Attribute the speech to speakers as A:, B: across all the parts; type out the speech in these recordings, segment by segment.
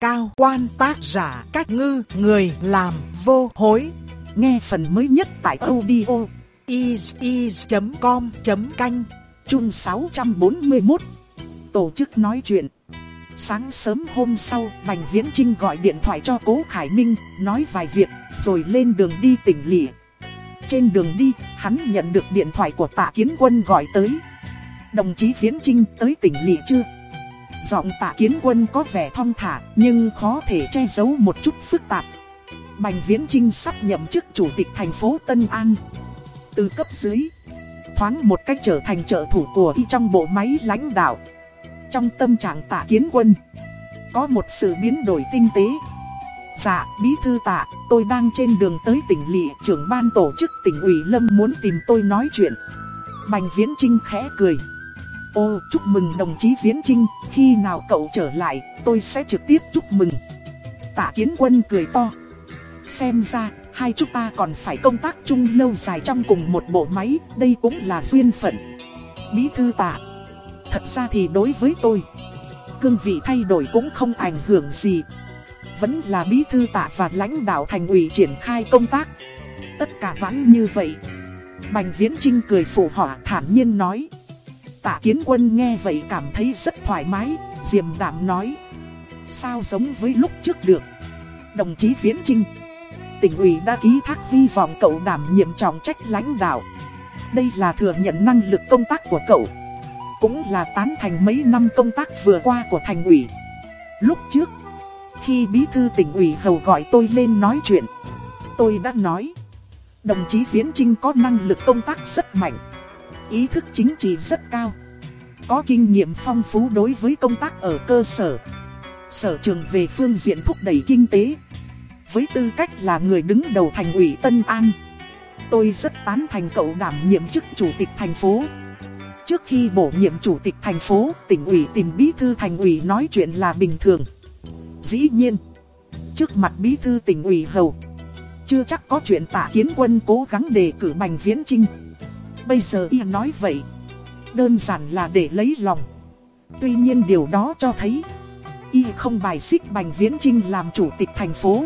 A: cao quan tác giả cách ngư người làm vô hối. Nghe phần mới nhất tại audio is.com.canh chung 641. Tổ chức nói chuyện. Sáng sớm hôm sau, Bành Viễn Trinh gọi điện thoại cho Cố Khải Minh, nói vài việc, rồi lên đường đi tỉnh lỵ. Trên đường đi, hắn nhận được điện thoại của tạ kiến quân gọi tới. Đồng chí Viễn Trinh tới tỉnh lỵ chưa? Giọng tạ kiến quân có vẻ thong thả, nhưng khó thể che giấu một chút phức tạp. Bành Viễn Trinh sắp nhậm chức chủ tịch thành phố Tân An. Từ cấp dưới, thoáng một cách trở thành trợ thủ của y trong bộ máy lãnh đạo. Trong tâm trạng tạ kiến quân, có một sự biến đổi tinh tế. Dạ, bí thư tạ, tôi đang trên đường tới tỉnh lỵ, trưởng ban tổ chức tỉnh ủy Lâm muốn tìm tôi nói chuyện. Bành Viễn Trinh khẽ cười. Ô, chúc mừng đồng chí Viễn Trinh, khi nào cậu trở lại, tôi sẽ trực tiếp chúc mừng. Tạ Kiến Quân cười to. Xem ra, hai chúng ta còn phải công tác chung lâu dài trong cùng một bộ máy, đây cũng là duyên phận. Bí thư tạ. Thật ra thì đối với tôi, cương vị thay đổi cũng không ảnh hưởng gì. Vẫn là bí thư tạ và lãnh đạo thành ủy triển khai công tác. Tất cả vẫn như vậy. Bành Viễn Trinh cười phụ họa thản nhiên nói. Tạ Kiến Quân nghe vậy cảm thấy rất thoải mái, diềm đạm nói. Sao giống với lúc trước được? Đồng chí Viễn Trinh, tỉnh ủy đã ký thác hy vọng cậu đảm nhiệm trọng trách lãnh đạo. Đây là thừa nhận năng lực công tác của cậu. Cũng là tán thành mấy năm công tác vừa qua của thành ủy. Lúc trước, khi bí thư tỉnh ủy hầu gọi tôi lên nói chuyện, tôi đã nói. Đồng chí Viễn Trinh có năng lực công tác rất mạnh ý thức chính trị rất cao. Có kinh nghiệm phong phú đối với công tác ở cơ sở. Sở trường về phương diện thúc đẩy kinh tế. Với tư cách là người đứng đầu thành ủy Tân An. Tôi rất tán thành cậu đảm nhiệm chức chủ tịch thành phố. Trước khi bổ nhiệm chủ tịch thành phố, tỉnh ủy tìm bí thư thành ủy nói chuyện là bình thường. Dĩ nhiên, trước mặt bí thư tỉnh ủy hầu, chưa chắc có chuyện tạ kiến quân cố gắng đề cử Bành Viễn Trinh. Bây giờ y nói vậy. Đơn giản là để lấy lòng. Tuy nhiên điều đó cho thấy, Y không bài xích Bành Viễn Trinh làm chủ tịch thành phố.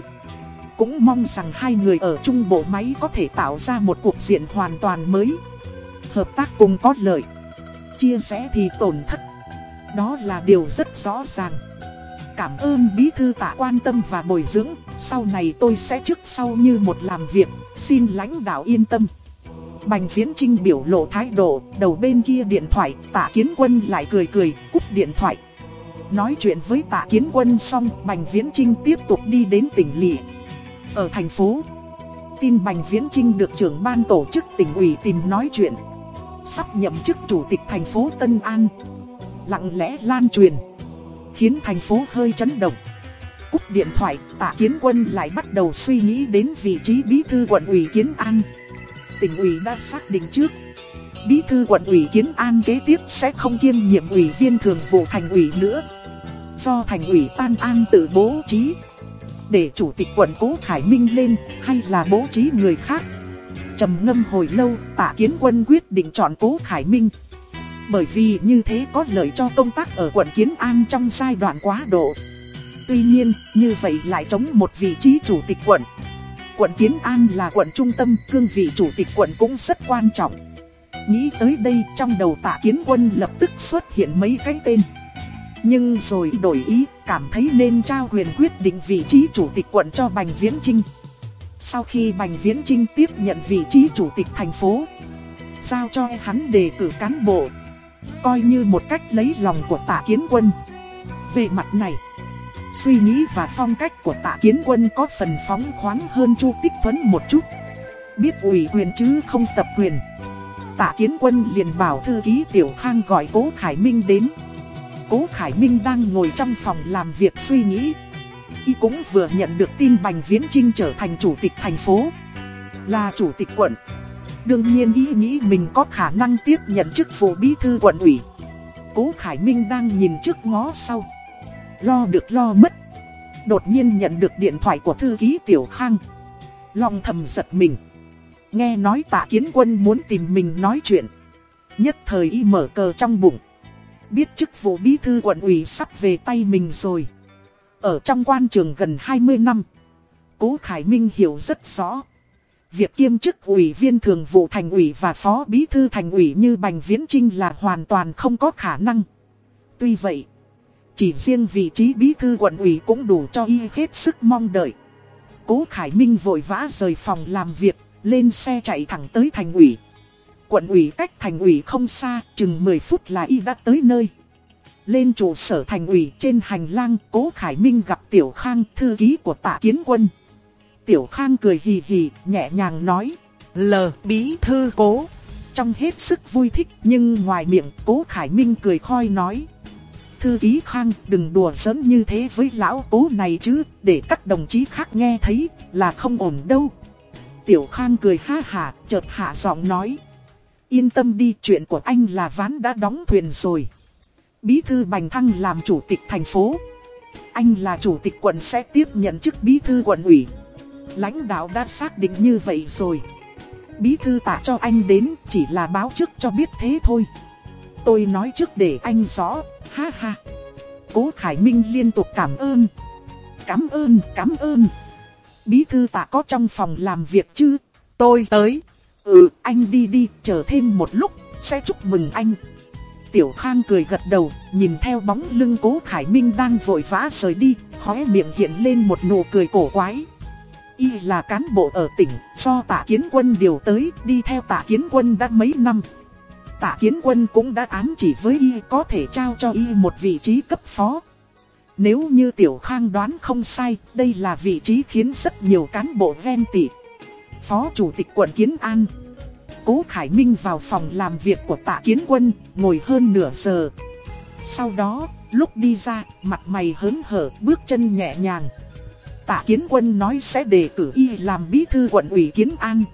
A: Cũng mong rằng hai người ở chung bộ máy có thể tạo ra một cuộc diện hoàn toàn mới. Hợp tác cùng có lợi. Chia sẻ thì tổn thất. Đó là điều rất rõ ràng. Cảm ơn bí thư tạ quan tâm và bồi dưỡng. Sau này tôi sẽ trước sau như một làm việc. Xin lãnh đạo yên tâm. Bành Viễn Trinh biểu lộ thái độ, đầu bên kia điện thoại, tạ kiến quân lại cười cười, cúp điện thoại. Nói chuyện với tạ kiến quân xong, Bành Viễn Trinh tiếp tục đi đến tỉnh Lị. Ở thành phố, tin Bành Viễn Trinh được trưởng ban tổ chức tỉnh ủy tìm nói chuyện. Sắp nhậm chức chủ tịch thành phố Tân An. Lặng lẽ lan truyền, khiến thành phố hơi chấn động. Cúp điện thoại, tạ kiến quân lại bắt đầu suy nghĩ đến vị trí bí thư quận ủy Kiến An tỉnh ủy đã xác định trước. Bí thư quận ủy Kiến An kế tiếp sẽ không kiêm nhiệm ủy viên thường vụ thành ủy nữa. Do thành ủy Tan An tự bố trí. Để chủ tịch quận Cố Khải Minh lên hay là bố trí người khác. trầm ngâm hồi lâu, tạ kiến quân quyết định chọn Cố Khải Minh. Bởi vì như thế có lợi cho công tác ở quận Kiến An trong giai đoạn quá độ. Tuy nhiên, như vậy lại chống một vị trí chủ tịch quận. Quận Kiến An là quận trung tâm, cương vị chủ tịch quận cũng rất quan trọng. Nghĩ tới đây trong đầu tạ kiến quân lập tức xuất hiện mấy cái tên. Nhưng rồi đổi ý, cảm thấy nên trao quyền quyết định vị trí chủ tịch quận cho Bành Viễn Trinh. Sau khi Bành Viễn Trinh tiếp nhận vị trí chủ tịch thành phố, giao cho hắn đề cử cán bộ, coi như một cách lấy lòng của tạ kiến quân. Về mặt này, Suy nghĩ và phong cách của tạ kiến quân có phần phóng khoáng hơn Chu Tích Thuấn một chút. Biết ủy quyền chứ không tập quyền. Tạ kiến quân liền bảo thư ký Tiểu Khang gọi Cố Khải Minh đến. Cố Khải Minh đang ngồi trong phòng làm việc suy nghĩ. Y cũng vừa nhận được tin Bành Viễn Trinh trở thành chủ tịch thành phố. Là chủ tịch quận. Đương nhiên ý nghĩ mình có khả năng tiếp nhận chức vụ bí thư quận ủy. Cố Khải Minh đang nhìn trước ngó sau. Lo được lo mất. Đột nhiên nhận được điện thoại của thư ký Tiểu Khang. Lòng thầm giật mình. Nghe nói tạ kiến quân muốn tìm mình nói chuyện. Nhất thời y mở cờ trong bụng. Biết chức vụ bí thư quận ủy sắp về tay mình rồi. Ở trong quan trường gần 20 năm, Cố Khải Minh hiểu rất rõ. Việc kiêm chức ủy viên thường vụ thành ủy và phó bí thư thành ủy như Bành Viễn Trinh là hoàn toàn không có khả năng. Tuy vậy, chỉ riêng vị trí bí thư quận ủy cũng đủ cho y hết sức mong đợi. Cố Khải Minh vội vã rời phòng làm việc, lên xe chạy thẳng tới thành ủy. Quận ủy cách thành ủy không xa, chừng 10 phút là y đã tới nơi. Lên trụ sở thành ủy trên hành lang, Cố Khải Minh gặp Tiểu Khang, thư ký của tạ kiến quân. Tiểu Khang cười hì hì, nhẹ nhàng nói, L, bí thư cố. Trong hết sức vui thích, nhưng ngoài miệng, Cố Khải Minh cười khoi nói, Thư ký Khang đừng đùa giỡn như thế với lão cố này chứ, để các đồng chí khác nghe thấy là không ổn đâu. Tiểu Khang cười ha hả, chợt hạ giọng nói. Yên tâm đi, chuyện của anh là ván đã đóng thuyền rồi. Bí thư Bành Thăng làm chủ tịch thành phố. Anh là chủ tịch quận sẽ tiếp nhận chức bí thư quận ủy. Lãnh đạo đã xác định như vậy rồi. Bí thư tạ cho anh đến chỉ là báo trước cho biết thế thôi. Tôi nói trước để anh rõ, ha ha. Cố Khải Minh liên tục cảm ơn. Cảm ơn, cảm ơn. Bí thư tạ có trong phòng làm việc chứ? Tôi tới. Ừ, anh đi đi, chờ thêm một lúc, sẽ chúc mừng anh. Tiểu Khang cười gật đầu, nhìn theo bóng lưng cố Khải Minh đang vội vã rời đi, khóe miệng hiện lên một nụ cười cổ quái. Y là cán bộ ở tỉnh, do tạ kiến quân điều tới, đi theo tạ kiến quân đã mấy năm. Tạ kiến quân cũng đã ám chỉ với Y có thể trao cho Y một vị trí cấp phó. Nếu như Tiểu Khang đoán không sai, đây là vị trí khiến rất nhiều cán bộ ven tỉ. Phó Chủ tịch quận Kiến An Cố Khải Minh vào phòng làm việc của tạ kiến quân, ngồi hơn nửa giờ. Sau đó, lúc đi ra, mặt mày hớn hở, bước chân nhẹ nhàng. Tạ kiến quân nói sẽ đề cử y làm bí thư quận ủy Kiến An.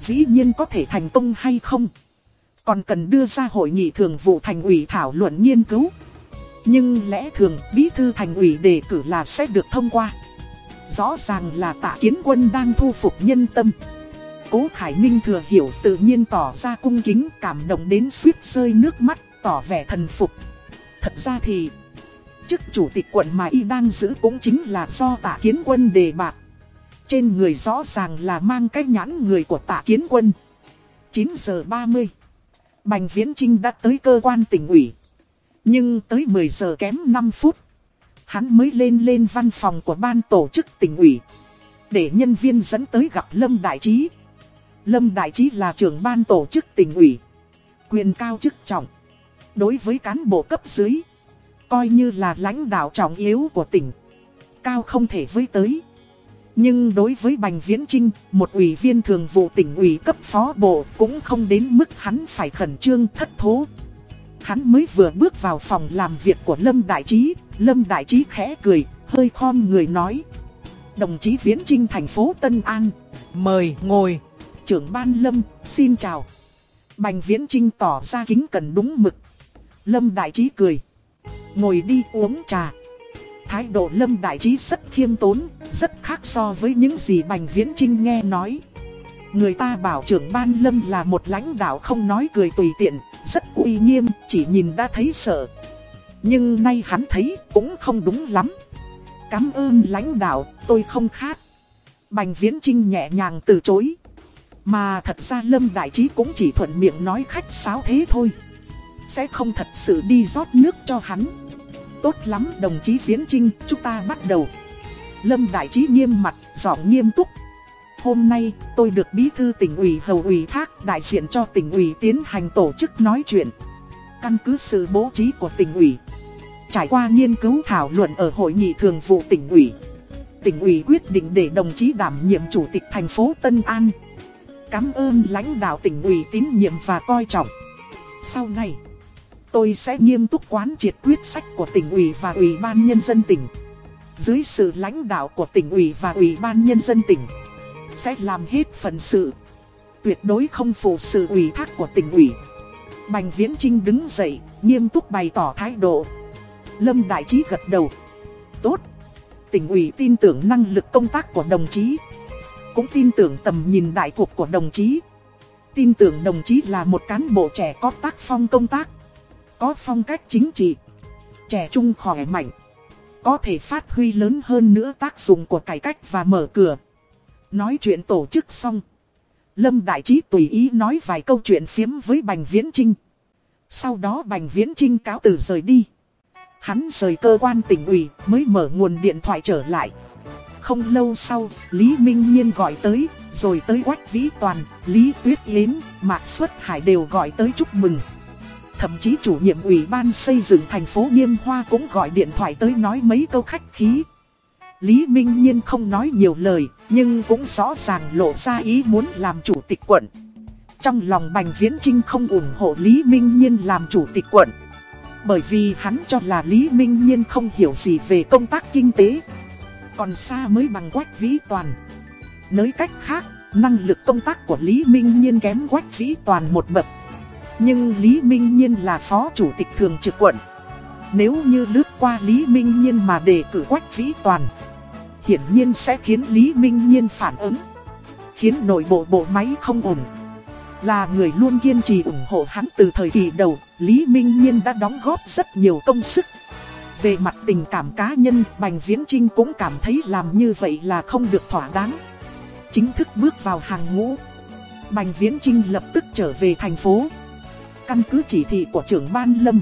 A: Dĩ nhiên có thể thành công hay không? Còn cần đưa ra hội nghị thường vụ thành ủy thảo luận nghiên cứu. Nhưng lẽ thường bí thư thành ủy đề cử là sẽ được thông qua. Rõ ràng là tạ kiến quân đang thu phục nhân tâm. Cố Khải Minh thừa hiểu tự nhiên tỏ ra cung kính cảm động đến suýt rơi nước mắt, tỏ vẻ thần phục. Thật ra thì, chức chủ tịch quận mà y đang giữ cũng chính là do tạ kiến quân đề bạc. Trên người rõ ràng là mang cái nhãn người của tạ kiến quân. 9 giờ 30, Bành Viễn Trinh đã tới cơ quan tỉnh ủy. Nhưng tới 10 giờ kém 5 phút, hắn mới lên lên văn phòng của ban tổ chức tỉnh ủy. Để nhân viên dẫn tới gặp Lâm Đại Trí. Lâm Đại Trí là trưởng ban tổ chức tỉnh ủy. Quyền cao chức trọng. Đối với cán bộ cấp dưới, coi như là lãnh đạo trọng yếu của tỉnh. Cao không thể với tới. Nhưng đối với Bành Viễn Trinh, một ủy viên thường vụ tỉnh ủy cấp phó bộ cũng không đến mức hắn phải khẩn trương thất thố. Hắn mới vừa bước vào phòng làm việc của Lâm Đại Trí, Lâm Đại Trí khẽ cười, hơi khom người nói. Đồng chí Viễn Trinh thành phố Tân An, mời ngồi. Trưởng ban Lâm, xin chào. Bành Viễn Trinh tỏ ra kính cần đúng mực. Lâm Đại Trí cười. Ngồi đi uống trà. Thái độ Lâm Đại Trí rất khiêm tốn, rất khác so với những gì Bành Viễn Trinh nghe nói. Người ta bảo trưởng ban Lâm là một lãnh đạo không nói cười tùy tiện, rất uy nghiêm, chỉ nhìn đã thấy sợ. Nhưng nay hắn thấy cũng không đúng lắm. Cảm ơn lãnh đạo, tôi không khát. Bành Viễn Trinh nhẹ nhàng từ chối. Mà thật ra Lâm Đại Trí cũng chỉ thuận miệng nói khách sáo thế thôi. Sẽ không thật sự đi rót nước cho hắn. Tốt lắm đồng chí Viễn Trinh, chúng ta bắt đầu. Lâm Đại Trí nghiêm mặt, giọng nghiêm túc. Hôm nay, tôi được bí thư tỉnh ủy hầu ủy thác đại diện cho tỉnh ủy tiến hành tổ chức nói chuyện. Căn cứ sự bố trí của tỉnh ủy. Trải qua nghiên cứu thảo luận ở hội nghị thường vụ tỉnh ủy. Tỉnh ủy quyết định để đồng chí đảm nhiệm chủ tịch thành phố Tân An. Cảm ơn lãnh đạo tỉnh ủy tín nhiệm và coi trọng. Sau này, tôi sẽ nghiêm túc quán triệt quyết sách của tỉnh ủy và ủy ban nhân dân tỉnh. Dưới sự lãnh đạo của tỉnh ủy và ủy ban nhân dân tỉnh, sẽ làm hết phần sự. Tuyệt đối không phụ sự ủy thác của tỉnh ủy. Bành Viễn Trinh đứng dậy, nghiêm túc bày tỏ thái độ. Lâm Đại Trí gật đầu. Tốt. Tỉnh ủy tin tưởng năng lực công tác của đồng chí. Cũng tin tưởng tầm nhìn đại cục của đồng chí. Tin tưởng đồng chí là một cán bộ trẻ có tác phong công tác. Có phong cách chính trị. Trẻ trung khỏe mạnh có thể phát huy lớn hơn nữa tác dụng của cải cách và mở cửa. Nói chuyện tổ chức xong. Lâm Đại Trí tùy ý nói vài câu chuyện phiếm với Bành Viễn Trinh. Sau đó Bành Viễn Trinh cáo từ rời đi. Hắn rời cơ quan tỉnh ủy mới mở nguồn điện thoại trở lại. Không lâu sau, Lý Minh Nhiên gọi tới, rồi tới Quách Vĩ Toàn, Lý Tuyết Yến, Mạc Xuất Hải đều gọi tới chúc mừng. Thậm chí chủ nhiệm ủy ban xây dựng thành phố Niêm Hoa cũng gọi điện thoại tới nói mấy câu khách khí. Lý Minh Nhiên không nói nhiều lời, nhưng cũng rõ ràng lộ ra ý muốn làm chủ tịch quận. Trong lòng Bành Viễn Trinh không ủng hộ Lý Minh Nhiên làm chủ tịch quận. Bởi vì hắn cho là Lý Minh Nhiên không hiểu gì về công tác kinh tế. Còn xa mới bằng Quách Vĩ Toàn. Nói cách khác, năng lực công tác của Lý Minh Nhiên kém Quách Vĩ Toàn một bậc. Nhưng Lý Minh Nhiên là phó chủ tịch thường trực quận. Nếu như lướt qua Lý Minh Nhiên mà đề cử Quách Vĩ Toàn, hiển nhiên sẽ khiến Lý Minh Nhiên phản ứng. Khiến nội bộ bộ máy không ổn. Là người luôn kiên trì ủng hộ hắn từ thời kỳ đầu, Lý Minh Nhiên đã đóng góp rất nhiều công sức. Về mặt tình cảm cá nhân, Bành Viễn Trinh cũng cảm thấy làm như vậy là không được thỏa đáng. Chính thức bước vào hàng ngũ. Bành Viễn Trinh lập tức trở về thành phố. Căn cứ chỉ thị của trưởng ban lâm.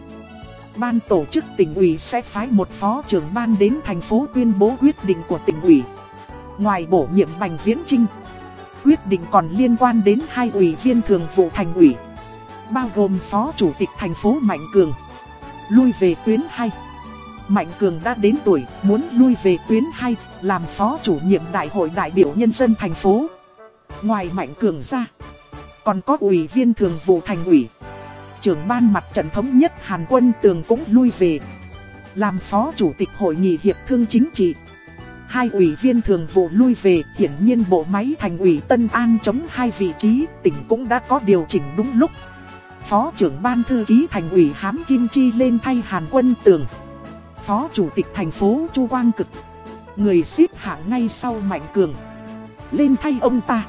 A: Ban tổ chức tỉnh ủy sẽ phái một phó trưởng ban đến thành phố tuyên bố quyết định của tỉnh ủy. Ngoài bổ nhiệm Bành Viễn Trinh, quyết định còn liên quan đến hai ủy viên thường vụ thành ủy. Bao gồm phó chủ tịch thành phố Mạnh Cường. Lui về tuyến 2. Mạnh Cường đã đến tuổi, muốn lui về tuyến 2, làm phó chủ nhiệm đại hội đại biểu nhân dân thành phố. Ngoài Mạnh Cường ra, còn có ủy viên thường vụ thành ủy. Trưởng ban mặt trận thống nhất Hàn Quân Tường cũng lui về. Làm phó chủ tịch hội nghị hiệp thương chính trị. Hai ủy viên thường vụ lui về, hiển nhiên bộ máy thành ủy Tân An chống hai vị trí, tỉnh cũng đã có điều chỉnh đúng lúc. Phó trưởng ban thư ký thành ủy Hám Kim Chi lên thay Hàn Quân Tường. Phó chủ tịch thành phố Chu Quang Cực. Người xếp hạng ngay sau Mạnh Cường. Lên thay ông ta.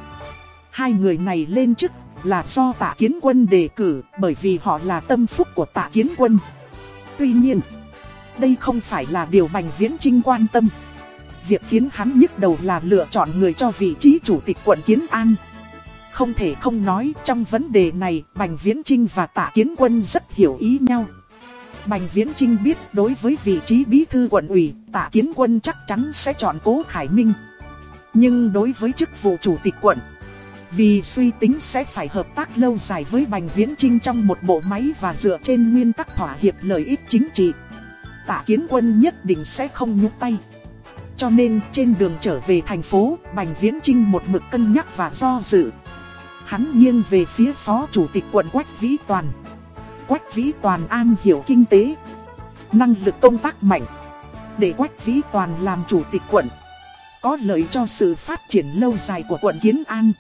A: Hai người này lên chức là do tạ kiến quân đề cử bởi vì họ là tâm phúc của tạ kiến quân. Tuy nhiên, đây không phải là điều Bành Viễn Trinh quan tâm. Việc khiến hắn nhức đầu là lựa chọn người cho vị trí chủ tịch quận Kiến An. Không thể không nói trong vấn đề này Bành Viễn Trinh và Tạ Kiến Quân rất hiểu ý nhau. Bành Viễn Trinh biết đối với vị trí bí thư quận ủy, Tạ Kiến Quân chắc chắn sẽ chọn Cố Khải Minh. Nhưng đối với chức vụ chủ tịch quận, vì suy tính sẽ phải hợp tác lâu dài với Bành Viễn Trinh trong một bộ máy và dựa trên nguyên tắc thỏa hiệp lợi ích chính trị. Tạ Kiến Quân nhất định sẽ không nhúc tay. Cho nên trên đường trở về thành phố, Bành Viễn Trinh một mực cân nhắc và do dự. Hắn nghiêng về phía phó chủ tịch quận Quách Vĩ Toàn. Quách Vĩ Toàn an hiểu kinh tế, năng lực công tác mạnh. Để Quách Vĩ Toàn làm chủ tịch quận, có lợi cho sự phát triển lâu dài của quận Kiến An.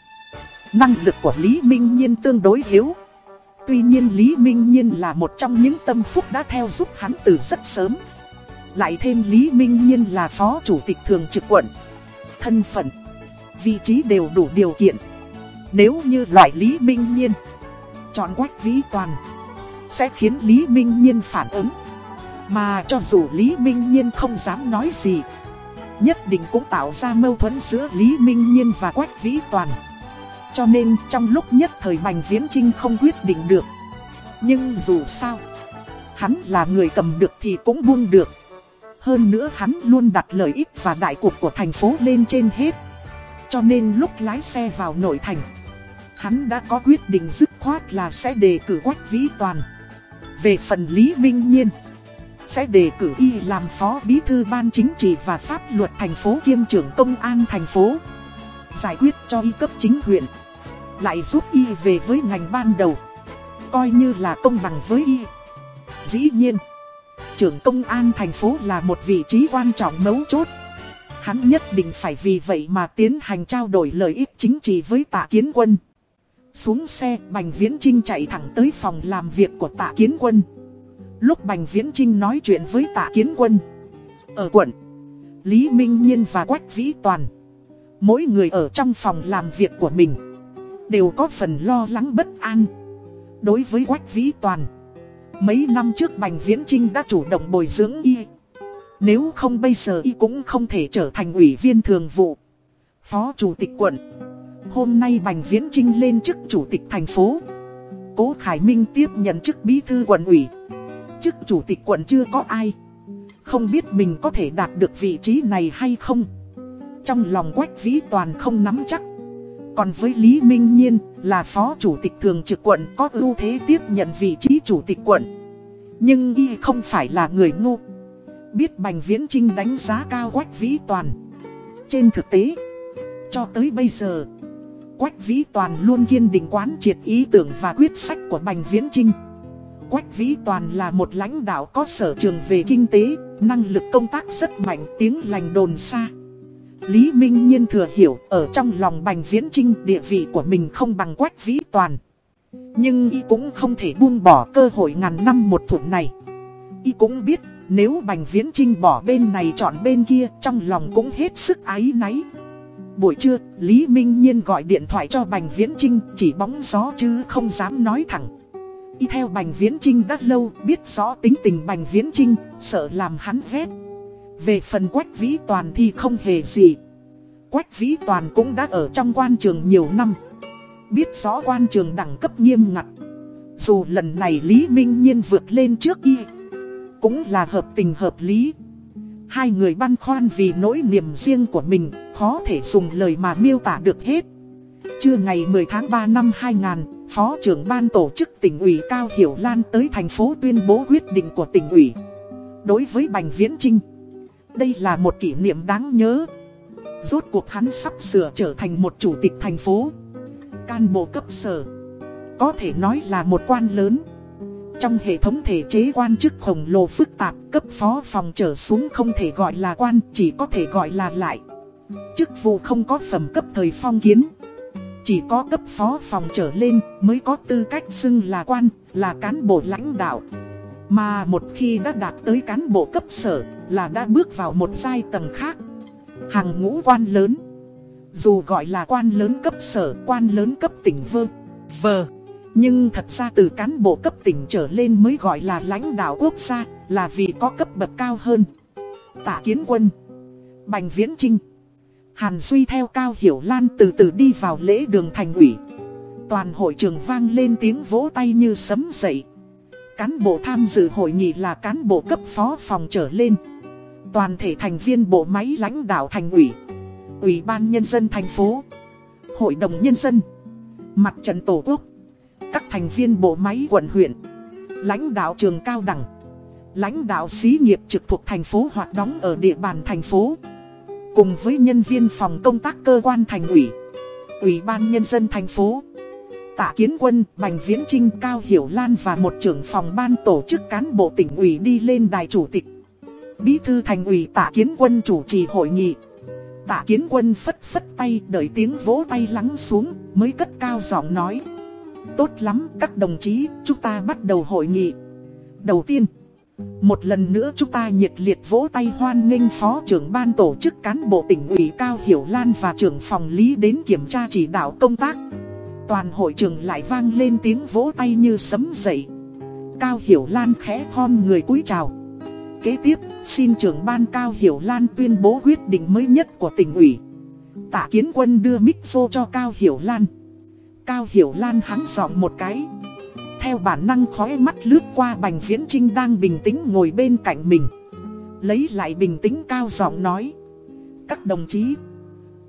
A: Năng lực của Lý Minh Nhiên tương đối yếu. Tuy nhiên Lý Minh Nhiên là một trong những tâm phúc đã theo giúp hắn từ rất sớm. Lại thêm Lý Minh Nhiên là phó chủ tịch thường trực quận. Thân phận, vị trí đều đủ điều kiện. Nếu như loại Lý Minh Nhiên chọn Quách Vĩ Toàn sẽ khiến Lý Minh Nhiên phản ứng. Mà cho dù Lý Minh Nhiên không dám nói gì, nhất định cũng tạo ra mâu thuẫn giữa Lý Minh Nhiên và Quách Vĩ Toàn. Cho nên trong lúc nhất thời Bành Viễn Trinh không quyết định được. Nhưng dù sao, hắn là người cầm được thì cũng buông được. Hơn nữa hắn luôn đặt lợi ích và đại cuộc của thành phố lên trên hết. Cho nên lúc lái xe vào nội thành, hắn đã có quyết định dứt khoát là sẽ đề cử Quách Vĩ Toàn. Về phần Lý Minh Nhiên, sẽ đề cử y làm phó bí thư ban chính trị và pháp luật thành phố kiêm trưởng công an thành phố. Giải quyết cho y cấp chính huyện, lại giúp y về với ngành ban đầu. Coi như là công bằng với y. Dĩ nhiên, trưởng công an thành phố là một vị trí quan trọng mấu chốt. Hắn nhất định phải vì vậy mà tiến hành trao đổi lợi ích chính trị với tạ kiến quân. Xuống xe, Bành Viễn Trinh chạy thẳng tới phòng làm việc của tạ kiến quân. Lúc Bành Viễn Trinh nói chuyện với tạ kiến quân. Ở quận, Lý Minh Nhiên và Quách Vĩ Toàn. Mỗi người ở trong phòng làm việc của mình. Đều có phần lo lắng bất an. Đối với Quách Vĩ Toàn. Mấy năm trước Bành Viễn Trinh đã chủ động bồi dưỡng y. Nếu không bây giờ y cũng không thể trở thành ủy viên thường vụ, Phó chủ tịch quận Hôm nay Bành Viễn Trinh lên chức chủ tịch thành phố Cố Khải Minh tiếp nhận chức bí thư quận ủy Chức chủ tịch quận chưa có ai Không biết mình có thể đạt được vị trí này hay không Trong lòng Quách Vĩ Toàn không nắm chắc còn với Lý Minh Nhiên là phó chủ tịch thường trực quận có ưu thế tiếp nhận vị trí chủ tịch quận Nhưng y không phải là người ngu Biết Bành Viễn Trinh đánh giá cao Quách Vĩ Toàn Trên thực tế Cho tới bây giờ Quách Vĩ Toàn luôn kiên định quán triệt ý tưởng và quyết sách của Bành Viễn Trinh. Quách Vĩ Toàn là một lãnh đạo có sở trường về kinh tế, năng lực công tác rất mạnh, tiếng lành đồn xa. Lý Minh Nhiên thừa hiểu ở trong lòng Bành Viễn Trinh địa vị của mình không bằng Quách Vĩ Toàn. Nhưng y cũng không thể buông bỏ cơ hội ngàn năm một thủng này. Y cũng biết nếu Bành Viễn Trinh bỏ bên này chọn bên kia trong lòng cũng hết sức ái náy. Buổi trưa, Lý Minh Nhiên gọi điện thoại cho Bành Viễn Trinh, chỉ bóng gió chứ không dám nói thẳng. Y theo Bành Viễn Trinh đã lâu, biết rõ tính tình Bành Viễn Trinh, sợ làm hắn ghét. Về phần Quách Vĩ Toàn thì không hề gì. Quách Vĩ Toàn cũng đã ở trong quan trường nhiều năm. Biết rõ quan trường đẳng cấp nghiêm ngặt. Dù lần này Lý Minh Nhiên vượt lên trước y, cũng là hợp tình hợp lý. Hai người băn khoăn vì nỗi niềm riêng của mình, khó thể dùng lời mà miêu tả được hết. Trưa ngày 10 tháng 3 năm 2000, Phó trưởng ban tổ chức tỉnh ủy Cao Hiểu Lan tới thành phố tuyên bố quyết định của tỉnh ủy. Đối với Bành Viễn Trinh, đây là một kỷ niệm đáng nhớ. Rốt cuộc hắn sắp sửa trở thành một chủ tịch thành phố. Can bộ cấp sở, có thể nói là một quan lớn. Trong hệ thống thể chế quan chức khổng lồ phức tạp, cấp phó phòng trở xuống không thể gọi là quan, chỉ có thể gọi là lại. Chức vụ không có phẩm cấp thời phong kiến. Chỉ có cấp phó phòng trở lên mới có tư cách xưng là quan, là cán bộ lãnh đạo. Mà một khi đã đạt tới cán bộ cấp sở là đã bước vào một giai tầng khác. Hàng ngũ quan lớn. Dù gọi là quan lớn cấp sở, quan lớn cấp tỉnh vơ, vờ. Nhưng thật ra từ cán bộ cấp tỉnh trở lên mới gọi là lãnh đạo quốc gia, là vì có cấp bậc cao hơn. Tạ Kiến Quân, Bành Viễn Trinh, Hàn Duy theo Cao Hiểu Lan từ từ đi vào lễ đường thành ủy. Toàn hội trường vang lên tiếng vỗ tay như sấm dậy. Cán bộ tham dự hội nghị là cán bộ cấp phó phòng trở lên. Toàn thể thành viên bộ máy lãnh đạo thành ủy, Ủy ban Nhân dân thành phố, Hội đồng Nhân dân, Mặt trận Tổ quốc các thành viên bộ máy quận huyện, lãnh đạo trường cao đẳng, lãnh đạo xí nghiệp trực thuộc thành phố hoạt đóng ở địa bàn thành phố, cùng với nhân viên phòng công tác cơ quan thành ủy, ủy ban nhân dân thành phố. Tạ Kiến Quân, Bành Viễn Trinh, Cao Hiểu Lan và một trưởng phòng ban tổ chức cán bộ tỉnh ủy đi lên đài chủ tịch. Bí thư thành ủy Tạ Kiến Quân chủ trì hội nghị. Tạ Kiến Quân phất phất tay đợi tiếng vỗ tay lắng xuống mới cất cao giọng nói. Tốt lắm các đồng chí, chúng ta bắt đầu hội nghị. Đầu tiên, một lần nữa chúng ta nhiệt liệt vỗ tay hoan nghênh Phó trưởng ban tổ chức cán bộ tỉnh ủy Cao Hiểu Lan và trưởng phòng lý đến kiểm tra chỉ đạo công tác. Toàn hội trường lại vang lên tiếng vỗ tay như sấm dậy. Cao Hiểu Lan khẽ khom người cúi chào. Kế tiếp, xin trưởng ban Cao Hiểu Lan tuyên bố quyết định mới nhất của tỉnh ủy. Tạ Kiến Quân đưa mic vô cho Cao Hiểu Lan. Cao Hiểu Lan hắn giọng một cái. Theo bản năng khói mắt lướt qua Bành Viễn Trinh đang bình tĩnh ngồi bên cạnh mình. Lấy lại bình tĩnh cao giọng nói. Các đồng chí,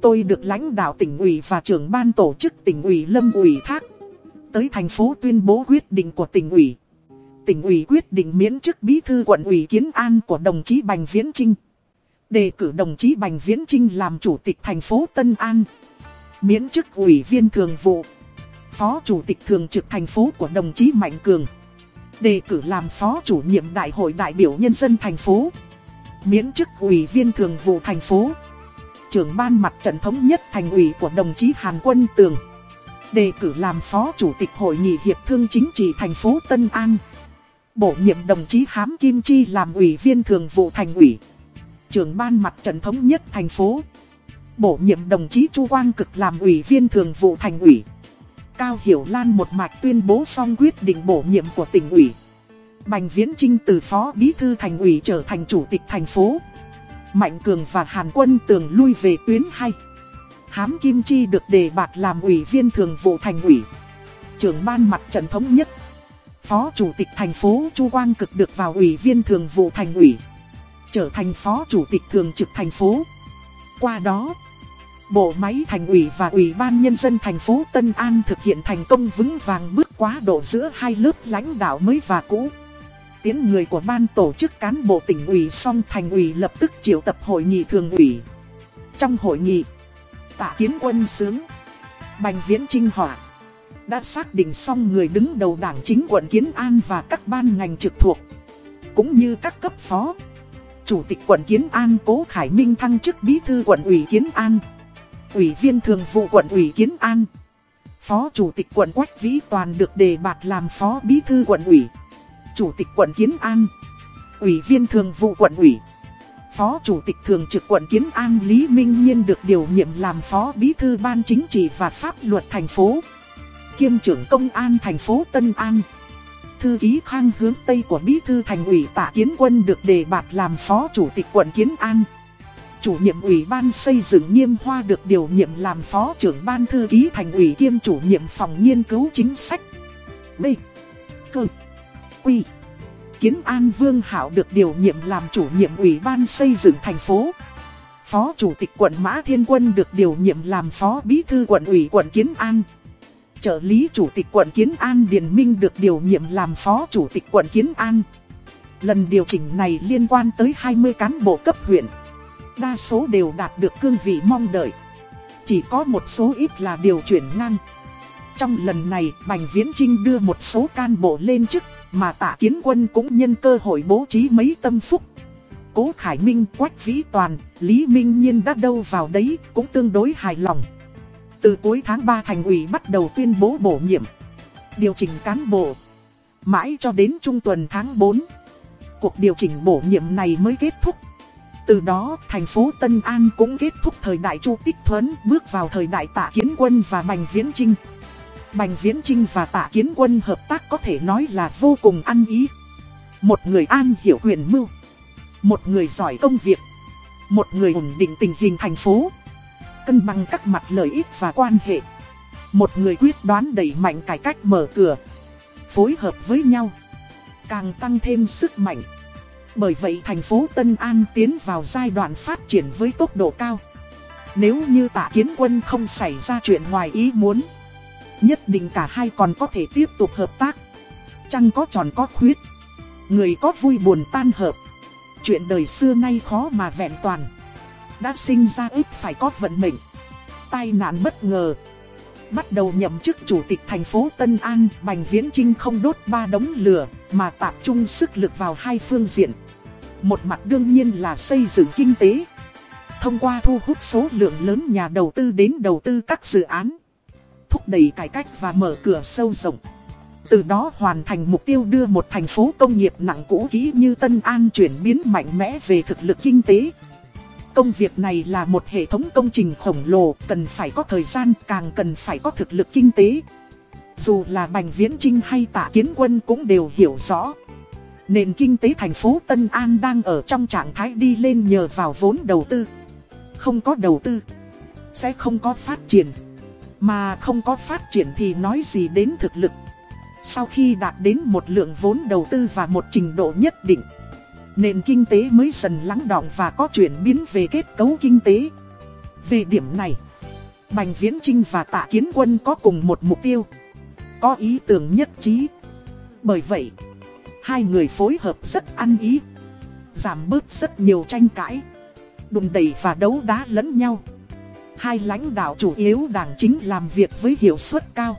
A: tôi được lãnh đạo tỉnh ủy và trưởng ban tổ chức tỉnh ủy Lâm ủy thác. Tới thành phố tuyên bố quyết định của tỉnh ủy. Tỉnh ủy quyết định miễn chức bí thư quận ủy kiến an của đồng chí Bành Viễn Trinh. Đề cử đồng chí Bành Viễn Trinh làm chủ tịch thành phố Tân An. Miễn chức ủy viên thường vụ. Phó Chủ tịch Thường trực thành phố của đồng chí Mạnh Cường. Đề cử làm Phó chủ nhiệm Đại hội đại biểu nhân dân thành phố. Miễn chức ủy viên thường vụ thành phố. Trưởng ban mặt trận thống nhất thành ủy của đồng chí Hàn Quân Tường. Đề cử làm Phó Chủ tịch Hội nghị Hiệp thương Chính trị thành phố Tân An. Bổ nhiệm đồng chí Hám Kim Chi làm ủy viên thường vụ thành ủy. Trưởng ban mặt trận thống nhất thành phố. Bổ nhiệm đồng chí Chu Quang Cực làm ủy viên thường vụ thành ủy. Cao Hiểu Lan một mạch tuyên bố xong quyết định bổ nhiệm của tỉnh ủy. Bành Viễn Trinh từ phó bí thư thành ủy trở thành chủ tịch thành phố. Mạnh Cường và Hàn Quân tường lui về tuyến hay. Hám Kim Chi được đề bạt làm ủy viên thường vụ thành ủy. Trưởng ban mặt trận thống nhất. Phó chủ tịch thành phố Chu Quang Cực được vào ủy viên thường vụ thành ủy. Trở thành phó chủ tịch thường trực thành phố. Qua đó, bộ máy thành ủy và ủy ban nhân dân thành phố Tân An thực hiện thành công vững vàng bước quá độ giữa hai lớp lãnh đạo mới và cũ. Tiến người của ban tổ chức cán bộ tỉnh ủy xong thành ủy lập tức triệu tập hội nghị thường ủy. Trong hội nghị, tạ kiến quân sướng, bành viễn trinh họa, đã xác định xong người đứng đầu đảng chính quận Kiến An và các ban ngành trực thuộc, cũng như các cấp phó. Chủ tịch quận Kiến An Cố Khải Minh thăng chức bí thư quận ủy Kiến An, ủy viên thường vụ quận ủy Kiến An. Phó chủ tịch quận Quách Vĩ Toàn được đề bạt làm phó bí thư quận ủy, chủ tịch quận Kiến An, ủy viên thường vụ quận ủy. Phó Chủ tịch Thường trực quận Kiến An Lý Minh Nhiên được điều nhiệm làm Phó Bí thư Ban Chính trị và Pháp luật thành phố. Kiêm trưởng Công an thành phố Tân An. Thư ký khang hướng Tây của Bí thư Thành ủy Tạ Kiến Quân được đề bạt làm Phó Chủ tịch quận Kiến An. Chủ nhiệm Ủy ban xây dựng Nghiêm Hoa được điều nhiệm làm Phó trưởng Ban Thư ký Thành ủy kiêm chủ nhiệm phòng nghiên cứu chính sách. B. Cơ. Quy. Kiến An Vương Hảo được điều nhiệm làm chủ nhiệm Ủy ban xây dựng thành phố. Phó Chủ tịch quận Mã Thiên Quân được điều nhiệm làm Phó Bí thư quận ủy quận Kiến An. Trợ lý Chủ tịch quận Kiến An Điền Minh được điều nhiệm làm Phó Chủ tịch quận Kiến An. Lần điều chỉnh này liên quan tới 20 cán bộ cấp huyện. Đa số đều đạt được cương vị mong đợi. Chỉ có một số ít là điều chuyển ngang. Trong lần này, Bành Viễn Trinh đưa một số can bộ lên chức mà tạ kiến quân cũng nhân cơ hội bố trí mấy tâm phúc. Cố Khải Minh, Quách Vĩ Toàn, Lý Minh Nhiên đã đâu vào đấy cũng tương đối hài lòng. Từ cuối tháng 3 thành ủy bắt đầu tuyên bố bổ nhiệm, điều chỉnh cán bộ. Mãi cho đến trung tuần tháng 4, cuộc điều chỉnh bổ nhiệm này mới kết thúc. Từ đó, thành phố Tân An cũng kết thúc thời đại Chu Tích Thuấn, bước vào thời đại tạ kiến quân và Bành Viễn Trinh. Bành Viễn Trinh và Tạ Kiến Quân hợp tác có thể nói là vô cùng ăn ý. Một người an hiểu quyền mưu. Một người giỏi công việc. Một người ổn định tình hình thành phố. Cân bằng các mặt lợi ích và quan hệ. Một người quyết đoán đẩy mạnh cải cách mở cửa. Phối hợp với nhau. Càng tăng thêm sức mạnh. Bởi vậy thành phố Tân An tiến vào giai đoạn phát triển với tốc độ cao. Nếu như tạ kiến quân không xảy ra chuyện ngoài ý muốn Nhất định cả hai còn có thể tiếp tục hợp tác. Trăng có tròn có khuyết. Người có vui buồn tan hợp. Chuyện đời xưa nay khó mà vẹn toàn. Đã sinh ra ít phải có vận mệnh. Tai nạn bất ngờ. Bắt đầu nhậm chức chủ tịch thành phố Tân An, Bành Viễn Trinh không đốt ba đống lửa, Mà tập trung sức lực vào hai phương diện. Một mặt đương nhiên là xây dựng kinh tế. Thông qua thu hút số lượng lớn nhà đầu tư đến đầu tư các dự án thúc đẩy cải cách và mở cửa sâu rộng. Từ đó hoàn thành mục tiêu đưa một thành phố công nghiệp nặng cũ kỹ như Tân An chuyển biến mạnh mẽ về thực lực kinh tế. Công việc này là một hệ thống công trình khổng lồ, cần phải có thời gian, càng cần phải có thực lực kinh tế. Dù là Bành Viễn Trinh hay Tạ Kiến Quân cũng đều hiểu rõ. Nền kinh tế thành phố Tân An đang ở trong trạng thái đi lên nhờ vào vốn đầu tư. Không có đầu tư, sẽ không có phát triển. Mà không có phát triển thì nói gì đến thực lực. Sau khi đạt đến một lượng vốn đầu tư và một trình độ nhất định, nền kinh tế mới dần lắng đọng và có chuyển biến về kết cấu kinh tế. Về điểm này, Bành Viễn Trinh và Tạ Kiến Quân có cùng một mục tiêu, có ý tưởng nhất trí. Bởi vậy, hai người phối hợp rất ăn ý, giảm bớt rất nhiều tranh cãi, đùn đẩy và đấu đá lẫn nhau. Hai lãnh đạo chủ yếu đảng chính làm việc với hiệu suất cao.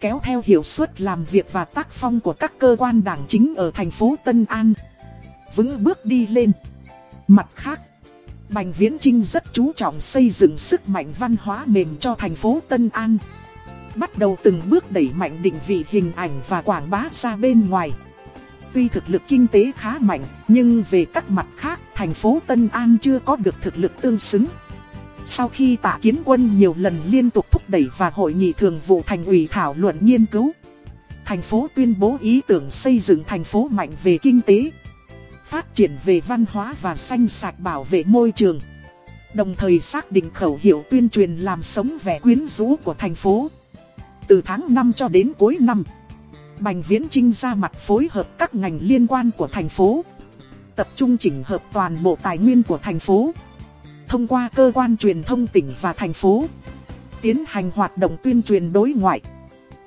A: Kéo theo hiệu suất làm việc và tác phong của các cơ quan đảng chính ở thành phố Tân An. Vững bước đi lên. Mặt khác, Bành Viễn Trinh rất chú trọng xây dựng sức mạnh văn hóa mềm cho thành phố Tân An. Bắt đầu từng bước đẩy mạnh định vị hình ảnh và quảng bá ra bên ngoài. Tuy thực lực kinh tế khá mạnh, nhưng về các mặt khác, thành phố Tân An chưa có được thực lực tương xứng. Sau khi tạ kiến quân nhiều lần liên tục thúc đẩy và hội nghị thường vụ thành ủy thảo luận nghiên cứu, thành phố tuyên bố ý tưởng xây dựng thành phố mạnh về kinh tế, phát triển về văn hóa và xanh sạch bảo vệ môi trường. Đồng thời xác định khẩu hiệu tuyên truyền làm sống vẻ quyến rũ của thành phố. Từ tháng 5 cho đến cuối năm, Bành Viễn Trinh ra mặt phối hợp các ngành liên quan của thành phố. Tập trung chỉnh hợp toàn bộ tài nguyên của thành phố. Thông qua cơ quan truyền thông tỉnh và thành phố. Tiến hành hoạt động tuyên truyền đối ngoại.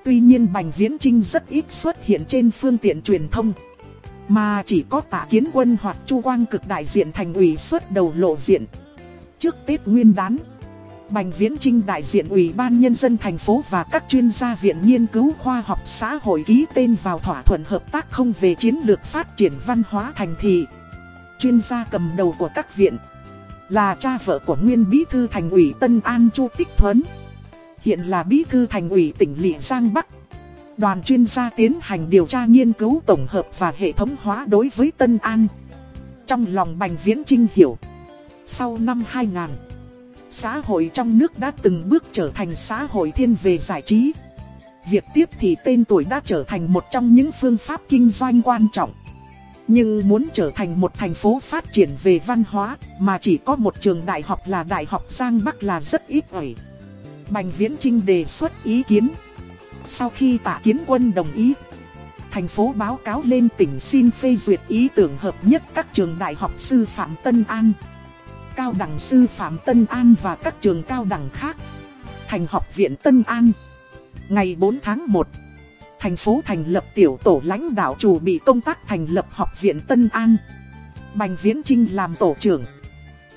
A: Tuy nhiên Bành Viễn Trinh rất ít xuất hiện trên phương tiện truyền thông. Mà chỉ có tạ kiến quân hoặc chu quang cực đại diện thành ủy xuất đầu lộ diện. Trước Tết Nguyên đán, Bành Viễn Trinh đại diện Ủy ban Nhân dân thành phố và các chuyên gia Viện Nghiên cứu Khoa học xã hội ký tên vào thỏa thuận hợp tác không về chiến lược phát triển văn hóa thành thị. Chuyên gia cầm đầu của các viện là cha vợ của nguyên bí thư thành ủy Tân An Chu Tích Thuấn. Hiện là bí thư thành ủy tỉnh Lị Giang Bắc. Đoàn chuyên gia tiến hành điều tra nghiên cứu tổng hợp và hệ thống hóa đối với Tân An. Trong lòng Bành Viễn Trinh hiểu, sau năm 2000, xã hội trong nước đã từng bước trở thành xã hội thiên về giải trí. Việc tiếp thì tên tuổi đã trở thành một trong những phương pháp kinh doanh quan trọng. Nhưng muốn trở thành một thành phố phát triển về văn hóa mà chỉ có một trường đại học là Đại học Giang Bắc là rất ít ỏi. Bành Viễn Trinh đề xuất ý kiến. Sau khi tạ kiến quân đồng ý, thành phố báo cáo lên tỉnh xin phê duyệt ý tưởng hợp nhất các trường đại học sư phạm Tân An, cao đẳng sư phạm Tân An và các trường cao đẳng khác. Thành học viện Tân An. Ngày 4 tháng 1, thành phố thành lập tiểu tổ lãnh đạo chủ bị công tác thành lập học viện Tân An. Bành Viễn Trinh làm tổ trưởng.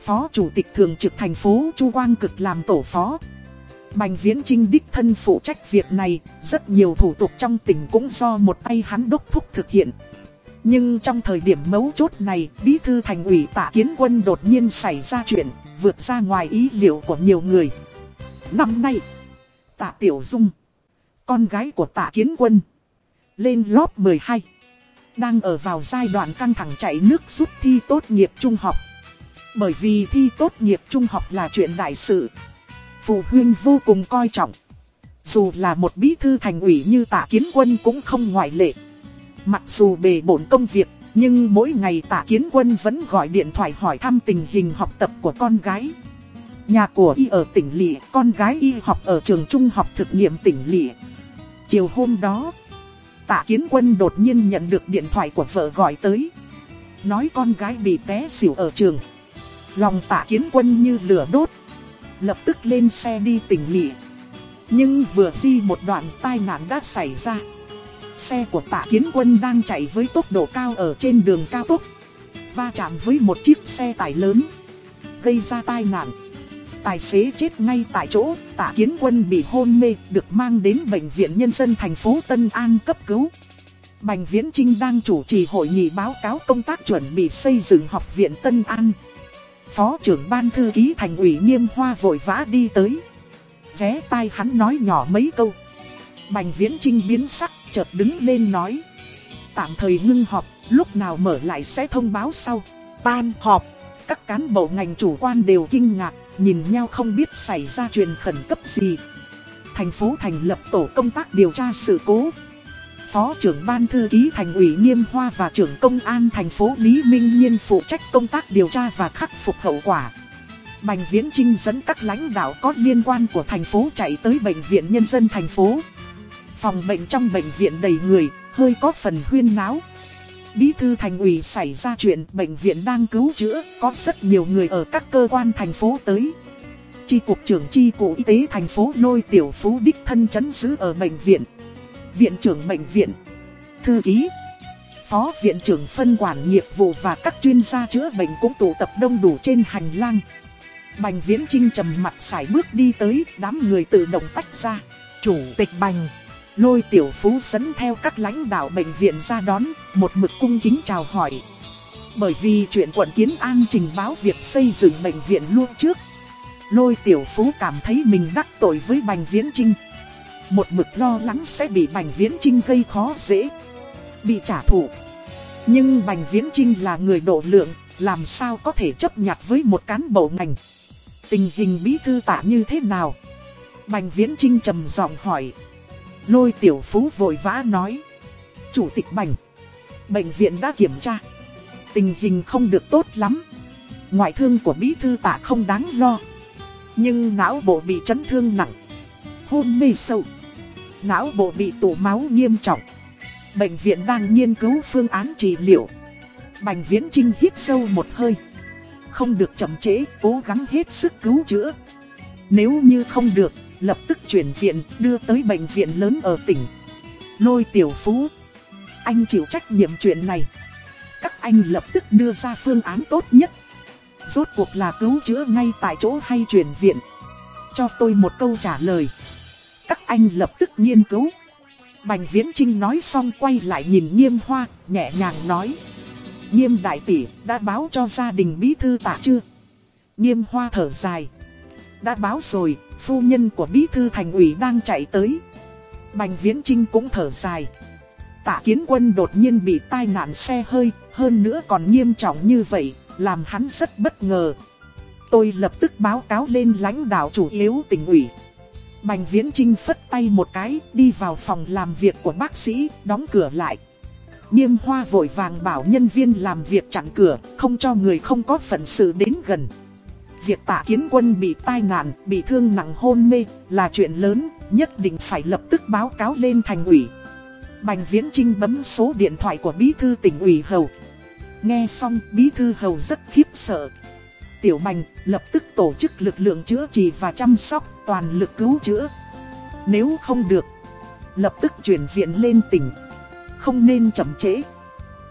A: Phó chủ tịch thường trực thành phố Chu Quang Cực làm tổ phó. Bành Viễn Trinh đích thân phụ trách việc này, rất nhiều thủ tục trong tỉnh cũng do một tay hắn đốc thúc thực hiện. Nhưng trong thời điểm mấu chốt này, bí thư thành ủy tạ kiến quân đột nhiên xảy ra chuyện, vượt ra ngoài ý liệu của nhiều người. Năm nay, tạ Tiểu Dung, con gái của tạ kiến quân, lên lớp 12, đang ở vào giai đoạn căng thẳng chạy nước rút thi tốt nghiệp trung học. Bởi vì thi tốt nghiệp trung học là chuyện đại sự, phụ huynh vô cùng coi trọng. Dù là một bí thư thành ủy như tạ kiến quân cũng không ngoại lệ. Mặc dù bề bổn công việc, nhưng mỗi ngày tạ kiến quân vẫn gọi điện thoại hỏi thăm tình hình học tập của con gái. Nhà của y ở tỉnh Lị, con gái y học ở trường trung học thực nghiệm tỉnh Lị. Chiều hôm đó, tạ kiến quân đột nhiên nhận được điện thoại của vợ gọi tới. Nói con gái bị té xỉu ở trường. Lòng tạ kiến quân như lửa đốt. Lập tức lên xe đi tỉnh Lị. Nhưng vừa di một đoạn tai nạn đã xảy ra. Xe của tạ kiến quân đang chạy với tốc độ cao ở trên đường cao tốc Va chạm với một chiếc xe tải lớn Gây ra tai nạn Tài xế chết ngay tại chỗ Tạ kiến quân bị hôn mê Được mang đến bệnh viện nhân dân thành phố Tân An cấp cứu. Bành Viễn Trinh đang chủ trì hội nghị báo cáo công tác chuẩn bị xây dựng học viện Tân An. Phó trưởng ban thư ký thành ủy Nghiêm Hoa vội vã đi tới. Vé tai hắn nói nhỏ mấy câu. Bành Viễn Trinh biến sắc chợt đứng lên nói. Tạm thời ngưng họp, lúc nào mở lại sẽ thông báo sau. Ban họp, các cán bộ ngành chủ quan đều kinh ngạc, nhìn nhau không biết xảy ra chuyện khẩn cấp gì. Thành phố thành lập tổ công tác điều tra sự cố. Phó trưởng ban thư ký thành ủy Nghiêm Hoa và trưởng công an thành phố Lý Minh Nhiên phụ trách công tác điều tra và khắc phục hậu quả. Bành Viễn Trinh dẫn các lãnh đạo có liên quan của thành phố chạy tới Bệnh viện Nhân dân thành phố. Phòng bệnh trong bệnh viện đầy người, hơi có phần huyên náo. Bí thư thành ủy xảy ra chuyện bệnh viện đang cứu chữa, có rất nhiều người ở các cơ quan thành phố tới. Chi cục trưởng chi cụ y tế thành phố lôi tiểu phú đích thân chấn giữ ở bệnh viện. Viện trưởng bệnh viện, thư ký, phó viện trưởng phân quản nghiệp vụ và các chuyên gia chữa bệnh cũng tụ tập đông đủ trên hành lang. Bành viễn trinh trầm mặt sải bước đi tới, đám người tự động tách ra. Chủ tịch bành. Lôi tiểu phú dẫn theo các lãnh đạo bệnh viện ra đón, một mực cung kính chào hỏi. Bởi vì chuyện quận Kiến An trình báo việc xây dựng bệnh viện luôn trước. Lôi tiểu phú cảm thấy mình đắc tội với Bành Viễn Trinh. Một mực lo lắng sẽ bị Bành Viễn Trinh gây khó dễ. Bị trả thù. Nhưng Bành Viễn Trinh là người độ lượng, làm sao có thể chấp nhặt với một cán bộ ngành. Tình hình bí thư tả như thế nào? Bành Viễn Trinh trầm giọng hỏi. Lôi tiểu phú vội vã nói. Chủ tịch Bành. Bệnh viện đã kiểm tra. Tình hình không được tốt lắm. Ngoại thương của bí thư tạ không đáng lo. Nhưng não bộ bị chấn thương nặng. Hôn mê sâu. Não bộ bị tụ máu nghiêm trọng. Bệnh viện đang nghiên cứu phương án trị liệu. Bành Viễn Trinh hít sâu một hơi. Không được chậm trễ, cố gắng hết sức cứu chữa. Nếu như không được, lập tức chuyển viện đưa tới bệnh viện lớn ở tỉnh. Lôi tiểu phú. Anh chịu trách nhiệm chuyện này. Các anh lập tức đưa ra phương án tốt nhất. Rốt cuộc là cứu chữa ngay tại chỗ hay chuyển viện. Cho tôi một câu trả lời. Các anh lập tức nghiên cứu. Bành Viễn Trinh nói xong quay lại nhìn Nghiêm Hoa, nhẹ nhàng nói. Nghiêm đại tỷ, đã báo cho gia đình bí thư tạ chưa? Nghiêm Hoa thở dài. Đã báo rồi, phu nhân của bí thư thành ủy đang chạy tới. Bành Viễn Trinh cũng thở dài. Tạ Kiến Quân đột nhiên bị tai nạn xe hơi, hơn nữa còn nghiêm trọng như vậy, làm hắn rất bất ngờ. Tôi lập tức báo cáo lên lãnh đạo chủ yếu tỉnh ủy. Bành Viễn Trinh phất tay một cái, đi vào phòng làm việc của bác sĩ, đóng cửa lại. Nghiêm hoa vội vàng bảo nhân viên làm việc chặn cửa, không cho người không có phận sự đến gần. Việc tạ kiến quân bị tai nạn, bị thương nặng hôn mê là chuyện lớn, nhất định phải lập tức báo cáo lên thành ủy. Bành Viễn Trinh bấm số điện thoại của bí thư tỉnh ủy Hầu. Nghe xong bí thư Hầu rất khiếp sợ. Tiểu Bành lập tức tổ chức lực lượng chữa trị và chăm sóc toàn lực cứu chữa. Nếu không được, lập tức chuyển viện lên tỉnh. Không nên chậm trễ.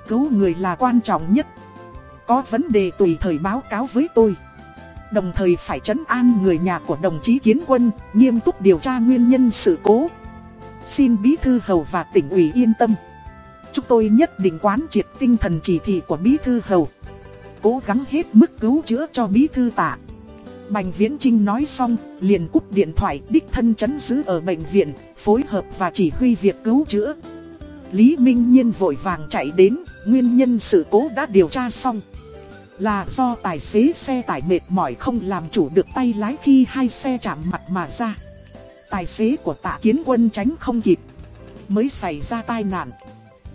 A: Cứu người là quan trọng nhất. Có vấn đề tùy thời báo cáo với tôi. Đồng thời phải trấn an người nhà của đồng chí Kiến Quân, nghiêm túc điều tra nguyên nhân sự cố. Xin Bí Thư Hầu và tỉnh ủy yên tâm. Chúng tôi nhất định quán triệt tinh thần chỉ thị của Bí Thư Hầu. Cố gắng hết mức cứu chữa cho Bí Thư Tạ. Bành Viễn Trinh nói xong, liền cúp điện thoại đích thân chấn giữ ở bệnh viện, phối hợp và chỉ huy việc cứu chữa. Lý Minh Nhiên vội vàng chạy đến, nguyên nhân sự cố đã điều tra xong. Là do tài xế xe tải mệt mỏi không làm chủ được tay lái khi hai xe chạm mặt mà ra. Tài xế của tạ kiến quân tránh không kịp. Mới xảy ra tai nạn.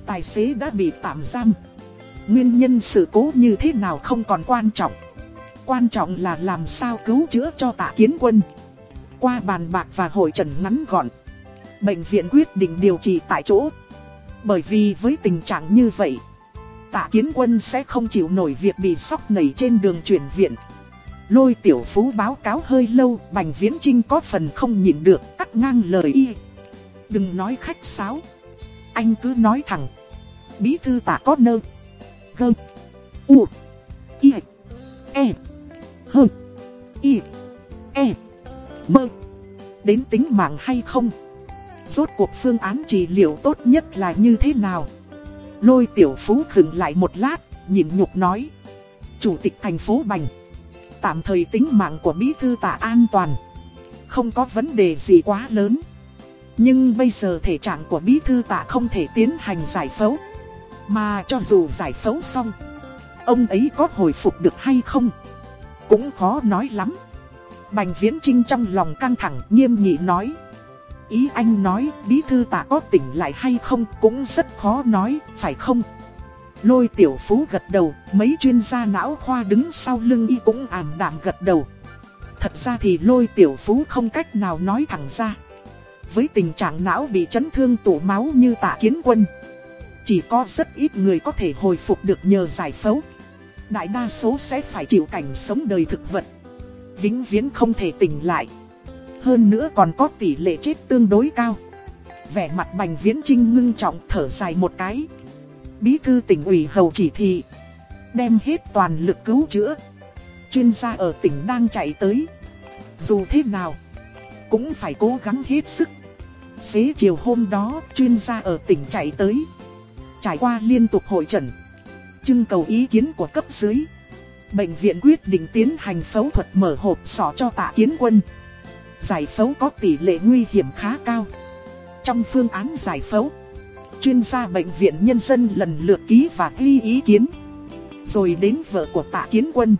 A: Tài xế đã bị tạm giam. Nguyên nhân sự cố như thế nào không còn quan trọng. Quan trọng là làm sao cứu chữa cho tạ kiến quân. Qua bàn bạc và hội trần ngắn gọn. Bệnh viện quyết định điều trị tại chỗ. Bởi vì với tình trạng như vậy, tạ kiến quân sẽ không chịu nổi việc bị sóc nảy trên đường chuyển viện. Lôi tiểu phú báo cáo hơi lâu, Bành Viễn Trinh có phần không nhìn được, cắt ngang lời y. Đừng nói khách sáo. Anh cứ nói thẳng. Bí thư tạ có nơ. Gơ. U. Y. E. Hơ. Y. E. Mơ. Đến tính mạng hay không? Rốt cuộc phương án trị liệu tốt nhất là như thế nào? Lôi tiểu phú khựng lại một lát, nhìn nhục nói. Chủ tịch thành phố Bành. Tạm thời tính mạng của bí thư tạ an toàn. Không có vấn đề gì quá lớn. Nhưng bây giờ thể trạng của bí thư tạ không thể tiến hành giải phẫu. Mà cho dù giải phẫu xong, ông ấy có hồi phục được hay không? Cũng khó nói lắm. Bành Viễn Trinh trong lòng căng thẳng nghiêm nghị nói. Ý anh nói bí thư tạ có tỉnh lại hay không cũng rất khó nói, phải không? Lôi tiểu phú gật đầu, mấy chuyên gia não khoa đứng sau lưng y cũng ảm đạm gật đầu. Thật ra thì lôi tiểu phú không cách nào nói thẳng ra. Với tình trạng não bị chấn thương tủ máu như tạ kiến quân. Chỉ có rất ít người có thể hồi phục được nhờ giải phẫu. Đại đa số sẽ phải chịu cảnh sống đời thực vật. Vĩnh viễn không thể tỉnh lại. Hơn nữa còn có tỷ lệ chết tương đối cao. Vẻ mặt bành viễn trinh ngưng trọng thở dài một cái. Bí thư tỉnh ủy hầu chỉ thị. Đem hết toàn lực cứu chữa. Chuyên gia ở tỉnh đang chạy tới. Dù thế nào, cũng phải cố gắng hết sức. Xế chiều hôm đó, chuyên gia ở tỉnh chạy tới. Trải qua liên tục hội trần. Trưng cầu ý kiến của cấp dưới. Bệnh viện quyết định tiến hành phẫu thuật mở hộp sọ cho tạ kiến quân. Giải phẫu có tỷ lệ nguy hiểm khá cao. Trong phương án giải phẫu, chuyên gia bệnh viện nhân dân lần lượt ký và ghi ý kiến. Rồi đến vợ của tạ kiến quân.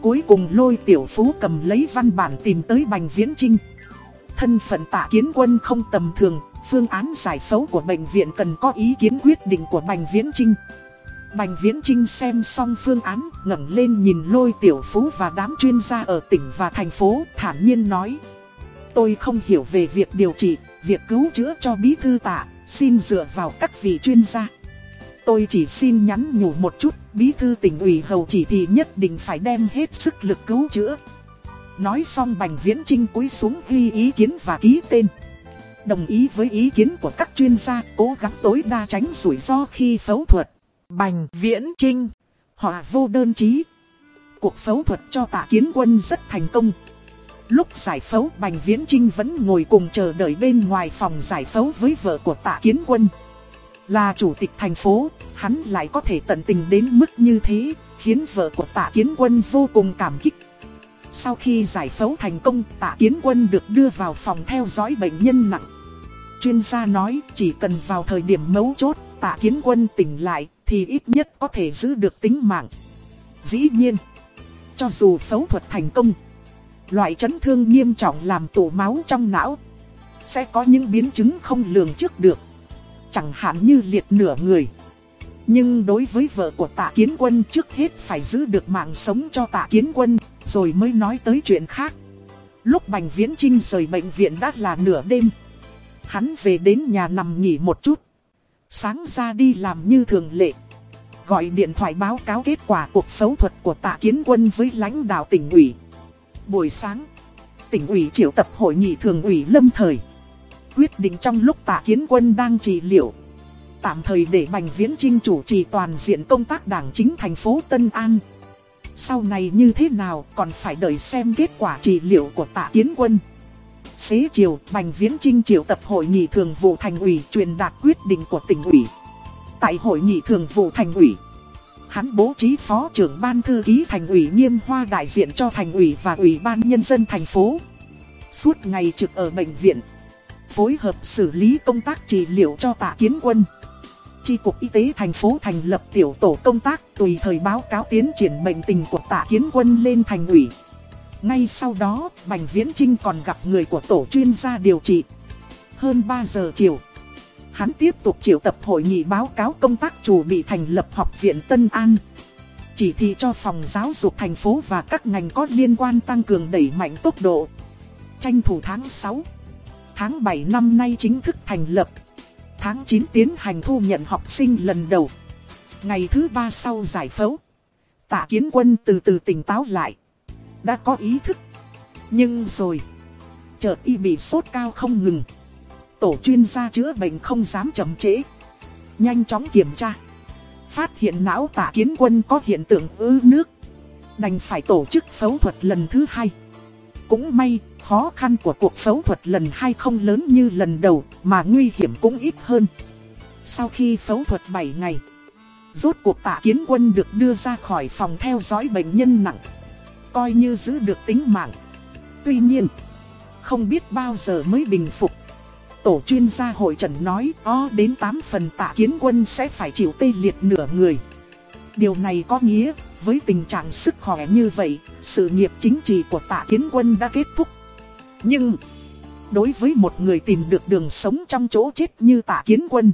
A: Cuối cùng lôi tiểu phú cầm lấy văn bản tìm tới Bành Viễn Trinh. thân phận tạ kiến quân không tầm thường, phương án giải phẫu của bệnh viện cần có ý kiến quyết định của Bành Viễn Trinh. Bành Viễn Trinh xem xong phương án, ngẩng lên nhìn lôi tiểu phú và đám chuyên gia ở tỉnh và thành phố, thản nhiên nói. Tôi không hiểu về việc điều trị, việc cứu chữa cho bí thư tạ, xin dựa vào các vị chuyên gia. Tôi chỉ xin nhắn nhủ một chút, bí thư tỉnh ủy hầu chỉ thì nhất định phải đem hết sức lực cứu chữa. Nói xong Bành Viễn Trinh cúi xuống ghi ý kiến và ký tên. Đồng ý với ý kiến của các chuyên gia, cố gắng tối đa tránh rủi ro khi phẫu thuật. Bành Viễn Trinh, họ vô đơn chí. Cuộc phẫu thuật cho tạ kiến quân rất thành công. Lúc giải phẫu Bành Viễn Trinh vẫn ngồi cùng chờ đợi bên ngoài phòng giải phẫu với vợ của tạ kiến quân. Là chủ tịch thành phố, hắn lại có thể tận tình đến mức như thế, khiến vợ của tạ kiến quân vô cùng cảm kích. Sau khi giải phẫu thành công, tạ kiến quân được đưa vào phòng theo dõi bệnh nhân nặng. Chuyên gia nói chỉ cần vào thời điểm mấu chốt, tạ kiến quân tỉnh lại thì ít nhất có thể giữ được tính mạng. Dĩ nhiên, cho dù phẫu thuật thành công, loại chấn thương nghiêm trọng làm tụ máu trong não, sẽ có những biến chứng không lường trước được. Chẳng hạn như liệt nửa người. Nhưng đối với vợ của tạ kiến quân trước hết phải giữ được mạng sống cho tạ kiến quân, rồi mới nói tới chuyện khác. Lúc Bành Viễn Trinh rời bệnh viện đã là nửa đêm. Hắn về đến nhà nằm nghỉ một chút. Sáng ra đi làm như thường lệ. Gọi điện thoại báo cáo kết quả cuộc phẫu thuật của tạ kiến quân với lãnh đạo tỉnh ủy. Buổi sáng, tỉnh ủy triệu tập hội nghị thường ủy lâm thời. Quyết định trong lúc tạ kiến quân đang trị liệu. Tạm thời để Bành Viễn Trinh chủ trì toàn diện công tác đảng chính thành phố Tân An. Sau này như thế nào còn phải đợi xem kết quả trị liệu của tạ kiến quân. Xế chiều, Bành Viễn Trinh triệu tập hội nghị thường vụ thành ủy truyền đạt quyết định của tỉnh ủy. Tại hội nghị thường vụ thành ủy, hắn bố trí phó trưởng ban thư ký thành ủy nghiêm hoa đại diện cho thành ủy và ủy ban nhân dân thành phố. Suốt ngày trực ở bệnh viện, phối hợp xử lý công tác trị liệu cho tạ kiến quân. Chi cục Y tế thành phố thành lập tiểu tổ công tác tùy thời báo cáo tiến triển bệnh tình của tạ kiến quân lên thành ủy. Ngay sau đó, Bành Viễn Trinh còn gặp người của tổ chuyên gia điều trị. Hơn 3 giờ chiều, hắn tiếp tục triệu tập hội nghị báo cáo công tác chủ bị thành lập học viện Tân An. Chỉ thị cho phòng giáo dục thành phố và các ngành có liên quan tăng cường đẩy mạnh tốc độ. Tranh thủ tháng 6, tháng 7 năm nay chính thức thành lập. Tháng 9 tiến hành thu nhận học sinh lần đầu. Ngày thứ ba sau giải phẫu, tạ kiến quân từ từ tỉnh táo lại đã có ý thức. Nhưng rồi, chợt y bị sốt cao không ngừng. Tổ chuyên gia chữa bệnh không dám chậm trễ. Nhanh chóng kiểm tra. Phát hiện não tạ kiến quân có hiện tượng ứ nước. Đành phải tổ chức phẫu thuật lần thứ hai. Cũng may, khó khăn của cuộc phẫu thuật lần hai không lớn như lần đầu, mà nguy hiểm cũng ít hơn. Sau khi phẫu thuật 7 ngày, rốt cuộc tạ kiến quân được đưa ra khỏi phòng theo dõi bệnh nhân nặng coi như giữ được tính mạng. Tuy nhiên, không biết bao giờ mới bình phục. Tổ chuyên gia hội trần nói o đến 8 phần tạ kiến quân sẽ phải chịu tê liệt nửa người. Điều này có nghĩa, với tình trạng sức khỏe như vậy, sự nghiệp chính trị của tạ kiến quân đã kết thúc. Nhưng, đối với một người tìm được đường sống trong chỗ chết như tạ kiến quân,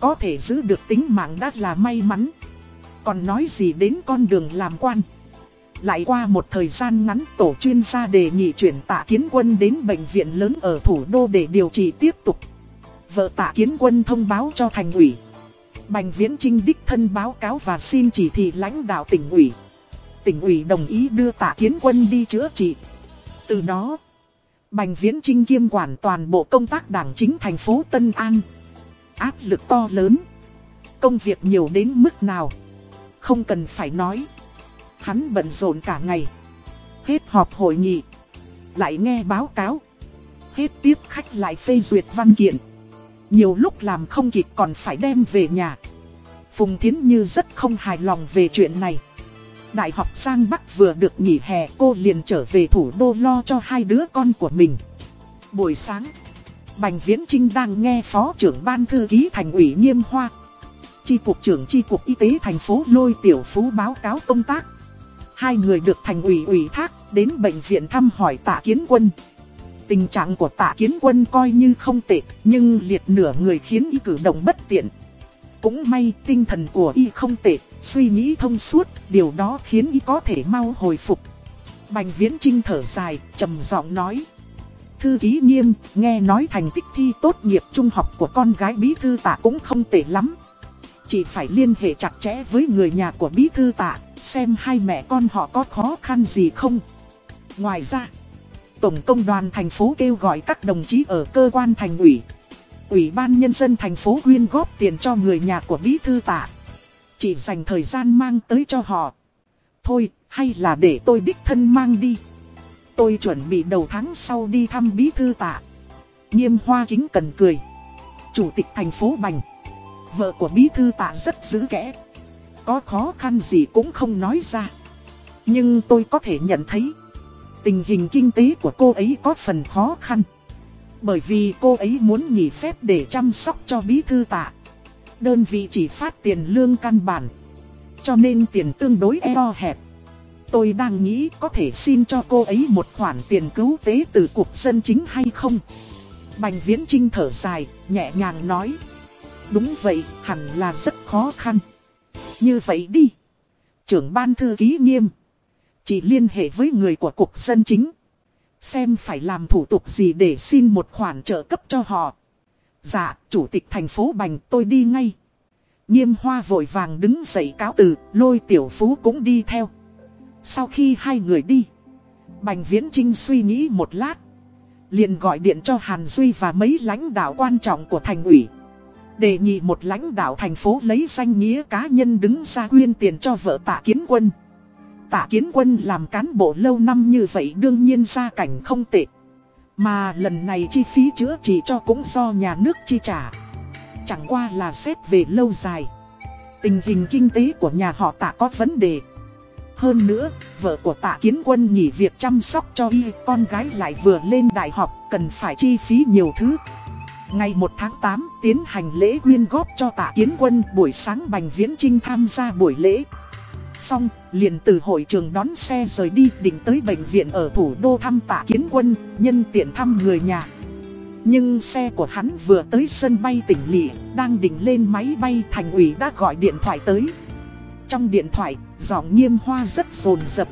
A: có thể giữ được tính mạng đã là may mắn. Còn nói gì đến con đường làm quan. Lại qua một thời gian ngắn tổ chuyên gia đề nghị chuyển tạ kiến quân đến bệnh viện lớn ở thủ đô để điều trị tiếp tục. Vợ tạ kiến quân thông báo cho thành ủy. Bành viễn trinh đích thân báo cáo và xin chỉ thị lãnh đạo tỉnh ủy. Tỉnh ủy đồng ý đưa tạ kiến quân đi chữa trị. Từ đó, Bành viễn trinh kiêm quản toàn bộ công tác đảng chính thành phố Tân An. Áp lực to lớn. Công việc nhiều đến mức nào. Không cần phải nói. Hắn bận rộn cả ngày. Hết họp hội nghị. Lại nghe báo cáo. Hết tiếp khách lại phê duyệt văn kiện. Nhiều lúc làm không kịp còn phải đem về nhà. Phùng Thiến Như rất không hài lòng về chuyện này. Đại học Giang Bắc vừa được nghỉ hè cô liền trở về thủ đô lo cho hai đứa con của mình. Buổi sáng, Bành Viễn Trinh đang nghe Phó trưởng Ban Thư ký Thành ủy Nghiêm Hoa. Chi cục trưởng Chi cục Y tế thành phố Lôi Tiểu Phú báo cáo công tác. Hai người được thành ủy ủy thác đến bệnh viện thăm hỏi tạ kiến quân. Tình trạng của tạ kiến quân coi như không tệ, nhưng liệt nửa người khiến y cử động bất tiện. Cũng may tinh thần của y không tệ, suy nghĩ thông suốt, điều đó khiến y có thể mau hồi phục. Bành Viễn Trinh thở dài, trầm giọng nói. Thư ký nghiêm, nghe nói thành tích thi tốt nghiệp trung học của con gái bí thư tạ cũng không tệ lắm. Chỉ phải liên hệ chặt chẽ với người nhà của bí thư tạ, xem hai mẹ con họ có khó khăn gì không. Ngoài ra, Tổng công đoàn thành phố kêu gọi các đồng chí ở cơ quan thành ủy. Ủy ban nhân dân thành phố quyên góp tiền cho người nhà của bí thư tạ. Chỉ dành thời gian mang tới cho họ. Thôi, hay là để tôi đích thân mang đi. Tôi chuẩn bị đầu tháng sau đi thăm bí thư tạ. Nghiêm hoa kính cần cười. Chủ tịch thành phố Bành. Vợ của bí thư tạ rất giữ kẽ. Có khó khăn gì cũng không nói ra. Nhưng tôi có thể nhận thấy. Tình hình kinh tế của cô ấy có phần khó khăn. Bởi vì cô ấy muốn nghỉ phép để chăm sóc cho bí thư tạ. Đơn vị chỉ phát tiền lương căn bản. Cho nên tiền tương đối eo hẹp. Tôi đang nghĩ có thể xin cho cô ấy một khoản tiền cứu tế từ cuộc dân chính hay không. Bành Viễn Trinh thở dài, nhẹ nhàng nói. Đúng vậy, hẳn là rất khó khăn. Như vậy đi. Trưởng ban thư ký nghiêm. Chỉ liên hệ với người của cục dân chính. Xem phải làm thủ tục gì để xin một khoản trợ cấp cho họ. Dạ, chủ tịch thành phố Bành tôi đi ngay. Nghiêm hoa vội vàng đứng dậy cáo từ, lôi tiểu phú cũng đi theo. Sau khi hai người đi, Bành Viễn Trinh suy nghĩ một lát. liền gọi điện cho Hàn Duy và mấy lãnh đạo quan trọng của thành ủy. Đề nghị một lãnh đạo thành phố lấy danh nghĩa cá nhân đứng ra quyên tiền cho vợ tạ kiến quân. Tạ kiến quân làm cán bộ lâu năm như vậy đương nhiên gia cảnh không tệ. Mà lần này chi phí chữa trị cho cũng do nhà nước chi trả. Chẳng qua là xét về lâu dài. Tình hình kinh tế của nhà họ tạ có vấn đề. Hơn nữa, vợ của tạ kiến quân nghỉ việc chăm sóc cho y, con gái lại vừa lên đại học, cần phải chi phí nhiều thứ. Ngày 1 tháng 8, tiến hành lễ quyên góp cho tạ kiến quân, buổi sáng Bành Viễn Trinh tham gia buổi lễ. Xong, liền từ hội trường đón xe rời đi định tới bệnh viện ở thủ đô thăm tạ kiến quân, nhân tiện thăm người nhà. Nhưng xe của hắn vừa tới sân bay tỉnh lỵ, đang định lên máy bay thành ủy đã gọi điện thoại tới. Trong điện thoại, giọng nghiêm hoa rất rồn rập.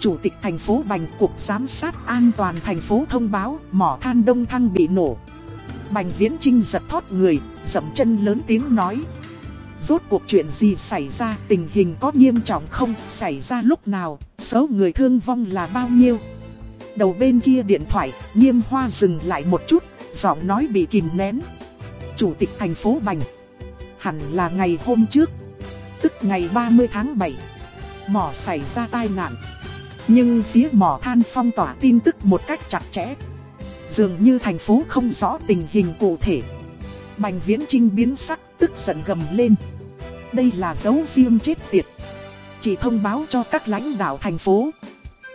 A: Chủ tịch thành phố Bành Cục Giám sát An toàn thành phố thông báo mỏ than đông thăng bị nổ. Bành Viễn Trinh giật thoát người, dậm chân lớn tiếng nói. Rốt cuộc chuyện gì xảy ra, tình hình có nghiêm trọng không, xảy ra lúc nào, số người thương vong là bao nhiêu. Đầu bên kia điện thoại, nghiêm hoa dừng lại một chút, giọng nói bị kìm nén. Chủ tịch thành phố Bành. Hẳn là ngày hôm trước, tức ngày 30 tháng 7. Mỏ xảy ra tai nạn. Nhưng phía mỏ than phong tỏa tin tức một cách chặt chẽ. Dường như thành phố không rõ tình hình cụ thể. Bành viễn trinh biến sắc, tức giận gầm lên. Đây là dấu riêng chết tiệt. Chỉ thông báo cho các lãnh đạo thành phố.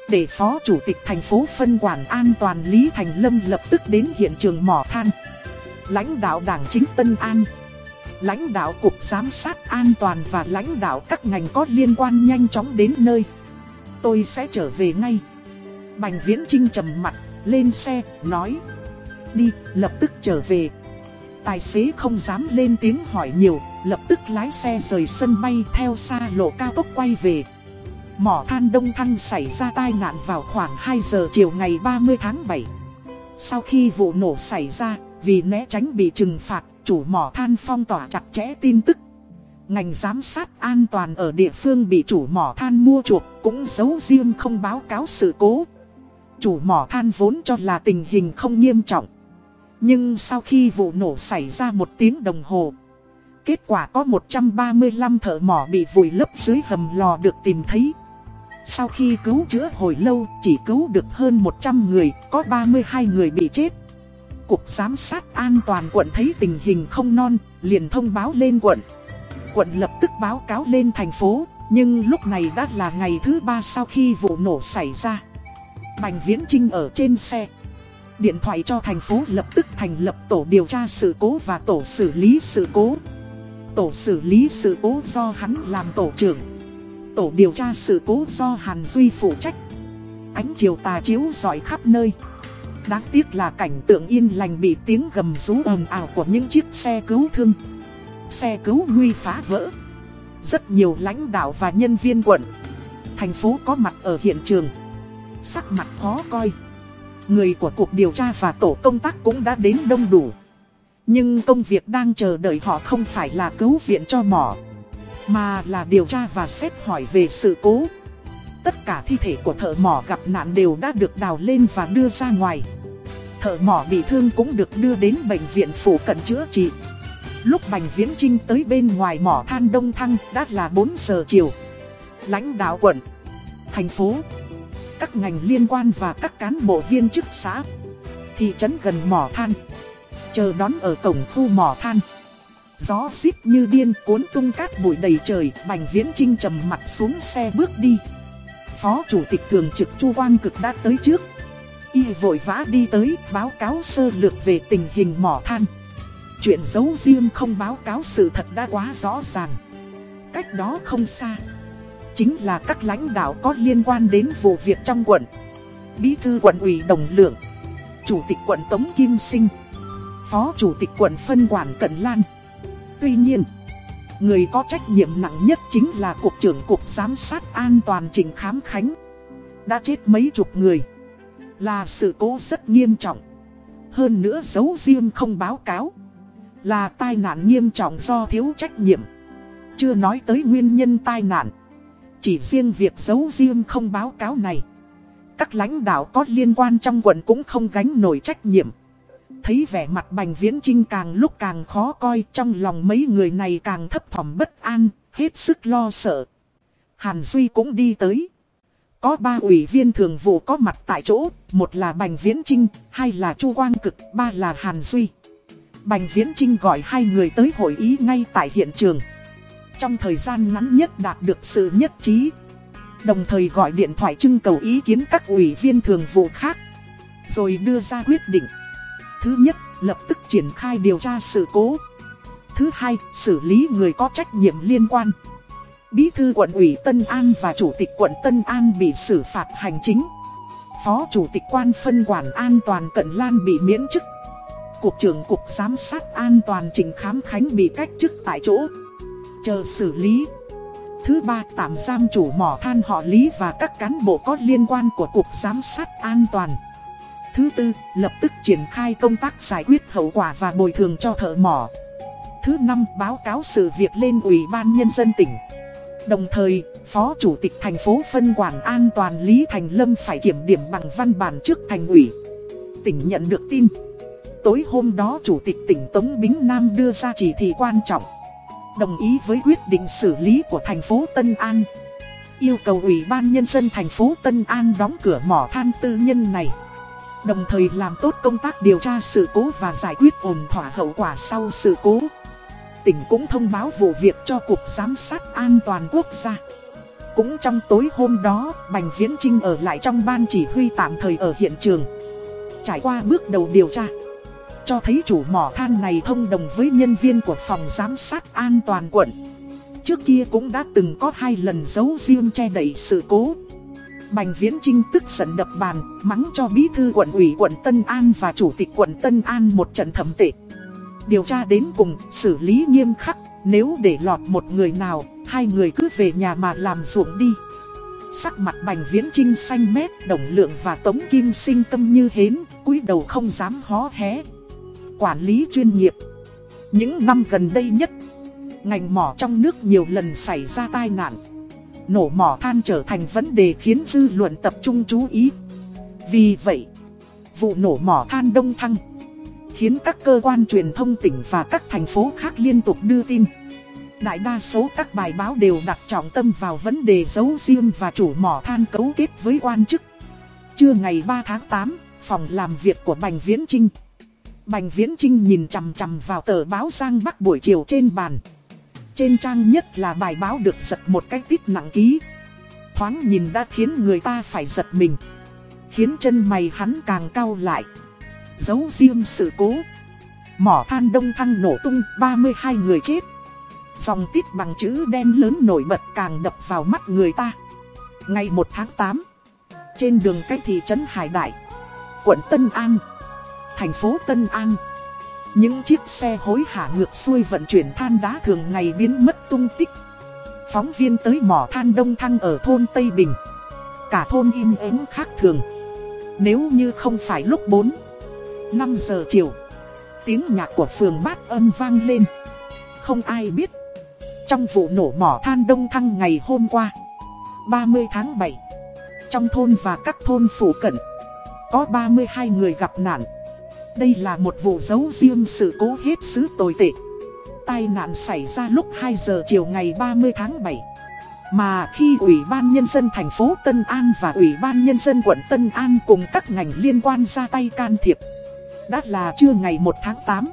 A: Để phó chủ tịch thành phố phân quản an toàn Lý Thành Lâm lập tức đến hiện trường mỏ than. Lãnh đạo đảng chính Tân An. Lãnh đạo cục giám sát an toàn và lãnh đạo các ngành có liên quan nhanh chóng đến nơi. Tôi sẽ trở về ngay. Bành Viễn Trinh trầm mặt, lên xe, nói. Đi, lập tức trở về. Tài xế không dám lên tiếng hỏi nhiều, lập tức lái xe rời sân bay theo xa lộ cao tốc quay về. Mỏ than Đông Thăng xảy ra tai nạn vào khoảng 2 giờ chiều ngày 30 tháng 7. Sau khi vụ nổ xảy ra, vì né tránh bị trừng phạt, chủ mỏ than phong tỏa chặt chẽ tin tức. Ngành giám sát an toàn ở địa phương bị chủ mỏ than mua chuộc cũng giấu riêng không báo cáo sự cố. Chủ mỏ than vốn cho là tình hình không nghiêm trọng. Nhưng sau khi vụ nổ xảy ra một tiếng đồng hồ, kết quả có 135 thợ mỏ bị vùi lấp dưới hầm lò được tìm thấy. Sau khi cứu chữa hồi lâu, chỉ cứu được hơn 100 người, có 32 người bị chết. Cục Giám sát An toàn quận thấy tình hình không non, liền thông báo lên quận. Quận lập tức báo cáo lên thành phố, nhưng lúc này đã là ngày thứ ba sau khi vụ nổ xảy ra. Bành Viễn Trinh ở trên xe. Điện thoại cho thành phố lập tức thành lập tổ điều tra sự cố và tổ xử lý sự cố. Tổ xử lý sự cố do hắn làm tổ trưởng. Tổ điều tra sự cố do Hàn Duy phụ trách. Ánh chiều tà chiếu rọi khắp nơi. Đáng tiếc là cảnh tượng yên lành bị tiếng gầm rú ồn ào của những chiếc xe cứu thương. Xe cứu nguy phá vỡ. Rất nhiều lãnh đạo và nhân viên quận, thành phố có mặt ở hiện trường. Sắc mặt khó coi. Người của cuộc điều tra và tổ công tác cũng đã đến đông đủ. Nhưng công việc đang chờ đợi họ không phải là cứu viện cho mỏ, mà là điều tra và xét hỏi về sự cố. Tất cả thi thể của thợ mỏ gặp nạn đều đã được đào lên và đưa ra ngoài. Thợ mỏ bị thương cũng được đưa đến bệnh viện phủ cận chữa trị. Lúc Bành Viễn Trinh tới bên ngoài mỏ than Đông Thăng đã là 4 giờ chiều. Lãnh đạo quận, thành phố, các ngành liên quan và các cán bộ viên chức xã, thị trấn gần mỏ than, chờ đón ở cổng khu mỏ than. Gió xít như điên cuốn tung cát bụi đầy trời, Bành Viễn Trinh trầm mặt xuống xe bước đi. Phó Chủ tịch Thường trực Chu Quang Cực đã tới trước. Y vội vã đi tới báo cáo sơ lược về tình hình mỏ than. Chuyện giấu riêng không báo cáo sự thật đã quá rõ ràng. Cách đó không xa. Chính là các lãnh đạo có liên quan đến vụ việc trong quận. Bí thư quận ủy Đồng Lượng. Chủ tịch quận Tống Kim Sinh. Phó Chủ tịch quận Phân Quản Cận Lan. Tuy nhiên, người có trách nhiệm nặng nhất chính là Cục trưởng Cục Giám sát An toàn Trình Khám Khánh. Đã chết mấy chục người. Là sự cố rất nghiêm trọng. Hơn nữa giấu riêng không báo cáo. Là tai nạn nghiêm trọng do thiếu trách nhiệm. Chưa nói tới nguyên nhân tai nạn. Chỉ riêng việc giấu riêng không báo cáo này. Các lãnh đạo có liên quan trong quận cũng không gánh nổi trách nhiệm. Thấy vẻ mặt Bành Viễn Trinh càng lúc càng khó coi trong lòng mấy người này càng thấp thỏm bất an, hết sức lo sợ. Hàn Duy cũng đi tới. Có ba ủy viên thường vụ có mặt tại chỗ, một là Bành Viễn Trinh, hai là Chu Quang Cực, ba là Hàn Duy. Bành Viễn Trinh gọi hai người tới hội ý ngay tại hiện trường. Trong thời gian ngắn nhất đạt được sự nhất trí. Đồng thời gọi điện thoại trưng cầu ý kiến các ủy viên thường vụ khác. Rồi đưa ra quyết định. Thứ nhất, lập tức triển khai điều tra sự cố. Thứ hai, xử lý người có trách nhiệm liên quan. Bí thư quận ủy Tân An và Chủ tịch quận Tân An bị xử phạt hành chính. Phó Chủ tịch quan phân quản an toàn Cận Lan bị miễn chức. Cục trưởng Cục Giám sát An toàn Trình Khám Khánh bị cách chức tại chỗ. Chờ xử lý. Thứ ba tạm giam chủ mỏ than họ Lý và các cán bộ có liên quan của Cục Giám sát An toàn. Thứ tư, lập tức triển khai công tác giải quyết hậu quả và bồi thường cho thợ mỏ. Thứ năm, báo cáo sự việc lên Ủy ban Nhân dân tỉnh. Đồng thời, Phó Chủ tịch thành phố phân quản an toàn Lý Thành Lâm phải kiểm điểm bằng văn bản trước thành ủy. Tỉnh nhận được tin. Tối hôm đó Chủ tịch tỉnh Tống Bính Nam đưa ra chỉ thị quan trọng. Đồng ý với quyết định xử lý của thành phố Tân An. Yêu cầu Ủy ban Nhân dân thành phố Tân An đóng cửa mỏ than tư nhân này. Đồng thời làm tốt công tác điều tra sự cố và giải quyết ổn thỏa hậu quả sau sự cố. Tỉnh cũng thông báo vụ việc cho Cục Giám sát An toàn Quốc gia. Cũng trong tối hôm đó, Bành Viễn Trinh ở lại trong ban chỉ huy tạm thời ở hiện trường. Trải qua bước đầu điều tra, cho thấy chủ mỏ than này thông đồng với nhân viên của phòng giám sát an toàn quận. Trước kia cũng đã từng có hai lần giấu riêng che đậy sự cố. Bành Viễn Trinh tức giận đập bàn, mắng cho bí thư quận ủy quận Tân An và chủ tịch quận Tân An một trận thẩm tệ. Điều tra đến cùng, xử lý nghiêm khắc, nếu để lọt một người nào, hai người cứ về nhà mà làm ruộng đi. Sắc mặt Bành Viễn Trinh xanh mét, đồng lượng và tống kim sinh tâm như hến, cúi đầu không dám hó hé. Quản lý chuyên nghiệp Những năm gần đây nhất, ngành mỏ trong nước nhiều lần xảy ra tai nạn nổ mỏ than trở thành vấn đề khiến dư luận tập trung chú ý. Vì vậy, vụ nổ mỏ than Đông Thăng khiến các cơ quan truyền thông tỉnh và các thành phố khác liên tục đưa tin. Đại đa số các bài báo đều đặt trọng tâm vào vấn đề giấu riêng và chủ mỏ than cấu kết với quan chức. Trưa ngày 3 tháng 8, phòng làm việc của Bành Viễn Trinh. Bành Viễn Trinh nhìn chằm chằm vào tờ báo Giang Bắc buổi chiều trên bàn. Trên trang nhất là bài báo được giật một cách tít nặng ký. Thoáng nhìn đã khiến người ta phải giật mình. Khiến chân mày hắn càng cau lại. Giấu riêng sự cố. Mỏ than đông thăng nổ tung 32 người chết. Dòng tít bằng chữ đen lớn nổi bật càng đập vào mắt người ta. Ngày 1 tháng 8. Trên đường cách thị trấn Hải Đại. quận Tân An, thành phố Tân An. Những chiếc xe hối hả ngược xuôi vận chuyển than đá thường ngày biến mất tung tích. Phóng viên tới mỏ than Đông Thăng ở thôn Tây Bình. Cả thôn im ắng khác thường. Nếu như không phải lúc 4, 5 giờ chiều, tiếng nhạc của phường bát âm vang lên. Không ai biết. Trong vụ nổ mỏ than Đông Thăng ngày hôm qua, 30 tháng 7, trong thôn và các thôn phụ cận, có 32 người gặp nạn. Đây là một vụ giấu riêng sự cố hết sức tồi tệ. Tai nạn xảy ra lúc 2 giờ chiều ngày 30 tháng 7. Mà khi Ủy ban Nhân dân thành phố Tân An và Ủy ban Nhân dân quận Tân An cùng các ngành liên quan ra tay can thiệp, đã là trưa ngày 1 tháng 8.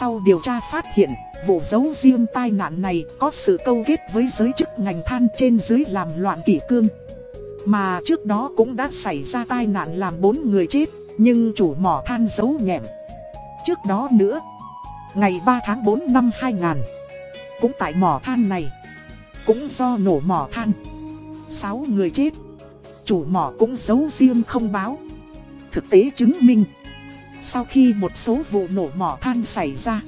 A: Sau điều tra phát hiện, vụ giấu riêng tai nạn này có sự câu kết với giới chức ngành than trên dưới làm loạn kỷ cương. Mà trước đó cũng đã xảy ra tai nạn làm 4 người chết, nhưng chủ mỏ than giấu nhẹm. Trước đó nữa, ngày 3 tháng 4 năm 2000, cũng tại mỏ than này, cũng do nổ mỏ than, 6 người chết. Chủ mỏ cũng giấu riêng không báo. Thực tế chứng minh, sau khi một số vụ nổ mỏ than xảy ra,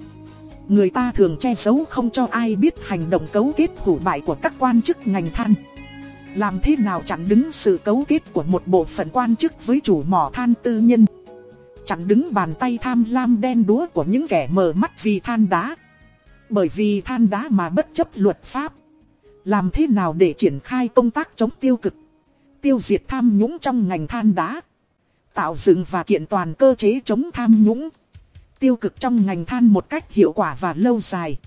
A: người ta thường che giấu không cho ai biết hành động cấu kết hủ bại của các quan chức ngành than. Làm thế nào chặn đứng sự cấu kết của một bộ phận quan chức với chủ mỏ than tư nhân? Chặn đứng bàn tay tham lam đen đúa của những kẻ mờ mắt vì than đá. Bởi vì than đá mà bất chấp luật pháp. Làm thế nào để triển khai công tác chống tiêu cực? Tiêu diệt tham nhũng trong ngành than đá. Tạo dựng và kiện toàn cơ chế chống tham nhũng. Tiêu cực trong ngành than một cách hiệu quả và lâu dài.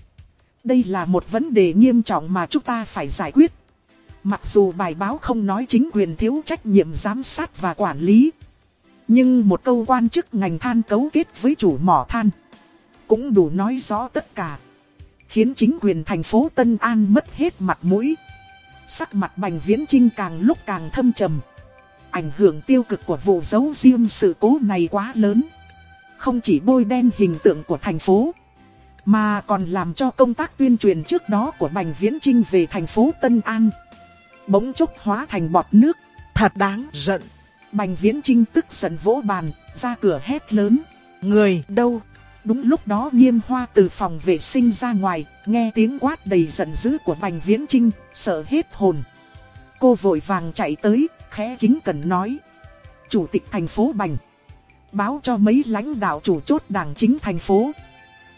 A: Đây là một vấn đề nghiêm trọng mà chúng ta phải giải quyết. Mặc dù bài báo không nói chính quyền thiếu trách nhiệm giám sát và quản lý, Nhưng một câu quan chức ngành than cấu kết với chủ mỏ than Cũng đủ nói rõ tất cả, Khiến chính quyền thành phố Tân An mất hết mặt mũi. Sắc mặt Bành Viễn Trinh càng lúc càng thâm trầm, Ảnh hưởng tiêu cực của vụ giấu riêng sự cố này quá lớn. Không chỉ bôi đen hình tượng của thành phố, Mà còn làm cho công tác tuyên truyền trước đó của Bành Viễn Trinh về thành phố Tân An bỗng chốc hóa thành bọt nước, thật đáng giận. Bành Viễn Trinh tức giận vỗ bàn, ra cửa hét lớn, người đâu? Đúng lúc đó nghiêm hoa từ phòng vệ sinh ra ngoài, nghe tiếng quát đầy giận dữ của Bành Viễn Trinh, sợ hết hồn. Cô vội vàng chạy tới, khẽ kính cần nói. Chủ tịch thành phố Bành, báo cho mấy lãnh đạo chủ chốt đảng chính thành phố,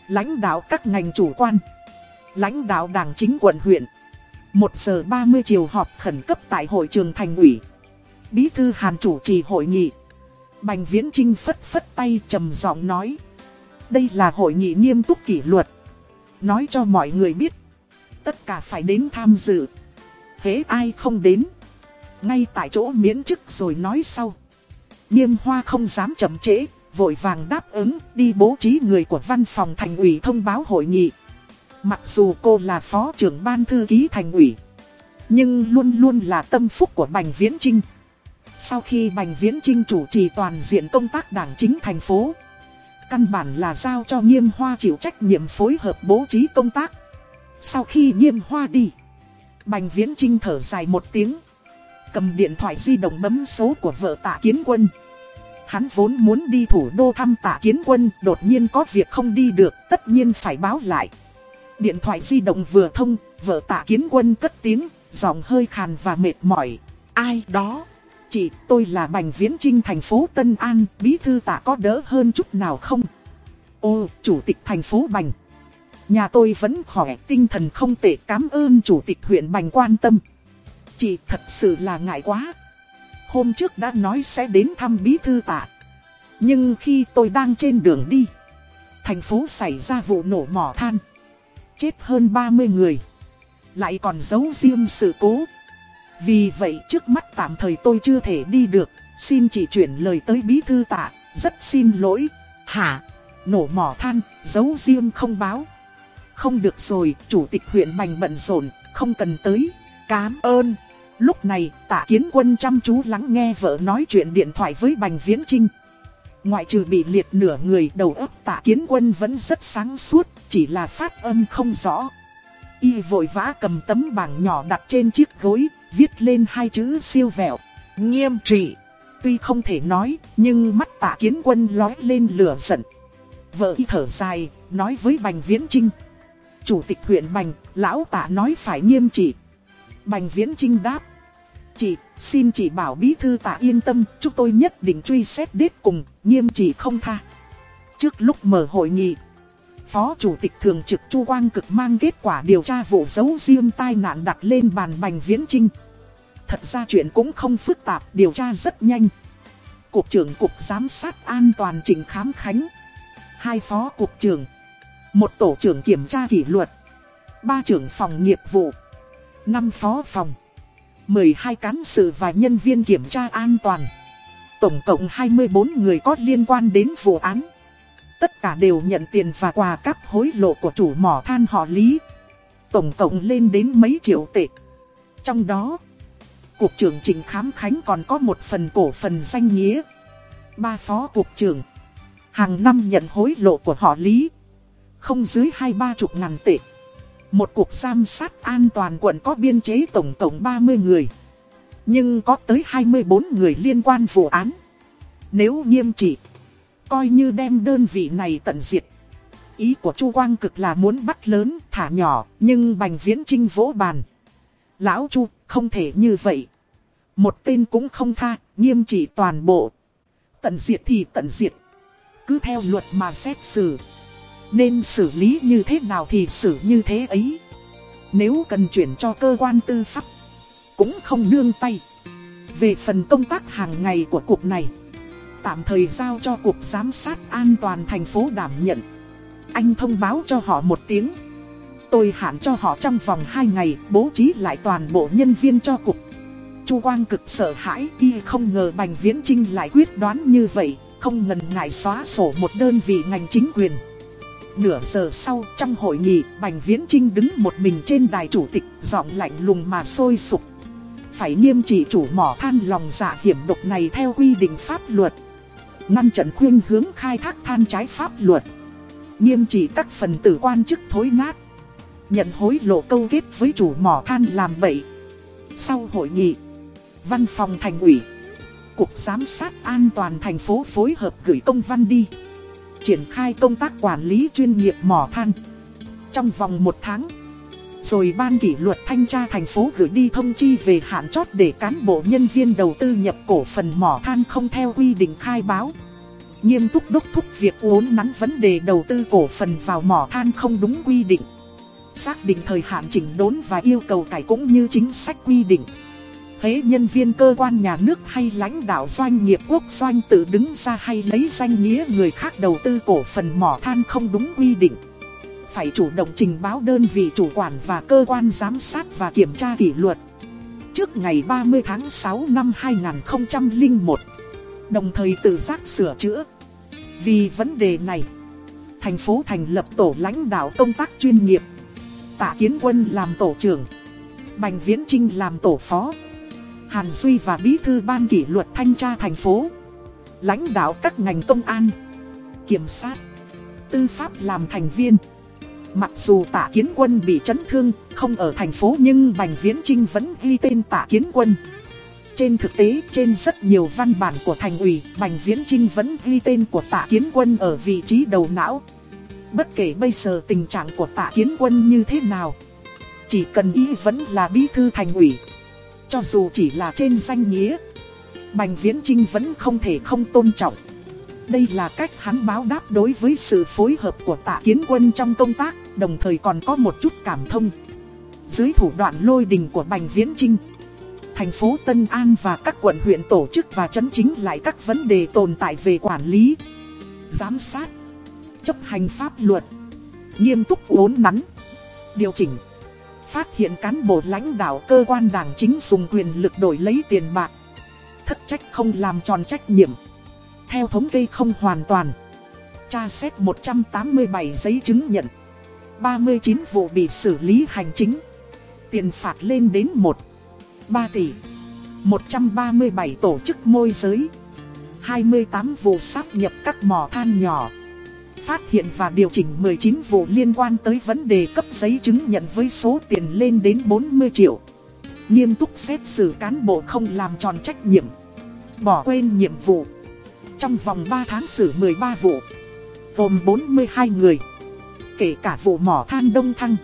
A: lãnh đạo các ngành chủ quan, lãnh đạo đảng chính quận huyện 1 giờ 30 chiều họp khẩn cấp tại hội trường thành ủy. Bí thư Hàn chủ trì hội nghị. Bành Viễn Trinh phất phất tay trầm giọng nói. Đây là hội nghị nghiêm túc kỷ luật. Nói cho mọi người biết. Tất cả phải đến tham dự. Thế ai không đến. Ngay tại chỗ miễn chức rồi nói sau. Niêm hoa không dám chậm trễ. Vội vàng đáp ứng, đi bố trí người của văn phòng thành ủy thông báo hội nghị. Mặc dù cô là phó trưởng ban thư ký thành ủy, nhưng luôn luôn là tâm phúc của Bành Viễn Trinh. Sau khi Bành Viễn Trinh chủ trì toàn diện công tác đảng chính thành phố, căn bản là giao cho Nghiêm Hoa chịu trách nhiệm phối hợp bố trí công tác. Sau khi Nghiêm Hoa đi, Bành Viễn Trinh thở dài một tiếng, cầm điện thoại di động bấm số của vợ tạ kiến quân. Hắn vốn muốn đi thủ đô thăm tạ kiến quân, đột nhiên có việc không đi được, tất nhiên phải báo lại. Điện thoại di động vừa thông, vợ tạ kiến quân cất tiếng, giọng hơi khàn và mệt mỏi. Ai đó? Chị, tôi là Bành Viễn Trinh thành phố Tân An, bí thư tạ có đỡ hơn chút nào không? Ô, chủ tịch thành phố Bành. Nhà tôi vẫn khỏe, tinh thần không tệ, cảm ơn chủ tịch huyện Bành quan tâm. Chị thật sự là ngại quá. Hôm trước đã nói sẽ đến thăm bí thư tạ. Nhưng khi tôi đang trên đường đi, thành phố xảy ra vụ nổ mỏ than chết hơn 30 người. Lại còn giấu riêng sự cố. Vì vậy trước mắt tạm thời tôi chưa thể đi được, xin chỉ chuyển lời tới bí thư tạ, rất xin lỗi. Hả? Nổ mỏ than, giấu riêng không báo. Không được rồi, chủ tịch huyện Bành bận rộn, không cần tới. Cám ơn. Lúc này, tạ kiến quân chăm chú lắng nghe vợ nói chuyện điện thoại với Bành Viễn Trinh. Ngoại trừ bị liệt nửa người đầu óc tạ kiến quân vẫn rất sáng suốt, chỉ là phát âm không rõ. Y vội vã cầm tấm bảng nhỏ đặt trên chiếc gối, viết lên hai chữ siêu vẹo, nghiêm trị. tuy không thể nói, nhưng mắt tạ kiến quân lói lên lửa giận. Vợ y thở dài, nói với Bành Viễn Trinh. Chủ tịch huyện Bành, lão tạ nói phải nghiêm trị. Bành Viễn Trinh đáp. Chị, xin chị bảo bí thư tạ yên tâm, chúng tôi nhất định truy xét đết cùng, nghiêm trị không tha. Trước lúc mở hội nghị, Phó Chủ tịch Thường trực Chu Quang Cực mang kết quả điều tra vụ giấu riêng tai nạn đặt lên bàn Bành Viễn Trinh. Thật ra chuyện cũng không phức tạp, điều tra rất nhanh. Cục trưởng Cục Giám sát An toàn Trình Khám Khánh. Hai phó cục trưởng. Một tổ trưởng kiểm tra kỷ luật. Ba trưởng phòng nghiệp vụ. Năm phó phòng. 12 cán sự và nhân viên kiểm tra an toàn. Tổng cộng 24 người có liên quan đến vụ án. Tất cả đều nhận tiền và quà cắp hối lộ của chủ mỏ than họ Lý. Tổng cộng lên đến mấy triệu tệ. Trong đó, Cục trưởng Trình Khám Khánh còn có một phần cổ phần danh nghĩa. Ba phó cục trưởng. Hàng năm nhận hối lộ của họ Lý. Không dưới hai ba chục ngàn tệ. Một cuộc giám sát an toàn quận có biên chế tổng cộng 30 người. Nhưng có tới 24 người liên quan vụ án. Nếu nghiêm trị, coi như đem đơn vị này tận diệt. Ý của Chu Quang Cực là muốn bắt lớn, thả nhỏ, nhưng Bành Viễn Trinh vỗ bàn. Lão Chu, không thể như vậy. Một tên cũng không tha, nghiêm trị toàn bộ. Tận diệt thì tận diệt. Cứ theo luật mà xét xử. Nên xử lý như thế nào thì xử như thế ấy. Nếu cần chuyển cho cơ quan tư pháp, cũng không nương tay. Về phần công tác hàng ngày của cuộc này, tạm thời giao cho Cục Giám sát An toàn thành phố đảm nhận. Anh thông báo cho họ một tiếng. Tôi hạn cho họ trong vòng 2 ngày bố trí lại toàn bộ nhân viên cho cục. Chu Quang cực sợ hãi y không ngờ Bành Viễn Trinh lại quyết đoán như vậy, không ngần ngại xóa sổ một đơn vị ngành chính quyền. Nửa giờ sau, trong hội nghị, Bành Viễn Trinh đứng một mình trên đài chủ tịch, giọng lạnh lùng mà sôi sục. Phải nghiêm trị chủ mỏ than lòng dạ hiểm độc này theo quy định pháp luật. Ngăn trận khuyên hướng khai thác than trái pháp luật. Nghiêm trị các phần tử quan chức thối nát. Nhận hối lộ câu kết với chủ mỏ than làm bậy. Sau hội nghị, Văn phòng thành ủy Cục Giám sát An toàn thành phố phối hợp gửi công văn đi Triển khai công tác quản lý chuyên nghiệp mỏ than Trong vòng một tháng rồi ban kỷ luật thanh tra thành phố gửi đi thông chi về hạn chót để cán bộ nhân viên đầu tư nhập cổ phần mỏ than không theo quy định khai báo. Nghiêm túc đốc thúc việc uốn nắn vấn đề đầu tư cổ phần vào mỏ than không đúng quy định. Xác định thời hạn chỉnh đốn và yêu cầu cải cũng như chính sách quy định. Thế nhân viên cơ quan nhà nước hay lãnh đạo doanh nghiệp quốc doanh tự đứng ra hay lấy danh nghĩa người khác đầu tư cổ phần mỏ than không đúng quy định. Phải chủ động trình báo đơn vị chủ quản và cơ quan giám sát và kiểm tra kỷ luật. Trước ngày 30 tháng 6 năm 2001, đồng thời tự giác sửa chữa. Vì vấn đề này, thành phố thành lập tổ lãnh đạo công tác chuyên nghiệp. Tạ Kiến Quân làm tổ trưởng, Bành Viễn Trinh làm tổ phó. Hàn Duy và Bí thư Ban kỷ luật thanh tra thành phố Lãnh đạo các ngành công an Kiểm sát Tư pháp làm thành viên Mặc dù tạ kiến quân bị chấn thương, Không ở thành phố nhưng Bành Viễn Trinh vẫn ghi tên tạ kiến quân. Trên thực tế, trên rất nhiều văn bản của thành ủy, Bành Viễn Trinh vẫn ghi tên của tạ kiến quân ở vị trí đầu não. Bất kể bây giờ tình trạng của tạ kiến quân như thế nào, Chỉ cần ý vẫn là bí thư thành ủy. Cho dù chỉ là trên danh nghĩa, Bành Viễn Trinh vẫn không thể không tôn trọng. Đây là cách hắn báo đáp đối với sự phối hợp của tạ kiến quân trong công tác. Đồng thời còn có một chút cảm thông Dưới thủ đoạn lôi đình của Bành Viễn Trinh Thành phố Tân An và các quận huyện tổ chức và chấn chính lại các vấn đề tồn tại về quản lý, Giám sát, Chấp hành pháp luật, Nghiêm túc uốn nắn, Điều chỉnh, phát hiện cán bộ lãnh đạo cơ quan đảng chính dùng quyền lực đổi lấy tiền bạc. Thất trách không làm tròn trách nhiệm. Theo thống kê không hoàn toàn. Tra xét 187 giấy chứng nhận. 39 vụ bị xử lý hành chính. Tiền phạt lên đến 1. 3 tỷ. 137 tổ chức môi giới. 28 vụ sáp nhập các mỏ than nhỏ phát hiện và điều chỉnh 19 vụ liên quan tới vấn đề cấp giấy chứng nhận với số tiền lên đến 40 triệu. Nghiêm túc xét xử cán bộ không làm tròn trách nhiệm. bỏ quên nhiệm vụ. Trong vòng 3 tháng xử 13 vụ, gồm 42 người, kể cả vụ mỏ than đông thăng.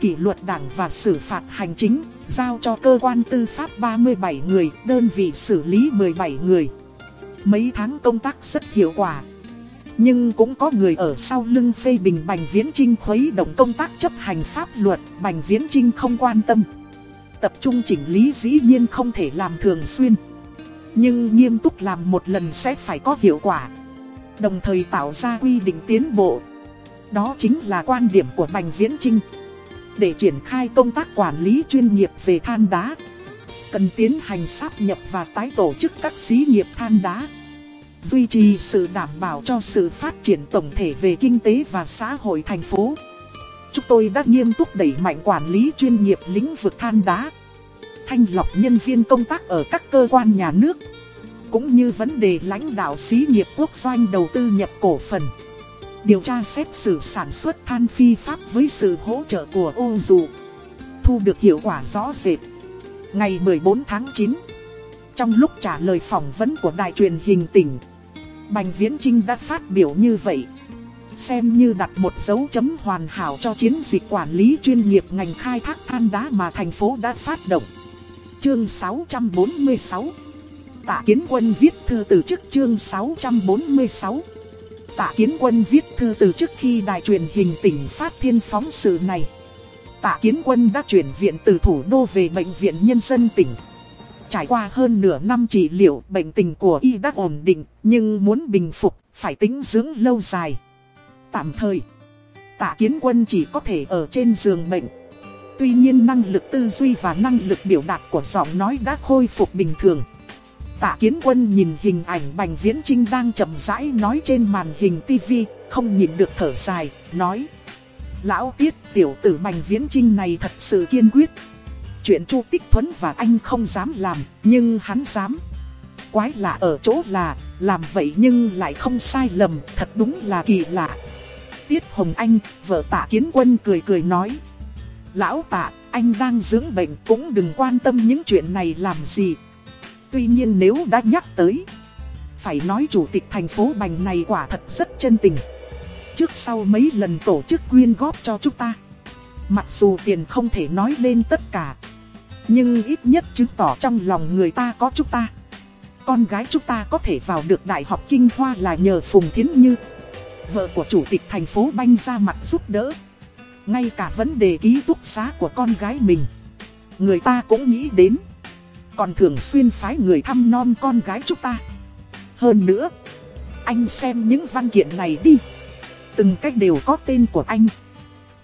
A: Kỷ luật đảng và xử phạt hành chính, giao cho cơ quan tư pháp 37 người, đơn vị xử lý 17 người. Mấy tháng công tác rất hiệu quả. Nhưng cũng có người ở sau lưng phê bình Bành Viễn Trinh khuấy động công tác chấp hành pháp luật, Bành Viễn Trinh không quan tâm. Tập trung chỉnh lý dĩ nhiên không thể làm thường xuyên. Nhưng nghiêm túc làm một lần sẽ phải có hiệu quả. Đồng thời tạo ra quy định tiến bộ. Đó chính là quan điểm của Bành Viễn Trinh. Để triển khai công tác quản lý chuyên nghiệp về than đá, cần tiến hành sáp nhập và tái tổ chức các xí nghiệp than đá duy trì sự đảm bảo cho sự phát triển tổng thể về kinh tế và xã hội thành phố. Chúng tôi đã nghiêm túc đẩy mạnh quản lý chuyên nghiệp lĩnh vực than đá, thanh lọc nhân viên công tác ở các cơ quan nhà nước, cũng như vấn đề lãnh đạo xí nghiệp quốc doanh đầu tư nhập cổ phần. Điều tra xét xử sản xuất than phi pháp với sự hỗ trợ của ô dù, thu được hiệu quả rõ rệt. Ngày 14 tháng 9, trong lúc trả lời phỏng vấn của đài truyền hình tỉnh, Bành Viễn Trinh đã phát biểu như vậy. Xem như đặt một dấu chấm hoàn hảo cho chiến dịch quản lý chuyên nghiệp ngành khai thác than đá mà thành phố đã phát động. Chương 646 Tạ Kiến Quân viết thư từ chức chương 646 Tạ Kiến Quân viết thư từ trước khi đài truyền hình tỉnh phát thiên phóng sự này. Tạ Kiến Quân đã chuyển viện từ thủ đô về bệnh viện nhân dân tỉnh. Trải qua hơn nửa năm trị liệu, bệnh tình của y đã ổn định, nhưng muốn bình phục, phải tính dưỡng lâu dài. Tạm thời, tạ kiến quân chỉ có thể ở trên giường bệnh. Tuy nhiên năng lực tư duy và năng lực biểu đạt của giọng nói đã khôi phục bình thường. Tạ kiến quân nhìn hình ảnh Bành Viễn Trinh đang chậm rãi nói trên màn hình tivi, không nhìn được thở dài, nói Lão Tiết tiểu tử Bành Viễn Trinh này thật sự kiên quyết Chuyện Chu Tích Thuấn và anh không dám làm, nhưng hắn dám. Quái lạ ở chỗ là, làm vậy nhưng lại không sai lầm, thật đúng là kỳ lạ. Tiết Hồng Anh, vợ tạ kiến quân cười cười nói. Lão tạ, anh đang dưỡng bệnh cũng đừng quan tâm những chuyện này làm gì. Tuy nhiên nếu đã nhắc tới, phải nói chủ tịch thành phố Bành này quả thật rất chân tình. Trước sau mấy lần tổ chức quyên góp cho chúng ta. Mặc dù tiền không thể nói lên tất cả Nhưng ít nhất chứng tỏ trong lòng người ta có chúng ta Con gái chúng ta có thể vào được Đại học Kinh Hoa là nhờ Phùng Thiến Như Vợ của Chủ tịch thành phố Banh ra mặt giúp đỡ Ngay cả vấn đề ký túc xá của con gái mình Người ta cũng nghĩ đến còn thường xuyên phái người thăm non con gái chúng ta. Hơn nữa, Anh xem những văn kiện này đi. Từng cách đều có tên của anh.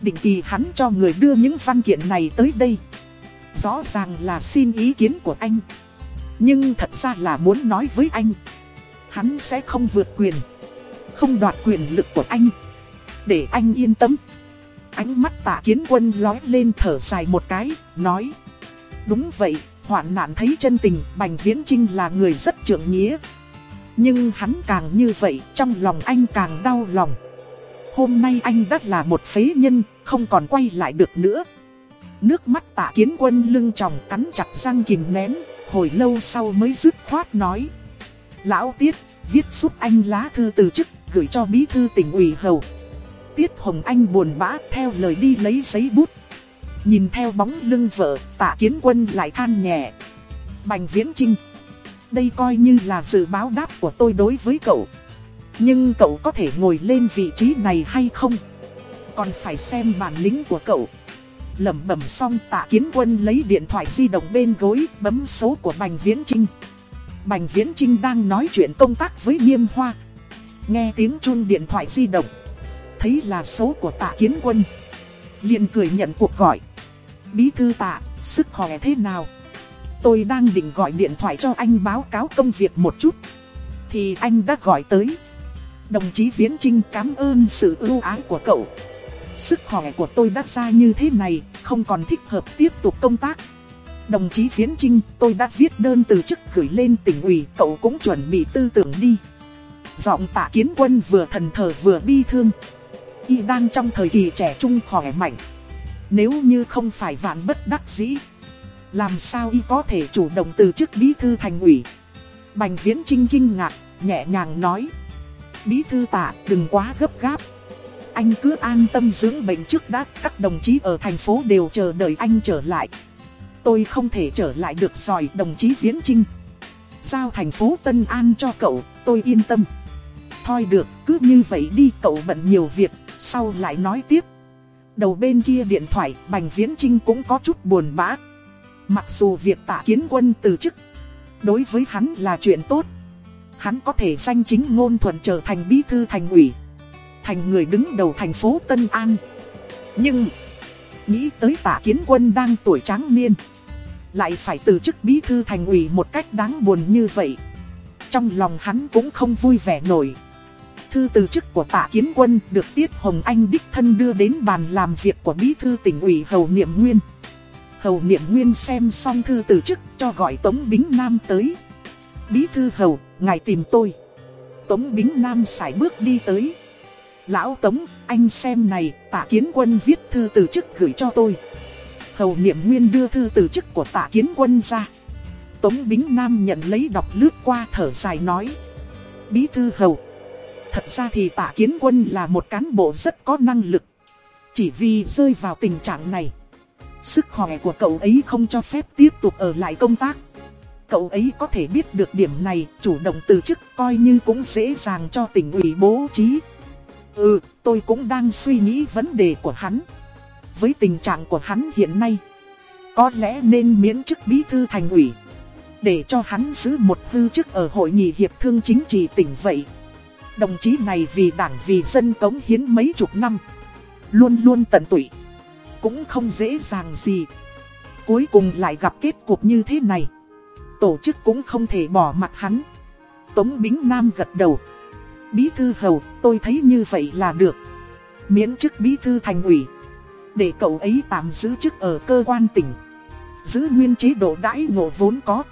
A: Định kỳ hắn cho người đưa những văn kiện này tới đây. Rõ ràng là xin ý kiến của anh. Nhưng thật ra là muốn nói với anh. Hắn sẽ không vượt quyền. Không đoạt quyền lực của anh. Để anh yên tâm. Ánh mắt tạ kiến quân lói lên thở dài một cái, Nói, Đúng vậy. Hoạn nạn thấy chân tình Bành Viễn Trinh là người rất trưởng nghĩa Nhưng hắn càng như vậy Trong lòng anh càng đau lòng Hôm nay anh đã là một phế nhân, không còn quay lại được nữa. Nước mắt tạ kiến quân lưng tròng cắn chặt răng kìm nén, hồi lâu sau mới dứt khoát nói. Lão Tiết, viết giúp anh lá thư từ chức, gửi cho bí thư tỉnh ủy hầu. Tiết Hồng Anh buồn bã theo lời đi lấy giấy bút. Nhìn theo bóng lưng vợ, tạ kiến quân lại than nhẹ. Bành Viễn Trinh. Đây coi như là sự báo đáp của tôi đối với cậu. Nhưng cậu có thể ngồi lên vị trí này hay không? Còn phải xem bản lĩnh của cậu. Lẩm bẩm xong tạ kiến quân lấy điện thoại di động bên gối bấm số của Bành Viễn Trinh. Bành Viễn Trinh đang nói chuyện công tác với Niêm Hoa. Nghe tiếng chuông điện thoại di động. Thấy là số của tạ kiến quân liền cười nhận cuộc gọi. Bí thư tạ, sức khỏe thế nào? Tôi đang định gọi điện thoại cho anh báo cáo công việc một chút. Thì anh đã gọi tới. Đồng chí Viễn Trinh cảm ơn sự ưu ái của cậu. Sức khỏe của tôi đã ra như thế này, không còn thích hợp tiếp tục công tác. Đồng chí Viễn Trinh, tôi đã viết đơn từ chức gửi lên tỉnh ủy, cậu cũng chuẩn bị tư tưởng đi. Giọng tạ kiến quân vừa thần thờ vừa bi thương. Y đang trong thời kỳ trẻ trung khỏe mạnh. Nếu như không phải vạn bất đắc dĩ, làm sao y có thể chủ động từ chức bí thư thành ủy. Bành Viễn Trinh kinh ngạc, nhẹ nhàng nói. Bí thư tạ đừng quá gấp gáp. Anh cứ an tâm dưỡng bệnh trước đã, các đồng chí ở thành phố đều chờ đợi anh trở lại. Tôi không thể trở lại được rồi đồng chí Viễn Trinh. Giao thành phố Tân An cho cậu, tôi yên tâm. Thôi được, cứ như vậy đi cậu bận nhiều việc, sau lại nói tiếp. Đầu bên kia điện thoại, Bành Viễn Trinh cũng có chút buồn bã. Mặc dù việc tạ kiến quân từ chức, đối với hắn là chuyện tốt. Hắn có thể danh chính ngôn thuận trở thành bí thư thành ủy. Thành người đứng đầu thành phố Tân An. Nhưng, nghĩ tới tạ kiến quân đang tuổi tráng niên. Lại phải từ chức bí thư thành ủy một cách đáng buồn như vậy. Trong lòng hắn cũng không vui vẻ nổi. Thư từ chức của tạ kiến quân được Tiết Hồng Anh đích thân đưa đến bàn làm việc của bí thư tỉnh ủy Hầu Niệm Nguyên. Hầu Niệm Nguyên xem xong thư từ chức cho gọi Tống Bính Nam tới. Bí thư Hầu, ngài tìm tôi. Tống Bính Nam sải bước đi tới. Lão Tống, anh xem này, tạ kiến quân viết thư từ chức gửi cho tôi. Hầu Niệm Nguyên đưa thư từ chức của tạ kiến quân ra. Tống Bính Nam nhận lấy đọc lướt qua thở dài nói. Bí thư Hầu, Thật ra thì tạ kiến quân là một cán bộ rất có năng lực. Chỉ vì rơi vào tình trạng này. Sức khỏe của cậu ấy không cho phép tiếp tục ở lại công tác. Cậu ấy có thể biết được điểm này, chủ động từ chức coi như cũng dễ dàng cho tỉnh ủy bố trí. Ừ, tôi cũng đang suy nghĩ vấn đề của hắn. Với tình trạng của hắn hiện nay, có lẽ nên miễn chức bí thư thành ủy. Để cho hắn giữ một hư chức ở hội nghị hiệp thương chính trị tỉnh vậy. Đồng chí này vì đảng vì dân cống hiến mấy chục năm. Luôn luôn tận tụy. Cũng không dễ dàng gì. Cuối cùng lại gặp kết cục như thế này. Tổ chức cũng không thể bỏ mặt hắn. Tống Bính Nam gật đầu. Bí thư hầu, tôi thấy như vậy là được. Miễn chức bí thư thành ủy. Để cậu ấy tạm giữ chức ở cơ quan tỉnh. Giữ nguyên chế độ đãi ngộ vốn có.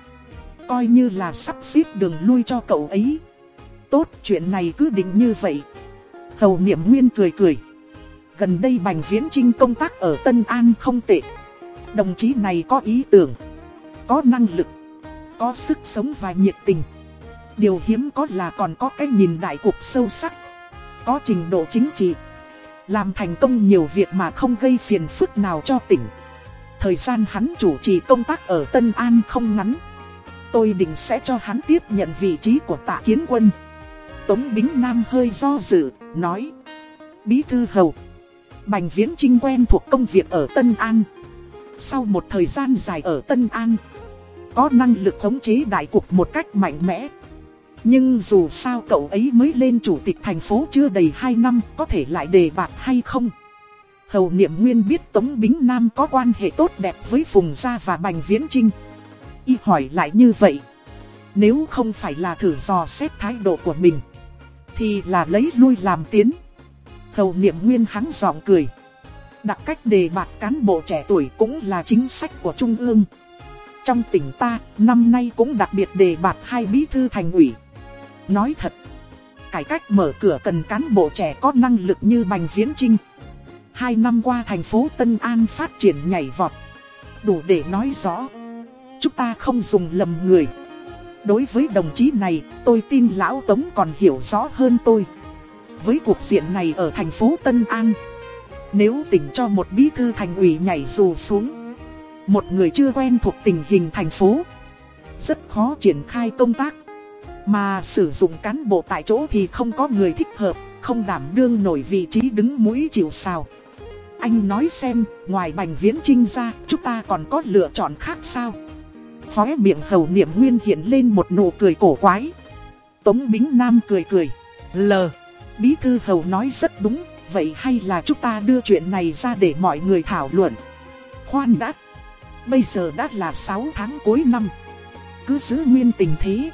A: Coi như là sắp xếp đường lui cho cậu ấy. Tốt, chuyện này cứ định như vậy. Hầu niệm nguyên cười cười. Gần đây Bành Viễn Trinh công tác ở Tân An không tệ. Đồng chí này có ý tưởng, Có năng lực, Có sức sống và nhiệt tình. Điều hiếm có là còn có cái nhìn đại cục sâu sắc, Có trình độ chính trị. Làm thành công nhiều việc mà không gây phiền phức nào cho tỉnh. Thời gian hắn chủ trì công tác ở Tân An không ngắn. Tôi định sẽ cho hắn tiếp nhận vị trí của tạ kiến quân. Tống Bính Nam hơi do dự, nói. Bí thư hầu. Bành Viễn Trinh quen thuộc công việc ở Tân An. Sau một thời gian dài ở Tân An Có năng lực khống chế đại cục một cách mạnh mẽ. Nhưng dù sao cậu ấy mới lên chủ tịch thành phố chưa đầy 2 năm Có thể lại đề bạt hay không? Hầu Niệm Nguyên biết Tống Bính Nam có quan hệ tốt đẹp với Phùng Gia và Bành Viễn Trinh Y hỏi lại như vậy. Nếu không phải là thử dò xét thái độ của mình thì là lấy lui làm tiến. Hầu niệm nguyên hắn giọng cười. Đặt cách đề bạt cán bộ trẻ tuổi cũng là chính sách của Trung ương. Trong tỉnh ta, năm nay cũng đặc biệt đề bạt hai bí thư thành ủy. Nói thật, cải cách mở cửa cần cán bộ trẻ có năng lực như Bành Viễn Trinh. Hai năm qua thành phố Tân An phát triển nhảy vọt. Đủ để nói rõ. Chúng ta không dùng lầm người. Đối với đồng chí này, tôi tin Lão Tống còn hiểu rõ hơn tôi. Với cuộc diện này ở thành phố Tân An, nếu tỉnh cho một bí thư thành ủy nhảy dù xuống, một người chưa quen thuộc tình hình thành phố, rất khó triển khai công tác. Mà sử dụng cán bộ tại chỗ thì không có người thích hợp, không đảm đương nổi vị trí đứng mũi chịu sào. Anh nói xem, ngoài Bành Viễn Trinh ra, chúng ta còn có lựa chọn khác sao? Khóe miệng hầu niệm nguyên hiện lên một nụ cười cổ quái. Tống Bính Nam cười cười. L. Bí thư hầu nói rất đúng. Vậy hay là chúng ta đưa chuyện này ra để mọi người thảo luận. Khoan đã. Bây giờ đã là 6 tháng cuối năm. Cứ giữ nguyên tình thế.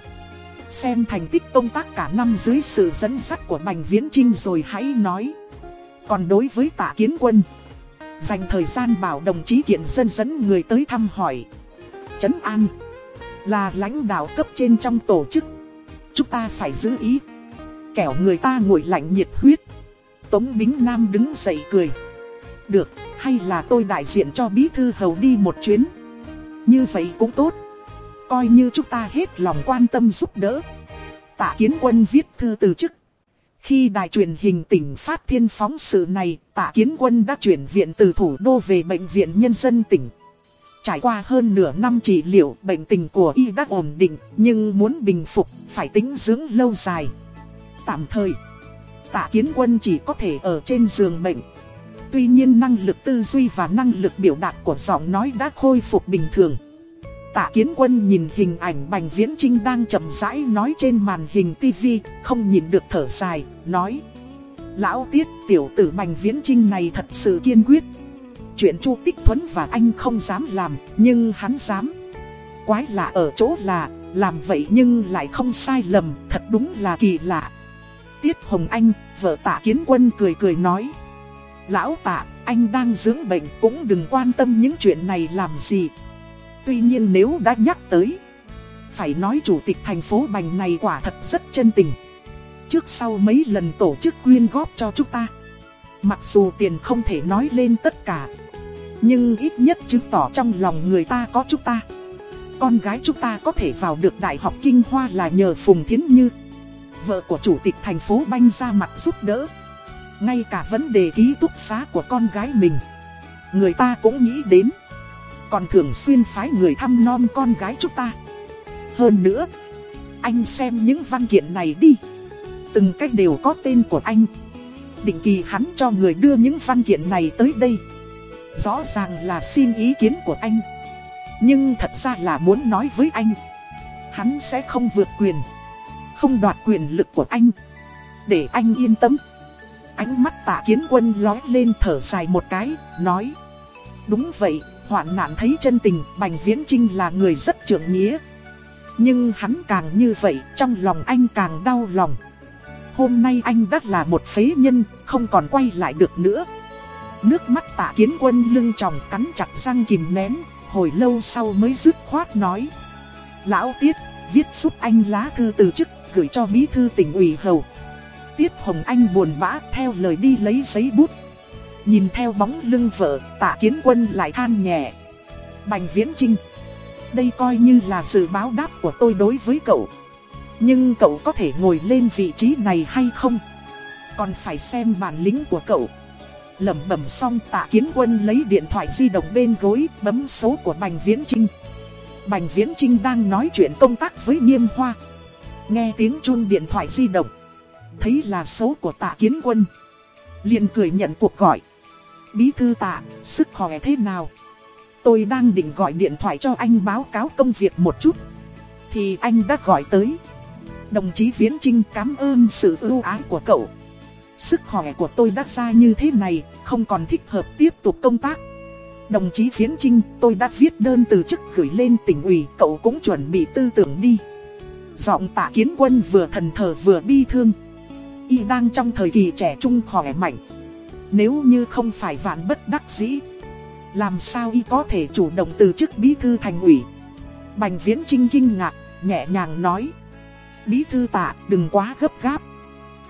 A: Xem thành tích công tác cả năm dưới sự dẫn dắt của Bành Viễn Trinh rồi hãy nói. Còn đối với tạ kiến quân. Dành thời gian bảo đồng chí kiện dân dẫn người tới thăm hỏi trấn an. Là lãnh đạo cấp trên trong tổ chức. Chúng ta phải giữ ý. Kẻo người ta ngồi lạnh nhiệt huyết. Tống Bính Nam đứng dậy cười. Được, hay là tôi đại diện cho bí thư hầu đi một chuyến? Như vậy cũng tốt. Coi như chúng ta hết lòng quan tâm giúp đỡ. Tạ Kiến Quân viết thư từ chức. Khi đài truyền hình tỉnh phát thiên phóng sự này, Tạ Kiến Quân đã chuyển viện từ thủ đô về bệnh viện nhân dân tỉnh. Trải qua hơn nửa năm trị liệu, bệnh tình của y đã ổn định, nhưng muốn bình phục, phải tính dưỡng lâu dài. Tạm thời, Tạ Kiến Quân chỉ có thể ở trên giường bệnh. Tuy nhiên năng lực tư duy và năng lực biểu đạt của giọng nói đã khôi phục bình thường. Tạ Kiến Quân nhìn hình ảnh Bành Viễn Trinh đang chậm rãi nói trên màn hình tivi, không nhìn được thở dài, nói Lão Tiết tiểu tử Bành Viễn Trinh này thật sự kiên quyết Chuyện Chu Tích Thuấn và anh không dám làm, nhưng hắn dám. Quái lạ ở chỗ là, làm vậy nhưng lại không sai lầm, thật đúng là kỳ lạ. Tiết Hồng Anh, vợ Tạ Kiến Quân cười cười nói Lão Tạ, anh đang dưỡng bệnh cũng đừng quan tâm những chuyện này làm gì. Tuy nhiên nếu đã nhắc tới Phải nói chủ tịch thành phố Bành này quả thật rất chân tình. Trước sau mấy lần tổ chức quyên góp cho chúng ta Mặc dù tiền không thể nói lên tất cả, Nhưng ít nhất chứng tỏ trong lòng người ta có chúng ta. Con gái chúng ta có thể vào được Đại học Kinh Hoa là nhờ Phùng Thiến Như. Vợ của chủ tịch thành phố Banh ra mặt giúp đỡ. Ngay cả vấn đề ký túc xá của con gái mình, Người ta cũng nghĩ đến. Còn thường xuyên phái người thăm non con gái chúng ta. Hơn nữa, Anh xem những văn kiện này đi. Từng cách đều có tên của anh. Định kỳ hắn cho người đưa những văn kiện này tới đây. Rõ ràng là xin ý kiến của anh. Nhưng thật ra là muốn nói với anh. Hắn sẽ không vượt quyền Không đoạt quyền lực của anh. Để anh yên tâm. Ánh mắt tạ kiến quân lói lên thở dài một cái Nói. Đúng vậy hoạn nạn thấy chân tình, Bành Viễn Trinh là người rất trưởng nghĩa. Nhưng hắn càng như vậy, trong lòng anh càng đau lòng. Hôm nay anh đã là một phế nhân, không còn quay lại được nữa. Nước mắt tạ kiến quân lưng tròng cắn chặt răng kìm nén, hồi lâu sau mới dứt khoát nói. Lão Tiết, viết giúp anh lá thư từ chức, gửi cho bí thư tỉnh ủy hầu. Tiết Hồng Anh buồn bã theo lời đi lấy giấy bút Nhìn theo bóng lưng vợ, tạ kiến quân lại than nhẹ. Bành viễn trinh. Đây coi như là sự báo đáp của tôi đối với cậu. Nhưng cậu có thể ngồi lên vị trí này hay không? Còn phải xem bản lĩnh của cậu. Lẩm bẩm xong tạ kiến quân lấy điện thoại di động bên gối bấm số của Bành Viễn Trinh. Bành Viễn Trinh đang nói chuyện công tác với Nhiêm Hoa. Nghe tiếng chuông điện thoại di động. Thấy là số của tạ kiến quân. liền cười nhận cuộc gọi. Bí thư tạ, sức khỏe thế nào? Tôi đang định gọi điện thoại cho anh báo cáo công việc một chút. Thì anh đã gọi tới. Đồng chí Viễn Trinh cảm ơn sự ưu ái của cậu. Sức khỏe của tôi đã ra như thế này, không còn thích hợp tiếp tục công tác. Đồng chí Viễn Trinh, tôi đã viết đơn từ chức gửi lên tỉnh ủy, cậu cũng chuẩn bị tư tưởng đi. Giọng tạ kiến quân vừa thần thờ vừa bi thương. Y đang trong thời kỳ trẻ trung khỏe mạnh. Nếu như không phải vạn bất đắc dĩ Làm sao y có thể chủ động từ chức bí thư thành ủy Bành viễn trinh kinh ngạc, nhẹ nhàng nói Bí thư tạ, đừng quá gấp gáp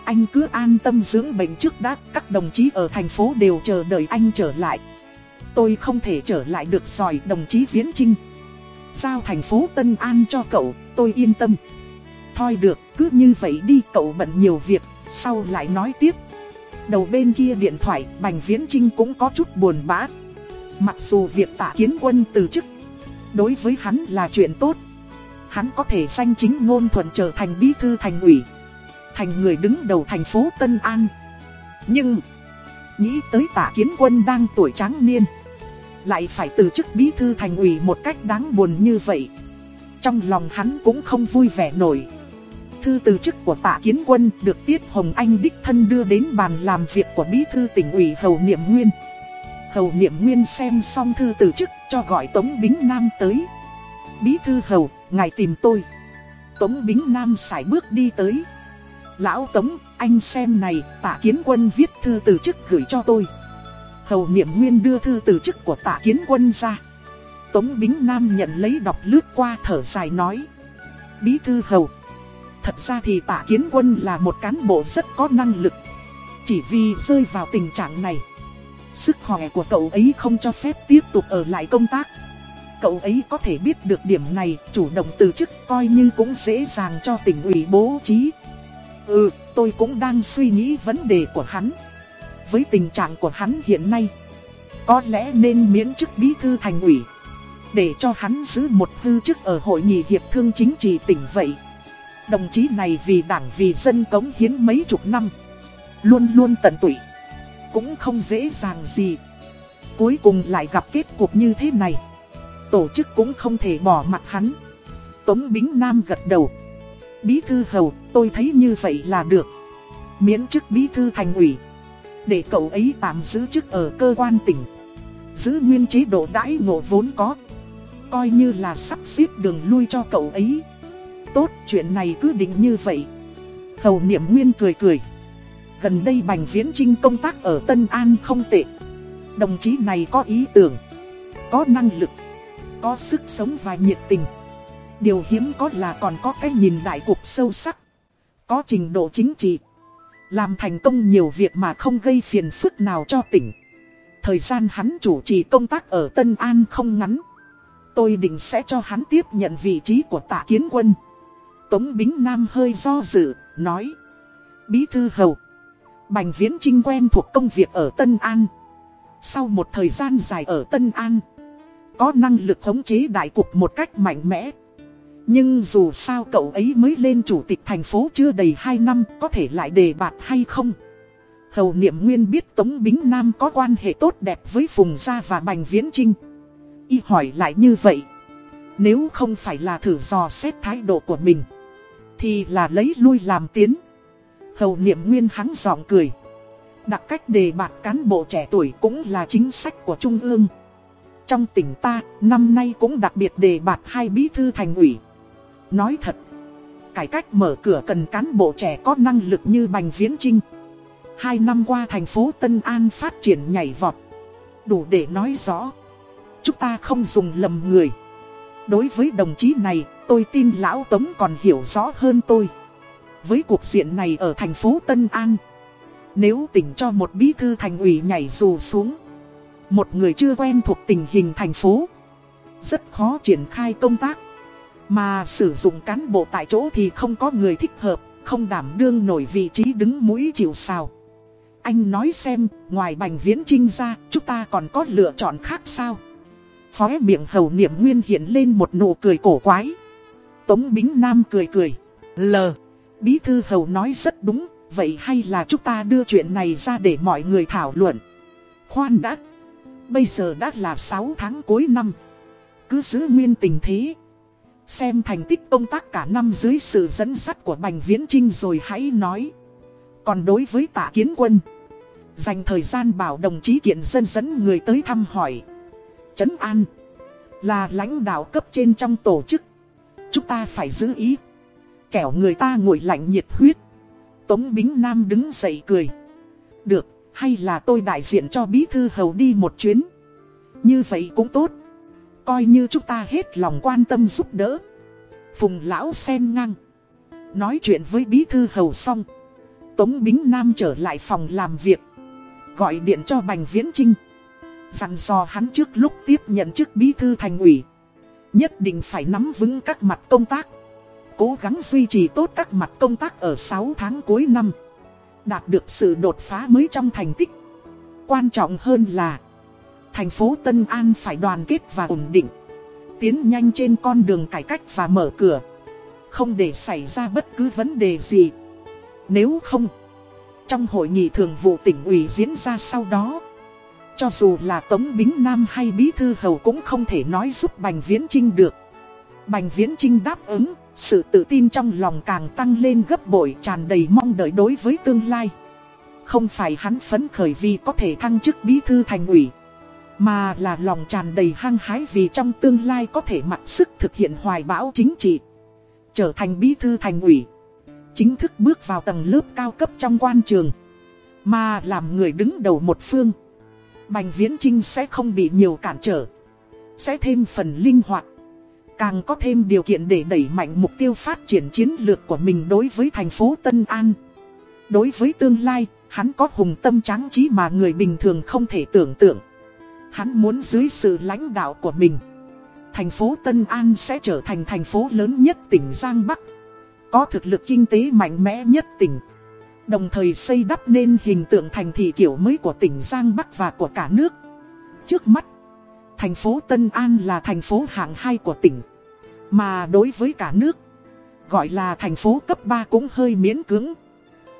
A: Anh cứ an tâm dưỡng bệnh trước đã Các đồng chí ở thành phố đều chờ đợi anh trở lại Tôi không thể trở lại được sỏi, đồng chí Viễn Trinh Giao thành phố Tân An cho cậu, tôi yên tâm Thôi được, cứ như vậy đi cậu bận nhiều việc Sau lại nói tiếp Đầu bên kia điện thoại, Bành Viễn Trinh cũng có chút buồn bã. Mặc dù việc tạ kiến quân từ chức, đối với hắn là chuyện tốt. Hắn có thể danh chính ngôn thuận trở thành bí thư thành ủy, thành người đứng đầu thành phố Tân An. Nhưng, nghĩ tới tạ kiến quân đang tuổi tráng niên, lại phải từ chức bí thư thành ủy một cách đáng buồn như vậy. Trong lòng hắn cũng không vui vẻ nổi. Thư từ chức của tạ kiến quân được Tiết Hồng Anh đích thân đưa đến bàn làm việc của bí thư tỉnh ủy Hầu Niệm Nguyên. Hầu Niệm Nguyên xem xong thư từ chức cho gọi Tống Bính Nam tới. Bí thư Hầu, ngài tìm tôi. Tống Bính Nam sải bước đi tới. Lão Tống, anh xem này, tạ kiến quân viết thư từ chức gửi cho tôi. Hầu Niệm Nguyên đưa thư từ chức của tạ kiến quân ra. Tống Bính Nam nhận lấy đọc lướt qua thở dài nói. Bí thư Hầu. Thật ra thì tạ kiến quân là một cán bộ rất có năng lực Chỉ vì rơi vào tình trạng này Sức khỏe của cậu ấy không cho phép tiếp tục ở lại công tác cậu ấy có thể biết được điểm này, chủ động từ chức coi như cũng dễ dàng cho tỉnh ủy bố trí. Ừ, tôi cũng đang suy nghĩ vấn đề của hắn. Với tình trạng của hắn hiện nay, có lẽ nên miễn chức bí thư thành ủy. Để cho hắn giữ một hư chức ở hội nghị hiệp thương chính trị tỉnh vậy. Đồng chí này vì đảng vì dân cống hiến mấy chục năm. Luôn luôn tận tụy. Cũng không dễ dàng gì. Cuối cùng lại gặp kết cục như thế này. Tổ chức cũng không thể bỏ mặt hắn. Tống Bính Nam gật đầu. Bí thư hầu, tôi thấy như vậy là được. Miễn chức bí thư thành ủy. Để cậu ấy tạm giữ chức ở cơ quan tỉnh. Giữ nguyên chế độ đãi ngộ vốn có. Coi như là sắp xếp đường lui cho cậu ấy. Tốt, chuyện này cứ định như vậy. Hầu niệm nguyên cười cười. Gần đây Bành Viễn Trinh công tác ở Tân An không tệ. Đồng chí này có ý tưởng, có năng lực, có sức sống và nhiệt tình. Điều hiếm có là còn có cái nhìn đại cục sâu sắc, có trình độ chính trị. Làm thành công nhiều việc mà không gây phiền phức nào cho tỉnh. Thời gian hắn chủ trì công tác ở Tân An không ngắn. Tôi định sẽ cho hắn tiếp nhận vị trí của tạ kiến quân. Tống Bính Nam hơi do dự, nói. Bí thư hầu. Bành Viễn Trinh quen thuộc công việc ở Tân An. Sau một thời gian dài ở Tân An, có năng lực thống chế đại cục một cách mạnh mẽ. Nhưng dù sao cậu ấy mới lên chủ tịch thành phố chưa đầy 2 năm có thể lại đề bạt hay không? Hầu Niệm Nguyên biết Tống Bính Nam có quan hệ tốt đẹp với Phùng Gia và Bành Viễn Trinh. Y hỏi lại như vậy. Nếu không phải là thử dò xét thái độ của mình, thì là lấy lui làm tiến. Hầu Niệm Nguyên hắng giọng cười. Đặc cách đề bạt cán bộ trẻ tuổi cũng là chính sách của Trung ương. Trong tỉnh ta, năm nay cũng đặc biệt đề bạt hai bí thư thành ủy. Nói thật, cải cách mở cửa cần cán bộ trẻ có năng lực như Bành Viễn Trinh. Hai năm qua thành phố Tân An phát triển nhảy vọt. Đủ để nói rõ. Chúng ta không dùng lầm người. Đối với đồng chí này, tôi tin Lão Tống còn hiểu rõ hơn tôi. Với cuộc diện này ở thành phố Tân An. Nếu tỉnh cho một bí thư thành ủy nhảy dù xuống một người chưa quen thuộc tình hình thành phố. Rất khó triển khai công tác. Mà sử dụng cán bộ tại chỗ thì không có người thích hợp Không đảm đương nổi vị trí đứng mũi chịu sào. Anh nói xem, ngoài bành viễn trinh ra, chúng ta còn có lựa chọn khác sao? phó miệng hầu niệm nguyên hiện lên một nụ cười cổ quái. Tống Bính Nam cười cười. L. Bí thư hầu nói rất đúng Vậy hay là chúng ta đưa chuyện này ra để mọi người thảo luận? Khoan đã. Bây giờ đã là 6 tháng cuối năm. Cứ giữ nguyên tình thế. Xem thành tích công tác cả năm dưới sự dẫn dắt của Bành Viễn Trinh rồi hãy nói. Còn đối với tạ kiến quân Dành thời gian bảo đồng chí kiện dân dẫn người tới thăm hỏi. Trấn An Là lãnh đạo cấp trên trong tổ chức. Chúng ta phải giữ ý. Kẻo người ta ngồi lạnh nhiệt huyết. Tống Bính Nam đứng dậy cười. Được, hay là tôi đại diện cho bí thư hầu đi một chuyến. Như vậy cũng tốt. Coi như chúng ta hết lòng quan tâm giúp đỡ. Phùng lão sen ngang. Nói chuyện với bí thư hầu xong. Tống Bính Nam trở lại phòng làm việc. Gọi điện cho Bành Viễn Trinh. Dặn dò hắn trước lúc tiếp nhận chức bí thư thành ủy. Nhất định phải nắm vững các mặt công tác cố gắng duy trì tốt các mặt công tác ở 6 tháng cuối năm. Đạt được sự đột phá mới trong thành tích. Quan trọng hơn là thành phố Tân An phải đoàn kết và ổn định. Tiến nhanh trên con đường cải cách và mở cửa. Không để xảy ra bất cứ vấn đề gì. Nếu không, trong hội nghị thường vụ tỉnh ủy diễn ra sau đó, cho dù là Tống Bính Nam hay Bí Thư Hầu cũng không thể nói giúp Bành Viễn Trinh được. Bành Viễn Trinh đáp ứng, sự tự tin trong lòng càng tăng lên gấp bội tràn đầy mong đợi đối với tương lai. Không phải hắn phấn khởi vì có thể thăng chức bí thư thành ủy, mà là lòng tràn đầy hăng hái vì trong tương lai có thể mặc sức thực hiện hoài bão chính trị. Trở thành bí thư thành ủy, chính thức bước vào tầng lớp cao cấp trong quan trường, mà làm người đứng đầu một phương. Bành Viễn Trinh sẽ không bị nhiều cản trở, sẽ thêm phần linh hoạt Càng có thêm điều kiện để đẩy mạnh mục tiêu phát triển chiến lược của mình đối với thành phố Tân An. Đối với tương lai, hắn có hùng tâm tráng trí mà người bình thường không thể tưởng tượng. Hắn muốn dưới sự lãnh đạo của mình, thành phố Tân An sẽ trở thành thành phố lớn nhất tỉnh Giang Bắc. Có thực lực kinh tế mạnh mẽ nhất tỉnh. Đồng thời xây đắp nên hình tượng thành thị kiểu mới của tỉnh Giang Bắc và của cả nước. Trước mắt, thành phố Tân An là thành phố hạng 2 của tỉnh. Mà đối với cả nước, gọi là thành phố cấp 3 cũng hơi miễn cưỡng.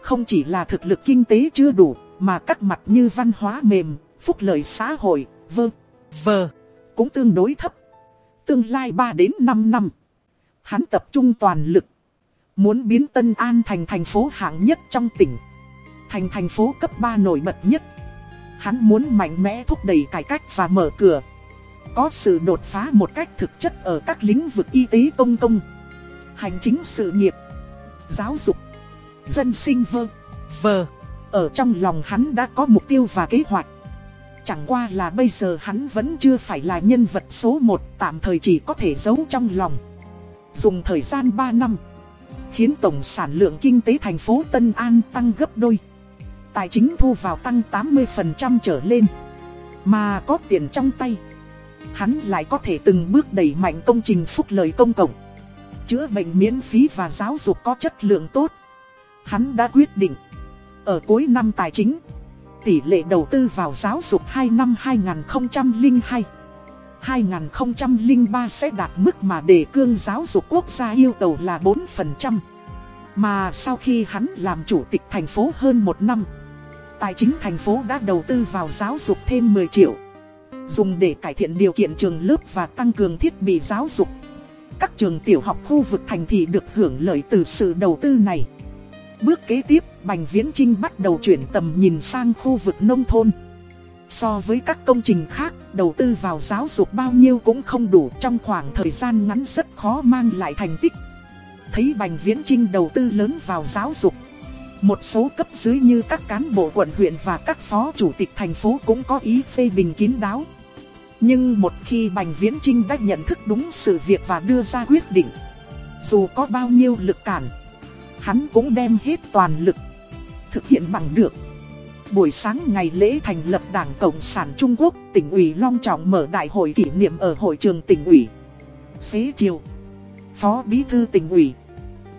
A: Không chỉ là thực lực kinh tế chưa đủ, mà các mặt như văn hóa mềm, phúc lợi xã hội, vơ, vờ, cũng tương đối thấp. Tương lai 3 đến 5 năm, hắn tập trung toàn lực. Muốn biến Tân An thành thành phố hạng nhất trong tỉnh. Thành thành phố cấp 3 nổi bật nhất. Hắn muốn mạnh mẽ thúc đẩy cải cách và mở cửa. Có sự đột phá một cách thực chất ở các lĩnh vực y tế công công, hành chính sự nghiệp, giáo dục, dân sinh vơ, vờ. Ở trong lòng hắn đã có mục tiêu và kế hoạch. Chẳng qua là bây giờ hắn vẫn chưa phải là nhân vật số 1 tạm thời chỉ có thể giấu trong lòng. Dùng thời gian 3 năm, khiến tổng sản lượng kinh tế thành phố Tân An tăng gấp đôi. Tài chính thu vào tăng 80% trở lên. Mà có tiền trong tay. Hắn lại có thể từng bước đẩy mạnh công trình phúc lợi công cộng. Chữa bệnh miễn phí và giáo dục có chất lượng tốt. Hắn đã quyết định. Ở cuối năm tài chính, tỷ lệ đầu tư vào giáo dục 2 năm 2002. 2003 sẽ đạt mức mà đề cương giáo dục quốc gia yêu cầu là 4%. Mà sau khi hắn làm chủ tịch thành phố hơn một năm, tài chính thành phố đã đầu tư vào giáo dục thêm 10 triệu. Dùng để cải thiện điều kiện trường lớp và tăng cường thiết bị giáo dục. Các trường tiểu học khu vực thành thị được hưởng lợi từ sự đầu tư này. Bước kế tiếp, Bành Viễn Trinh bắt đầu chuyển tầm nhìn sang khu vực nông thôn. So với các công trình khác, đầu tư vào giáo dục bao nhiêu cũng không đủ trong khoảng thời gian ngắn rất khó mang lại thành tích. Thấy Bành Viễn Trinh đầu tư lớn vào giáo dục. Một số cấp dưới như các cán bộ quận huyện và các phó chủ tịch thành phố cũng có ý phê bình kín đáo. Nhưng một khi Bành Viễn Trinh đã nhận thức đúng sự việc và đưa ra quyết định, dù có bao nhiêu lực cản, hắn cũng đem hết toàn lực, thực hiện bằng được. Buổi sáng ngày lễ thành lập Đảng Cộng sản Trung Quốc, tỉnh ủy long trọng mở đại hội kỷ niệm ở hội trường tỉnh ủy. Xế chiều, Phó Bí thư tỉnh ủy,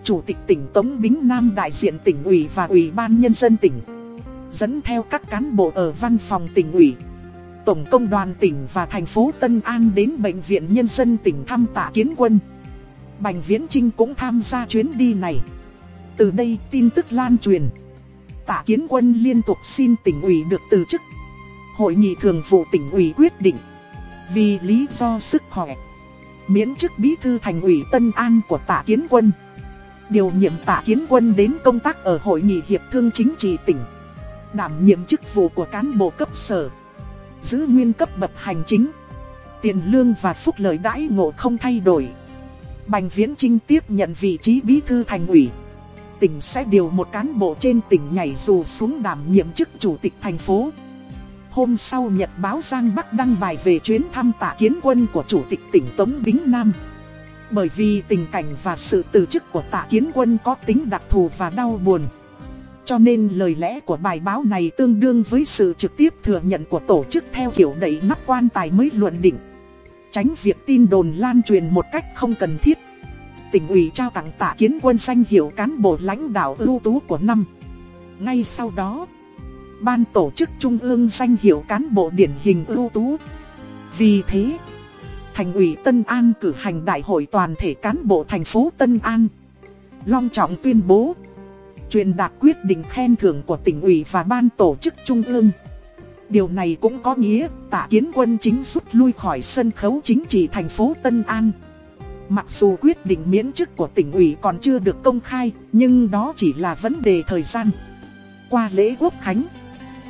A: Chủ tịch tỉnh Tống Bính Nam đại diện tỉnh ủy và Ủy ban Nhân dân tỉnh, dẫn theo các cán bộ ở văn phòng tỉnh ủy. Tổng công đoàn tỉnh và thành phố Tân An đến Bệnh viện Nhân dân tỉnh thăm tạ kiến quân. Bành Viễn Trinh cũng tham gia chuyến đi này. Từ đây tin tức lan truyền. Tạ Kiến Quân liên tục xin tỉnh ủy được từ chức. Hội nghị thường vụ tỉnh ủy quyết định. Vì lý do sức khỏe. Miễn chức bí thư thành ủy Tân An của Tạ Kiến Quân. Điều nhiệm Tạ Kiến Quân đến công tác ở Hội nghị Hiệp thương Chính trị tỉnh. Đảm nhiệm chức vụ của cán bộ cấp sở. Giữ nguyên cấp bậc hành chính. Tiền lương và phúc lợi đãi ngộ không thay đổi. Bành Viễn Trinh tiếp nhận vị trí bí thư thành ủy tỉnh sẽ điều một cán bộ trên tỉnh nhảy dù xuống đảm nhiệm chức chủ tịch thành phố. Hôm sau Nhật báo Giang Bắc đăng bài về chuyến thăm tạ kiến quân của chủ tịch tỉnh Tống Bính Nam. Bởi vì tình cảnh và sự từ chức của tạ kiến quân có tính đặc thù và đau buồn. Cho nên lời lẽ của bài báo này tương đương với sự trực tiếp thừa nhận của tổ chức theo kiểu đẩy nắp quan tài mới luận định. Tránh việc tin đồn lan truyền một cách không cần thiết tỉnh ủy trao tặng tạ kiến quân danh hiệu cán bộ lãnh đạo ưu tú của năm. Ngay sau đó, ban tổ chức trung ương danh hiệu cán bộ điển hình ưu tú. Vì thế, thành ủy Tân An cử hành đại hội toàn thể cán bộ thành phố Tân An. Long trọng tuyên bố, truyền đạt quyết định khen thưởng của tỉnh ủy và ban tổ chức trung ương. Điều này cũng có nghĩa tạ kiến quân chính rút lui khỏi sân khấu chính trị thành phố Tân An. Mặc dù quyết định miễn chức của tỉnh ủy còn chưa được công khai, nhưng đó chỉ là vấn đề thời gian. Qua lễ quốc khánh,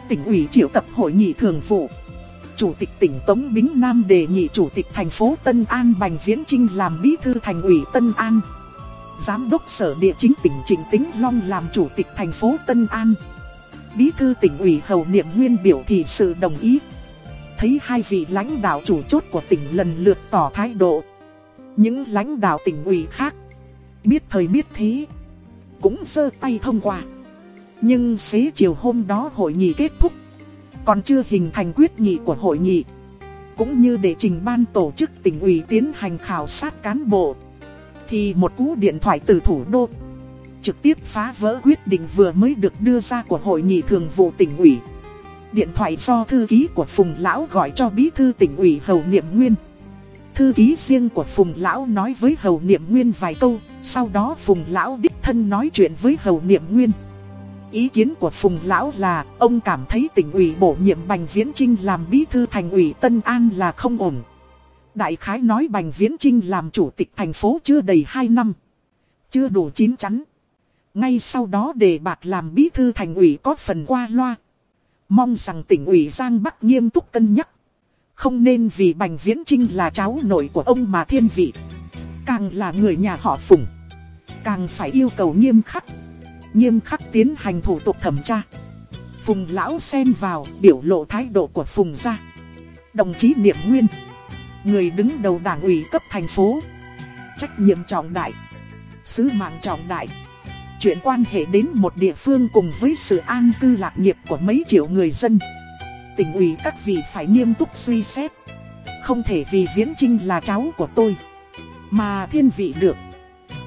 A: tỉnh ủy triệu tập hội nghị thường vụ. Chủ tịch tỉnh Tống Bính Nam đề nghị Chủ tịch thành phố Tân An Bành Viễn Trinh làm bí thư thành ủy Tân An. Giám đốc sở địa chính tỉnh Trịnh Tĩnh Long làm Chủ tịch thành phố Tân An. Bí thư tỉnh ủy Hầu Niệm Nguyên biểu thị sự đồng ý. Thấy hai vị lãnh đạo chủ chốt của tỉnh lần lượt tỏ thái độ. Những lãnh đạo tỉnh ủy khác, Biết thời biết thế Cũng giơ tay thông qua Nhưng xế chiều hôm đó hội nghị kết thúc, Còn chưa hình thành quyết nghị của hội nghị cũng như để trình ban tổ chức tỉnh ủy tiến hành khảo sát cán bộ. Thì một cú điện thoại từ thủ đô trực tiếp phá vỡ quyết định vừa mới được đưa ra của hội nghị thường vụ tỉnh ủy. Điện thoại do thư ký của Phùng Lão gọi cho bí thư tỉnh ủy Hầu Niệm Nguyên. Thư ký riêng của Phùng Lão nói với Hầu Niệm Nguyên vài câu, sau đó Phùng Lão đích thân nói chuyện với Hầu Niệm Nguyên. Ý kiến của Phùng Lão là ông cảm thấy tỉnh ủy bổ nhiệm Bành Viễn Trinh làm bí thư thành ủy Tân An là không ổn. Đại khái nói Bành Viễn Trinh làm chủ tịch thành phố chưa đầy 2 năm. Chưa đủ chín chắn. Ngay sau đó đề bạt làm bí thư thành ủy có phần qua loa. Mong rằng tỉnh ủy Giang Bắc nghiêm túc cân nhắc. Không nên vì Bành Viễn Trinh là cháu nội của ông mà thiên vị. Càng là người nhà họ Phùng. Càng phải yêu cầu nghiêm khắc. Nghiêm khắc tiến hành thủ tục thẩm tra. Phùng lão xen vào biểu lộ thái độ của Phùng gia. Đồng chí Niệm Nguyên. Người đứng đầu đảng ủy cấp thành phố. Trách nhiệm trọng đại. Sứ mạng trọng đại chuyện quan hệ đến một địa phương cùng với sự an cư lạc nghiệp của mấy triệu người dân. Tỉnh ủy các vị phải nghiêm túc suy xét. Không thể vì Viễn Trinh là cháu của tôi, mà thiên vị được.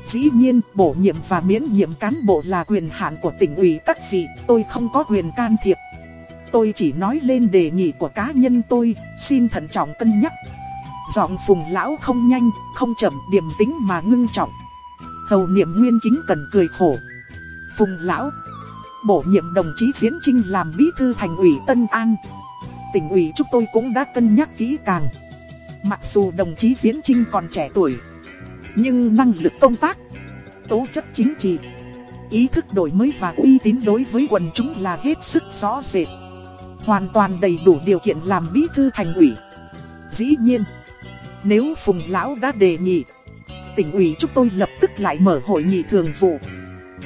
A: Dĩ nhiên, bổ nhiệm và miễn nhiệm cán bộ là quyền hạn của tỉnh ủy các vị, tôi không có quyền can thiệp. Tôi chỉ nói lên đề nghị của cá nhân tôi, xin thận trọng cân nhắc. Giọng phùng lão không nhanh, không chậm điềm tính mà ngưng trọng. Hầu niệm nguyên chính cần cười khổ. Phùng lão, bổ nhiệm đồng chí Viễn Trinh làm bí thư thành ủy Tân An. Tỉnh ủy chúng tôi cũng đã cân nhắc kỹ càng. Mặc dù đồng chí Viễn Trinh còn trẻ tuổi, nhưng năng lực công tác, tố chất chính trị, ý thức đổi mới và uy tín đối với quần chúng là hết sức rõ rệt. Hoàn toàn đầy đủ điều kiện làm bí thư thành ủy. Dĩ nhiên, nếu Phùng Lão đã đề nghị tỉnh ủy chúng tôi lập tức lại mở hội nghị thường vụ.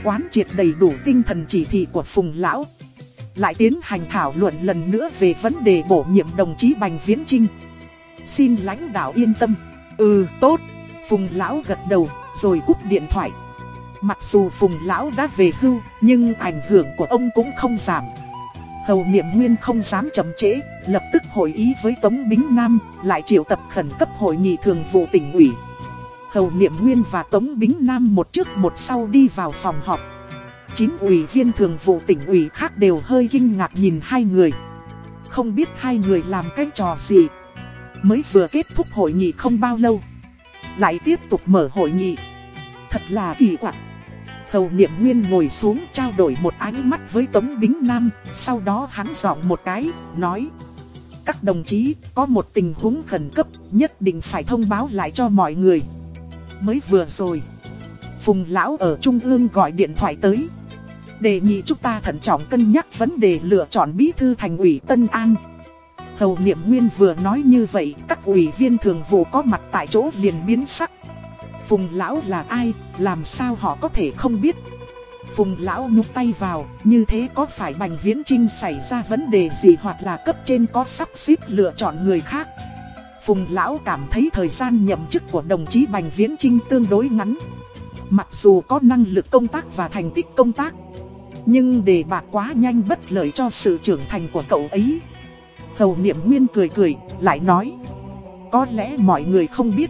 A: Quán triệt đầy đủ tinh thần chỉ thị của Phùng Lão. Lại tiến hành thảo luận lần nữa về vấn đề bổ nhiệm đồng chí Bành Viễn Trinh. Xin lãnh đạo yên tâm. Ừ, tốt. Phùng Lão gật đầu, rồi cúp điện thoại. Mặc dù Phùng Lão đã về hưu, nhưng ảnh hưởng của ông cũng không giảm. Hầu Niệm Nguyên không dám chậm trễ, lập tức hội ý với Tống Bính Nam, lại triệu tập khẩn cấp hội nghị thường vụ tỉnh ủy. Hầu Niệm Nguyên và Tống Bính Nam một trước một sau đi vào phòng họp. Chín ủy viên thường vụ tỉnh ủy khác đều hơi kinh ngạc nhìn hai người. Không biết hai người làm cái trò gì. Mới vừa kết thúc hội nghị không bao lâu. Lại tiếp tục mở hội nghị. Thật là kỳ quặc. Hầu Niệm Nguyên ngồi xuống trao đổi một ánh mắt với Tống Bính Nam. Sau đó hắn giọng một cái, nói. Các đồng chí, có một tình huống khẩn cấp, nhất định phải thông báo lại cho mọi người mới vừa rồi Phùng Lão ở Trung ương gọi điện thoại tới Đề nghị chúng ta thận trọng cân nhắc vấn đề lựa chọn bí thư thành ủy Tân An Hầu Niệm Nguyên vừa nói như vậy Các ủy viên thường vụ có mặt tại chỗ liền biến sắc Phùng Lão là ai, làm sao họ có thể không biết Phùng Lão nhúc tay vào, như thế có phải Bành Viễn Trinh xảy ra vấn đề gì hoặc là cấp trên có sắp xếp lựa chọn người khác Phùng Lão cảm thấy thời gian nhậm chức của đồng chí Bành Viễn Trinh tương đối ngắn. Mặc dù có năng lực công tác và thành tích công tác, nhưng đề bạc quá nhanh bất lợi cho sự trưởng thành của cậu ấy. Hầu Niệm Nguyên cười cười, lại nói, có lẽ mọi người không biết,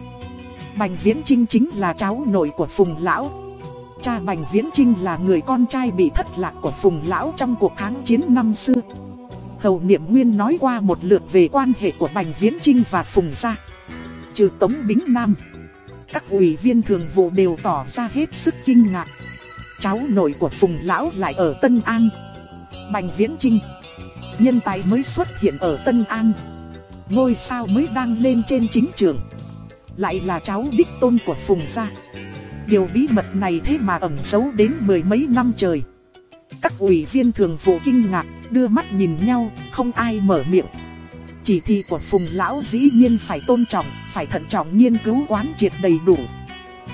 A: Bành Viễn Trinh chính là cháu nội của Phùng Lão. Cha Bành Viễn Trinh là người con trai bị thất lạc của Phùng Lão trong cuộc kháng chiến năm xưa. Hầu Niệm Nguyên nói qua một lượt về quan hệ của Bành Viễn Trinh và Phùng Gia. Trừ Tống Bính Nam, các ủy viên thường vụ đều tỏ ra hết sức kinh ngạc. Cháu nội của Phùng Lão lại ở Tân An. Bành Viễn Trinh, nhân tài mới xuất hiện ở Tân An. Ngôi sao mới đang lên trên chính trường. Lại là cháu đích tôn của Phùng Gia. Điều bí mật này thế mà ẩn giấu đến mười mấy năm trời. Các ủy viên thường vụ kinh ngạc, đưa mắt nhìn nhau, không ai mở miệng. Chỉ thị của Phùng Lão dĩ nhiên phải tôn trọng, phải thận trọng nghiên cứu quán triệt đầy đủ.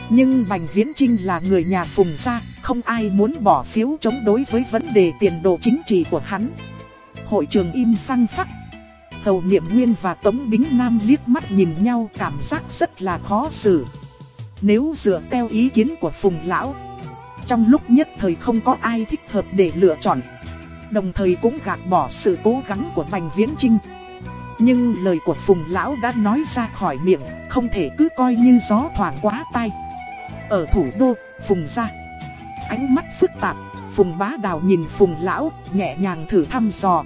A: Nhưng Bành Viễn Trinh là người nhà Phùng gia, không ai muốn bỏ phiếu chống đối với vấn đề tiền đồ chính trị của hắn. Hội trường im phăng phắc. Hầu Niệm Nguyên và Tống Bính Nam liếc mắt nhìn nhau cảm giác rất là khó xử. Nếu dựa theo ý kiến của Phùng Lão, trong lúc nhất thời không có ai thích hợp để lựa chọn Đồng thời cũng gạt bỏ sự cố gắng của Bành Viễn Trinh Nhưng lời của Phùng Lão đã nói ra khỏi miệng, không thể cứ coi như gió thoảng quá tay. Ở thủ đô, Phùng ra. Ánh mắt phức tạp, Phùng bá đào nhìn Phùng Lão, nhẹ nhàng thử thăm dò.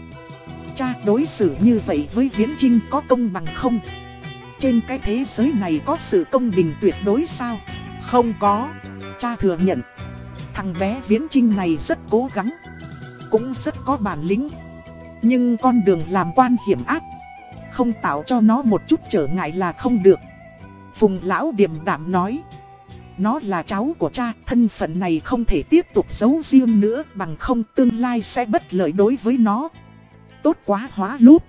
A: Cha đối xử như vậy với Viễn Trinh có công bằng không? Trên cái thế giới này có sự công bình tuyệt đối sao? Không có. Cha thừa nhận. Thằng bé Viễn Trinh này rất cố gắng. Cũng rất có bản lĩnh. Nhưng con đường làm quan hiểm ác. Không tạo cho nó một chút trở ngại là không được. Phùng Lão điềm đạm nói. Nó là cháu của cha, thân phận này không thể tiếp tục giấu riêng nữa bằng không tương lai sẽ bất lợi đối với nó. Tốt quá hóa lút.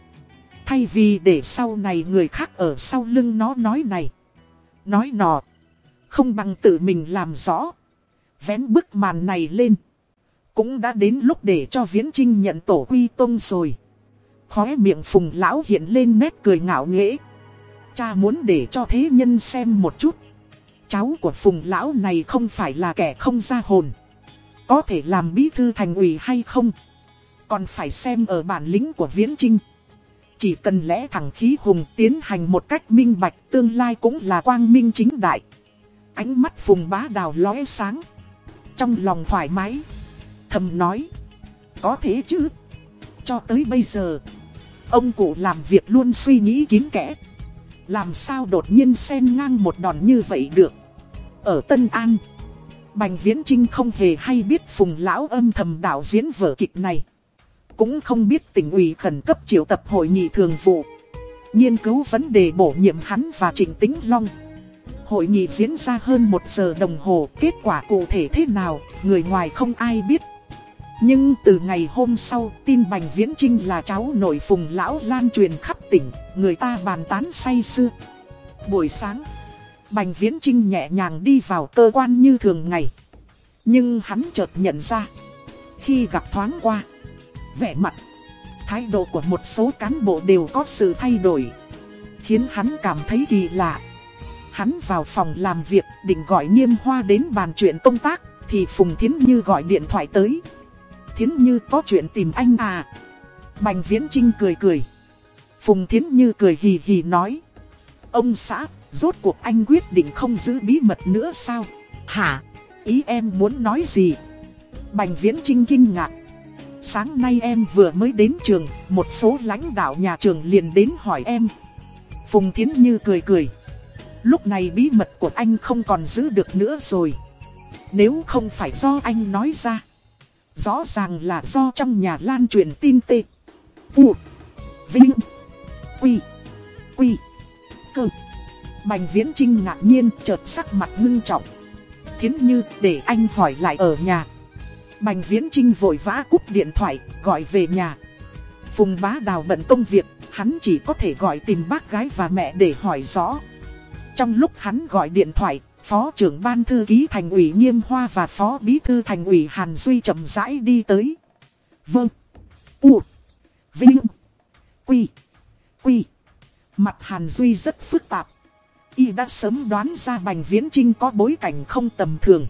A: Thay vì để sau này người khác ở sau lưng nó nói này. Nói nọ. Không bằng tự mình làm rõ. Vén bức màn này lên. Cũng đã đến lúc để cho Viễn Trinh nhận tổ quy tông rồi. Khóe miệng phùng lão hiện lên nét cười ngạo nghễ. Cha muốn để cho thế nhân xem một chút. Cháu của phùng lão này không phải là kẻ không ra hồn. Có thể làm bí thư thành ủy hay không? Còn phải xem ở bản lĩnh của Viễn Trinh. Chỉ cần lẽ thẳng khí hùng tiến hành một cách minh bạch, tương lai cũng là quang minh chính đại. Ánh mắt phùng bá đào lóe sáng. Trong lòng thoải mái. Thầm nói. Có thế chứ. Cho tới bây giờ. Ông cụ làm việc luôn suy nghĩ kín kẽ. Làm sao đột nhiên xen ngang một đòn như vậy được. Ở Tân An. Bành Viễn Trinh không hề hay biết Phùng Lão âm thầm đạo diễn vở kịch này. Cũng không biết tỉnh ủy khẩn cấp triệu tập hội nghị thường vụ. Nghiên cứu vấn đề bổ nhiệm hắn và Trịnh Tính Long. Hội nghị diễn ra hơn một giờ đồng hồ, kết quả cụ thể thế nào, người ngoài không ai biết. Nhưng từ ngày hôm sau, tin Bành Viễn Trinh là cháu nội phùng lão lan truyền khắp tỉnh, người ta bàn tán say sưa. Buổi sáng, Bành Viễn Trinh nhẹ nhàng đi vào cơ quan như thường ngày. Nhưng hắn chợt nhận ra, khi gặp thoáng qua, vẻ mặt, thái độ của một số cán bộ đều có sự thay đổi, khiến hắn cảm thấy kỳ lạ. Hắn vào phòng làm việc định gọi Nghiêm Hoa đến bàn chuyện công tác, thì Phùng Thiến Như gọi điện thoại tới. Thiến Như có chuyện tìm anh à? Bành Viễn Trinh cười cười. Phùng Thiến Như cười hì hì nói. Ông xã, rốt cuộc anh quyết định không giữ bí mật nữa sao? Hả? Ý em muốn nói gì? Bành Viễn Trinh kinh ngạc. Sáng nay em vừa mới đến trường, một số lãnh đạo nhà trường liền đến hỏi em. Phùng Thiến Như cười cười. Lúc này bí mật của anh không còn giữ được nữa rồi. Nếu không phải do anh nói ra. Rõ ràng là do trong nhà lan truyền tin tê. U. Vinh. Quy. Quy. Cơ. Bành Viễn Trinh ngạc nhiên chợt sắc mặt ngưng trọng. Thiến Như để anh hỏi lại ở nhà. Bành Viễn Trinh vội vã cúp điện thoại, gọi về nhà. Phùng bá đào bận công việc, hắn chỉ có thể gọi tìm bác gái và mẹ để hỏi rõ. Trong lúc hắn gọi điện thoại, Phó trưởng ban thư ký thành ủy Nghiêm Hoa và Phó bí thư thành ủy Hàn Duy chậm rãi đi tới. Vâng. U. Vinh. Quy. Quy. Mặt Hàn Duy rất phức tạp. Y đã sớm đoán ra Bành Viễn Trinh có bối cảnh không tầm thường.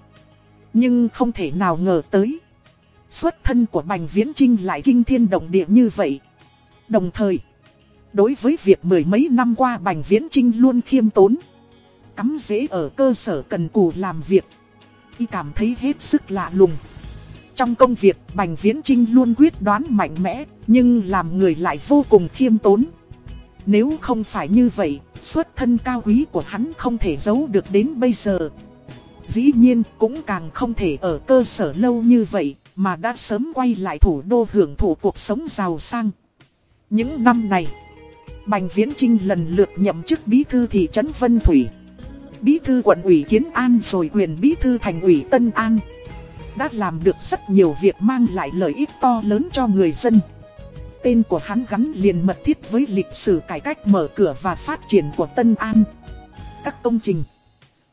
A: Nhưng không thể nào ngờ tới. Xuất thân của Bành Viễn Trinh lại kinh thiên động địa như vậy. Đồng thời, đối với việc mười mấy năm qua Bành Viễn Trinh luôn khiêm tốn. Cắm dễ ở cơ sở cần cù làm việc. Y cảm thấy hết sức lạ lùng. Trong công việc, Bành Viễn Trinh luôn quyết đoán mạnh mẽ, nhưng làm người lại vô cùng khiêm tốn. Nếu không phải như vậy, xuất thân cao quý của hắn không thể giấu được đến bây giờ. Dĩ nhiên cũng càng không thể ở cơ sở lâu như vậy, mà đã sớm quay lại thủ đô hưởng thụ cuộc sống giàu sang. Những năm này, Bành Viễn Trinh lần lượt nhậm chức bí thư thị trấn Vân Thủy. Bí thư quận ủy Kiến An rồi quyền bí thư thành ủy Tân An. Đã làm được rất nhiều việc mang lại lợi ích to lớn cho người dân. Tên của hắn gắn liền mật thiết với lịch sử cải cách mở cửa và phát triển của Tân An. Các công trình,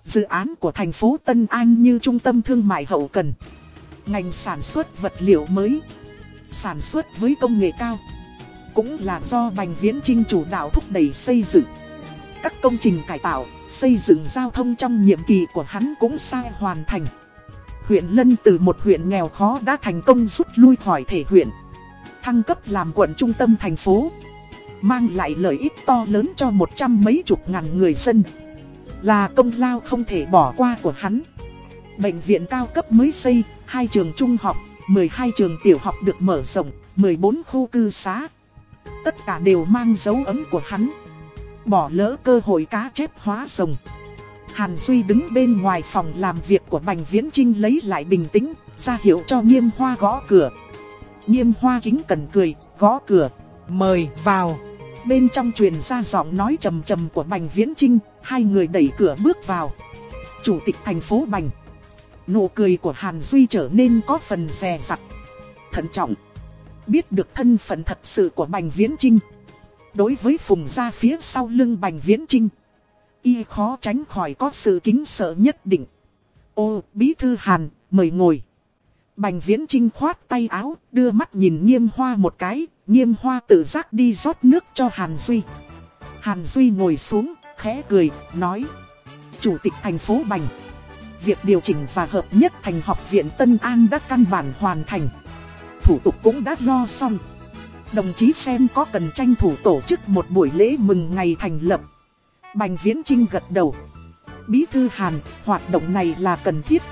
A: dự án của thành phố Tân An như trung tâm thương mại hậu cần, ngành sản xuất vật liệu mới, sản xuất với công nghệ cao. Cũng là do Bành Viễn Trinh chủ đạo thúc đẩy xây dựng. Các công trình cải tạo, xây dựng giao thông trong nhiệm kỳ của hắn cũng sai hoàn thành. Huyện Lân từ một huyện nghèo khó đã thành công rút lui khỏi thể huyện thăng cấp làm quận trung tâm thành phố. Mang lại lợi ích to lớn cho một trăm mấy chục ngàn người dân là công lao không thể bỏ qua của hắn Bệnh viện cao cấp mới xây, hai trường trung học, 12 trường tiểu học được mở rộng, 14 khu cư xá Tất cả đều mang dấu ấm của hắn Bỏ lỡ cơ hội cá chép hóa rồng Hàn Duy đứng bên ngoài phòng làm việc của Bành Viễn Trinh lấy lại bình tĩnh, ra hiệu cho Nghiêm Hoa gõ cửa. Nghiêm Hoa kính cần cười, gõ cửa, mời vào. Bên trong truyền ra giọng nói trầm trầm của Bành Viễn Trinh, hai người đẩy cửa bước vào. Chủ tịch thành phố Bành. Nụ cười của Hàn Duy trở nên có phần rè rặt. Thận trọng. Biết được thân phận thật sự của Bành Viễn Trinh. Đối với phùng ra phía sau lưng Bành Viễn Trinh y khó tránh khỏi có sự kính sợ nhất định. Ô, bí thư Hàn, mời ngồi. Bành viễn trinh khoát tay áo, đưa mắt nhìn nghiêm hoa một cái, nghiêm hoa tự giác đi rót nước cho Hàn Duy. Hàn Duy ngồi xuống, khẽ cười, nói. Chủ tịch thành phố Bành. Việc điều chỉnh và hợp nhất thành học viện Tân An đã căn bản hoàn thành. Thủ tục cũng đã lo xong. Đồng chí xem có cần tranh thủ tổ chức một buổi lễ mừng ngày thành lập Bành Viễn Trinh gật đầu. Bí thư Hàn, hoạt động này là cần thiết.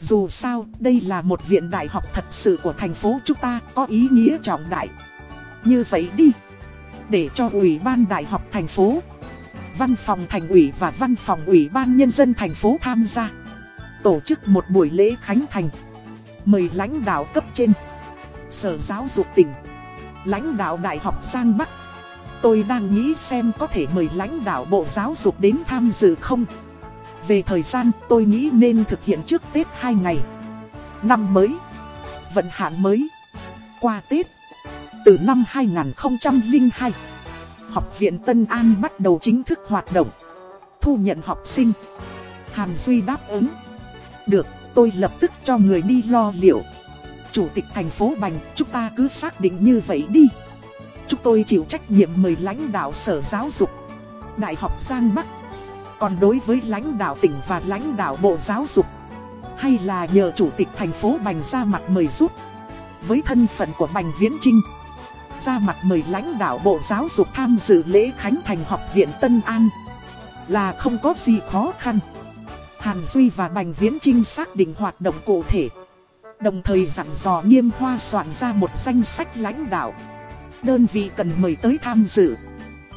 A: Dù sao, đây là một viện đại học thật sự của thành phố chúng ta, có ý nghĩa trọng đại. Như vậy đi, để cho Ủy ban Đại học thành phố, Văn phòng thành ủy và Văn phòng Ủy ban Nhân dân thành phố tham gia. Tổ chức một buổi lễ khánh thành. Mời lãnh đạo cấp trên, Sở Giáo dục tỉnh, lãnh đạo Đại học Giang Bắc Tôi đang nghĩ xem có thể mời lãnh đạo Bộ Giáo dục đến tham dự không. Về thời gian tôi nghĩ nên thực hiện trước Tết 2 ngày. Năm mới, vận hạn mới, qua Tết. Từ năm 2002, Học viện Tân An bắt đầu chính thức hoạt động. Thu nhận học sinh. Hàn Duy đáp ứng. Được, tôi lập tức cho người đi lo liệu. Chủ tịch thành phố Bành, chúng ta cứ xác định như vậy đi. Chúng tôi chịu trách nhiệm mời lãnh đạo Sở Giáo dục, Đại học Giang Bắc. Còn đối với lãnh đạo tỉnh và lãnh đạo Bộ Giáo dục, hay là nhờ Chủ tịch thành phố Bành ra mặt mời giúp. Với thân phận của Bành Viễn Trinh, ra mặt mời lãnh đạo Bộ Giáo dục tham dự lễ khánh thành học viện Tân An là không có gì khó khăn. Hàn Duy và Bành Viễn Trinh xác định hoạt động cụ thể. Đồng thời dặn dò nghiêm hoa soạn ra một danh sách lãnh đạo đơn vị cần mời tới tham dự.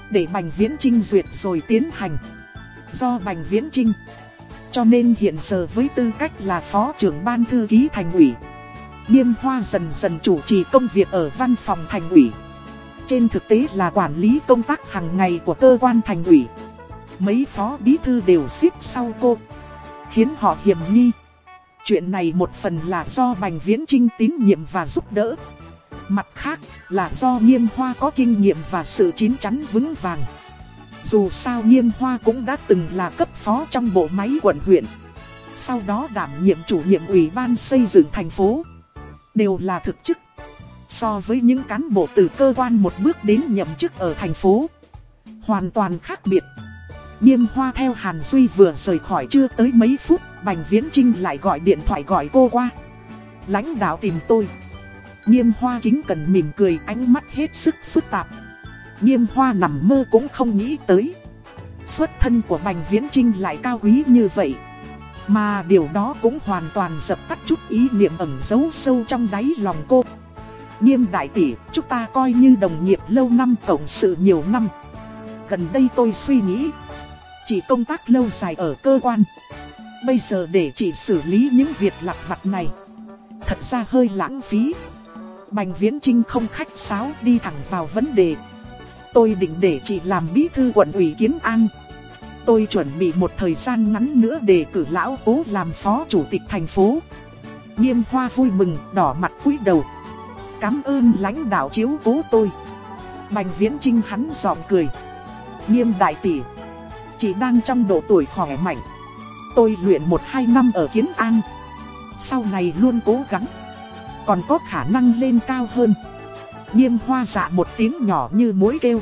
A: Để Bành Viễn Trinh duyệt rồi tiến hành. Do Bành Viễn Trinh. Cho nên hiện giờ với tư cách là Phó trưởng Ban Thư ký Thành ủy. Nghiêm Hoa dần dần chủ trì công việc ở văn phòng Thành ủy. Trên thực tế là quản lý công tác hàng ngày của cơ quan Thành ủy. Mấy phó bí thư đều xếp sau cô. Khiến họ hiểm nghi. Chuyện này một phần là do Bành Viễn Trinh tín nhiệm và giúp đỡ. Mặt khác là do nghiêm hoa có kinh nghiệm và sự chín chắn vững vàng. Dù sao nghiêm hoa cũng đã từng là cấp phó trong bộ máy quận huyện. Sau đó đảm nhiệm chủ nhiệm ủy ban xây dựng thành phố. Đều là thực chức. So với những cán bộ từ cơ quan một bước đến nhậm chức ở thành phố. Hoàn toàn khác biệt. Nghiêm hoa theo Hàn Duy vừa rời khỏi chưa tới mấy phút. Bành Viễn Trinh lại gọi điện thoại gọi cô qua. Lãnh đạo tìm tôi. Nghiêm hoa kính cần mỉm cười, ánh mắt hết sức phức tạp. Nghiêm hoa nằm mơ cũng không nghĩ tới. Xuất thân của Bành Viễn Trinh lại cao quý như vậy. Mà điều đó cũng hoàn toàn dập tắt chút ý niệm ẩn giấu sâu trong đáy lòng cô. Nghiêm đại tỷ, chúng ta coi như đồng nghiệp lâu năm cộng sự nhiều năm. Gần đây tôi suy nghĩ, chỉ công tác lâu dài ở cơ quan. Bây giờ để chị xử lý những việc lặt vặt này, thật ra hơi lãng phí. Bành Viễn Trinh không khách sáo đi thẳng vào vấn đề. Tôi định để chị làm bí thư quận ủy Kiến An. Tôi chuẩn bị một thời gian ngắn nữa để cử lão cố làm phó chủ tịch thành phố. Nghiêm hoa vui mừng, đỏ mặt cúi đầu. Cảm ơn lãnh đạo chiếu cố tôi. Bành Viễn Trinh hắn giọng cười. Nghiêm đại tỷ. Chị đang trong độ tuổi khỏe mạnh. Tôi luyện 1-2 năm ở Kiến An. Sau này luôn cố gắng còn có khả năng lên cao hơn. Nghiêm hoa dạ một tiếng nhỏ như mối kêu.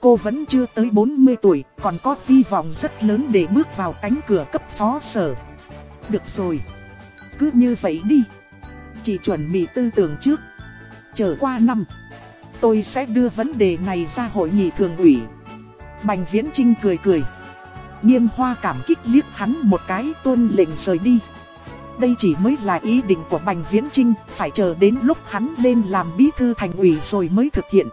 A: Cô vẫn chưa tới 40 tuổi, còn có hy vọng rất lớn để bước vào cánh cửa cấp phó sở. Được rồi, cứ như vậy đi. Chỉ chuẩn bị tư tưởng trước. Chờ qua năm, Tôi sẽ đưa vấn đề này ra hội nghị thường ủy. Bành Viễn Trinh cười cười. Nghiêm hoa cảm kích liếc hắn một cái tuân lệnh rời đi. Đây chỉ mới là ý định của Bành Viễn Trinh, phải chờ đến lúc hắn lên làm bí thư thành ủy rồi mới thực hiện.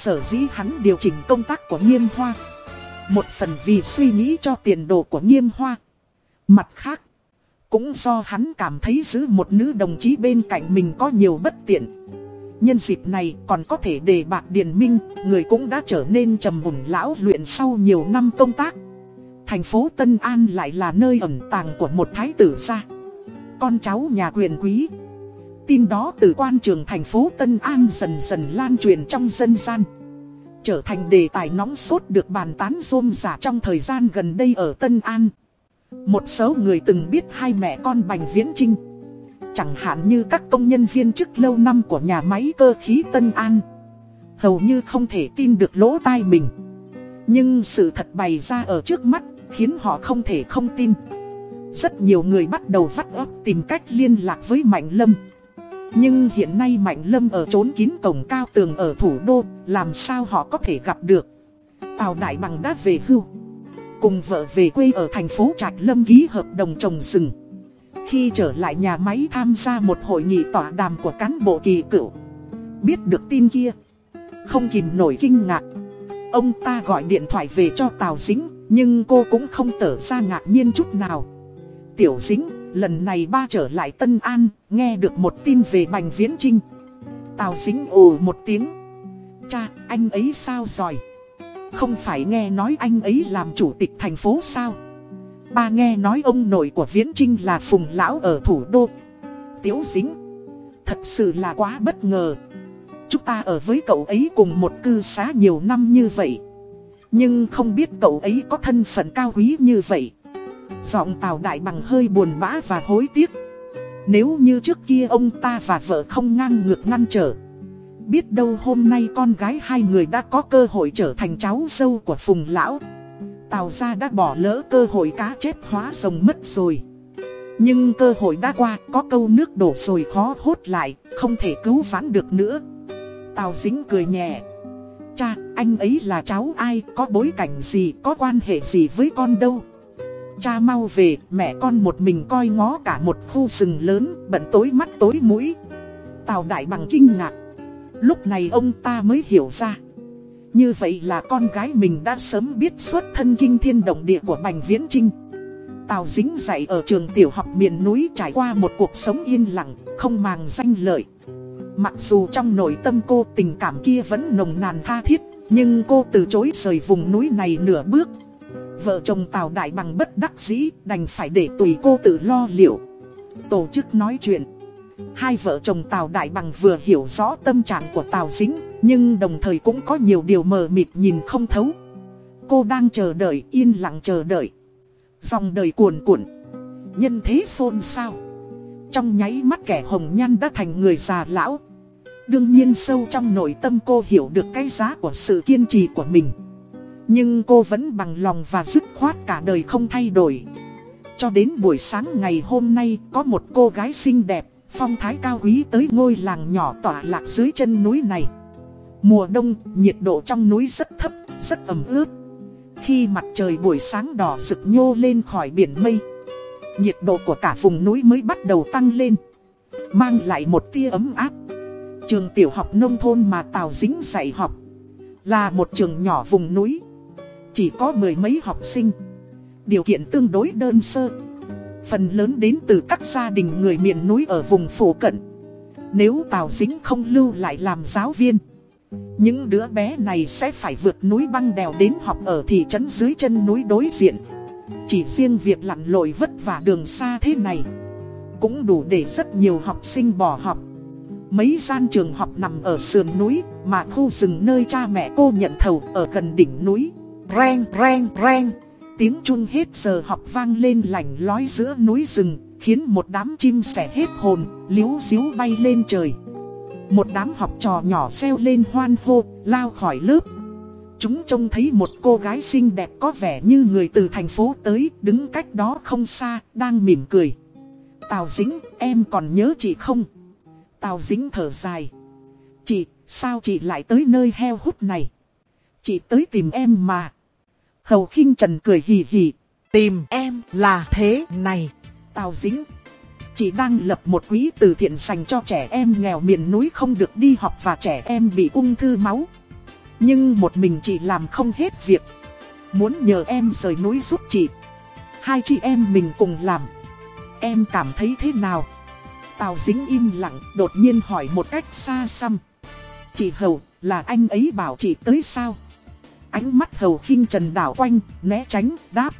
A: Sở dĩ hắn điều chỉnh công tác của Nghiêm Hoa. Một phần vì suy nghĩ cho tiền đồ của Nghiêm Hoa. Mặt khác, cũng do hắn cảm thấy giữ một nữ đồng chí bên cạnh mình có nhiều bất tiện. Nhân dịp này còn có thể đề bạc Điền Minh, người cũng đã trở nên trầm mùn lão luyện sau nhiều năm công tác. Thành phố Tân An lại là nơi ẩn tàng của một thái tử gia. Con cháu nhà quyền quý. Tin đó từ quan trường thành phố Tân An dần dần lan truyền trong dân gian. Trở thành đề tài nóng sốt được bàn tán rôm giả trong thời gian gần đây ở Tân An. Một số người từng biết hai mẹ con Bành Viễn Trinh. Chẳng hạn như các công nhân viên chức lâu năm của nhà máy cơ khí Tân An. Hầu như không thể tin được lỗ tai mình. Nhưng sự thật bày ra ở trước mắt khiến họ không thể không tin. Rất nhiều người bắt đầu vắt óc tìm cách liên lạc với Mạnh Lâm. Nhưng hiện nay Mạnh Lâm ở trốn kín cổng cao tường ở thủ đô, làm sao họ có thể gặp được. Tào Đại Bằng đã về hưu. Cùng vợ về quê ở thành phố Trạch Lâm ký hợp đồng trồng rừng. Khi trở lại nhà máy tham gia một hội nghị tọa đàm của cán bộ kỳ cựu. Biết được tin kia. Không kìm nổi kinh ngạc. Ông ta gọi điện thoại về cho Tào Dính, nhưng cô cũng không tở ra ngạc nhiên chút nào. Tiểu Dính, lần này ba trở lại Tân An, nghe được một tin về Bành Viễn Trinh. Tào Dính ồ một tiếng. Cha, anh ấy sao rồi? Không phải nghe nói anh ấy làm chủ tịch thành phố sao? Ba nghe nói ông nội của Viễn Trinh là Phùng Lão ở thủ đô. Tiếu Dính. Thật sự là quá bất ngờ. Chúng ta ở với cậu ấy cùng một cư xá nhiều năm như vậy. Nhưng không biết cậu ấy có thân phận cao quý như vậy. Giọng Tào Đại Bằng hơi buồn bã và hối tiếc. Nếu như trước kia ông ta và vợ không ngang ngược ngăn trở Biết đâu hôm nay con gái hai người đã có cơ hội trở thành cháu dâu của Phùng Lão. Tào gia đã bỏ lỡ cơ hội cá chép hóa rồng mất rồi. Nhưng cơ hội đã qua, có câu nước đổ rồi khó hốt lại, không thể cứu vãn được nữa. Tào dính cười nhẹ. Cha, anh ấy là cháu ai, có bối cảnh gì, có quan hệ gì với con đâu? Cha mau về, mẹ con một mình coi ngó cả một khu rừng lớn, bận tối mắt tối mũi. Tào đại bằng kinh ngạc. Lúc này ông ta mới hiểu ra. Như vậy là con gái mình đã sớm biết xuất thân kinh thiên động địa của Bành Viễn Trinh Tào dính dạy ở trường tiểu học miền núi trải qua một cuộc sống yên lặng, không màng danh lợi. Mặc dù trong nội tâm cô tình cảm kia vẫn nồng nàn tha thiết Nhưng cô từ chối rời vùng núi này nửa bước. Vợ chồng Tào Đại Bằng bất đắc dĩ đành phải để tùy cô tự lo liệu Tổ chức nói chuyện Hai vợ chồng Tào Đại Bằng vừa hiểu rõ tâm trạng của Tào Dính, nhưng đồng thời cũng có nhiều điều mờ mịt nhìn không thấu. Cô đang chờ đợi, yên lặng chờ đợi. Dòng đời cuồn cuộn, nhân thế xôn xao. Trong nháy mắt kẻ hồng nhan đã thành người già lão. Đương nhiên sâu trong nội tâm cô hiểu được cái giá của sự kiên trì của mình. Nhưng cô vẫn bằng lòng và dứt khoát cả đời không thay đổi. Cho đến buổi sáng ngày hôm nay có một cô gái xinh đẹp Phong thái cao quý tới ngôi làng nhỏ tỏa lạc dưới chân núi này. Mùa đông, nhiệt độ trong núi rất thấp, rất ẩm ướt. Khi mặt trời buổi sáng đỏ rực nhô lên khỏi biển mây Nhiệt độ của cả vùng núi mới bắt đầu tăng lên Mang lại một tia ấm áp. Trường tiểu học nông thôn mà Tào Dính dạy học Là một trường nhỏ vùng núi chỉ có mười mấy học sinh. Điều kiện tương đối đơn sơ. Phần lớn đến từ các gia đình người miền núi ở vùng phổ cận. Nếu Tào Dính không lưu lại làm giáo viên, Những đứa bé này sẽ phải vượt núi băng đèo đến học ở thị trấn dưới chân núi đối diện. Chỉ riêng việc lặn lội vất vả đường xa thế này, Cũng đủ để rất nhiều học sinh bỏ học. Mấy gian trường học nằm ở sườn núi Mà khu rừng nơi cha mẹ cô nhận thầu ở gần đỉnh núi. Reng reng reng tiếng chun hết giờ học vang lên lảnh lói giữa núi rừng, khiến một đám chim sẻ hết hồn, liếu xíu bay lên trời. Một đám học trò nhỏ xeo lên hoan hô, lao khỏi lớp. Chúng trông thấy một cô gái xinh đẹp có vẻ như người từ thành phố tới, đứng cách đó không xa, đang mỉm cười. Tào Dính, em còn nhớ chị không? Tào Dính thở dài. Chị, sao chị lại tới nơi heo hút này? Chị tới tìm em mà. Hầu khinh Trần cười hì hì.
B: Tìm em là thế này.
A: Tào dính. Chị đang lập một quỹ từ thiện dành cho trẻ em nghèo miền núi không được đi học và trẻ em bị ung thư máu. Nhưng một mình chị làm không hết việc. Muốn nhờ em rời núi giúp chị. Hai chị em mình cùng làm. Em cảm thấy thế nào? Tào dính im lặng, đột nhiên hỏi một cách xa xăm. Chị Hầu, là anh ấy bảo chị tới sao? Ánh mắt Hầu khinh trần đảo quanh, né tránh, đáp.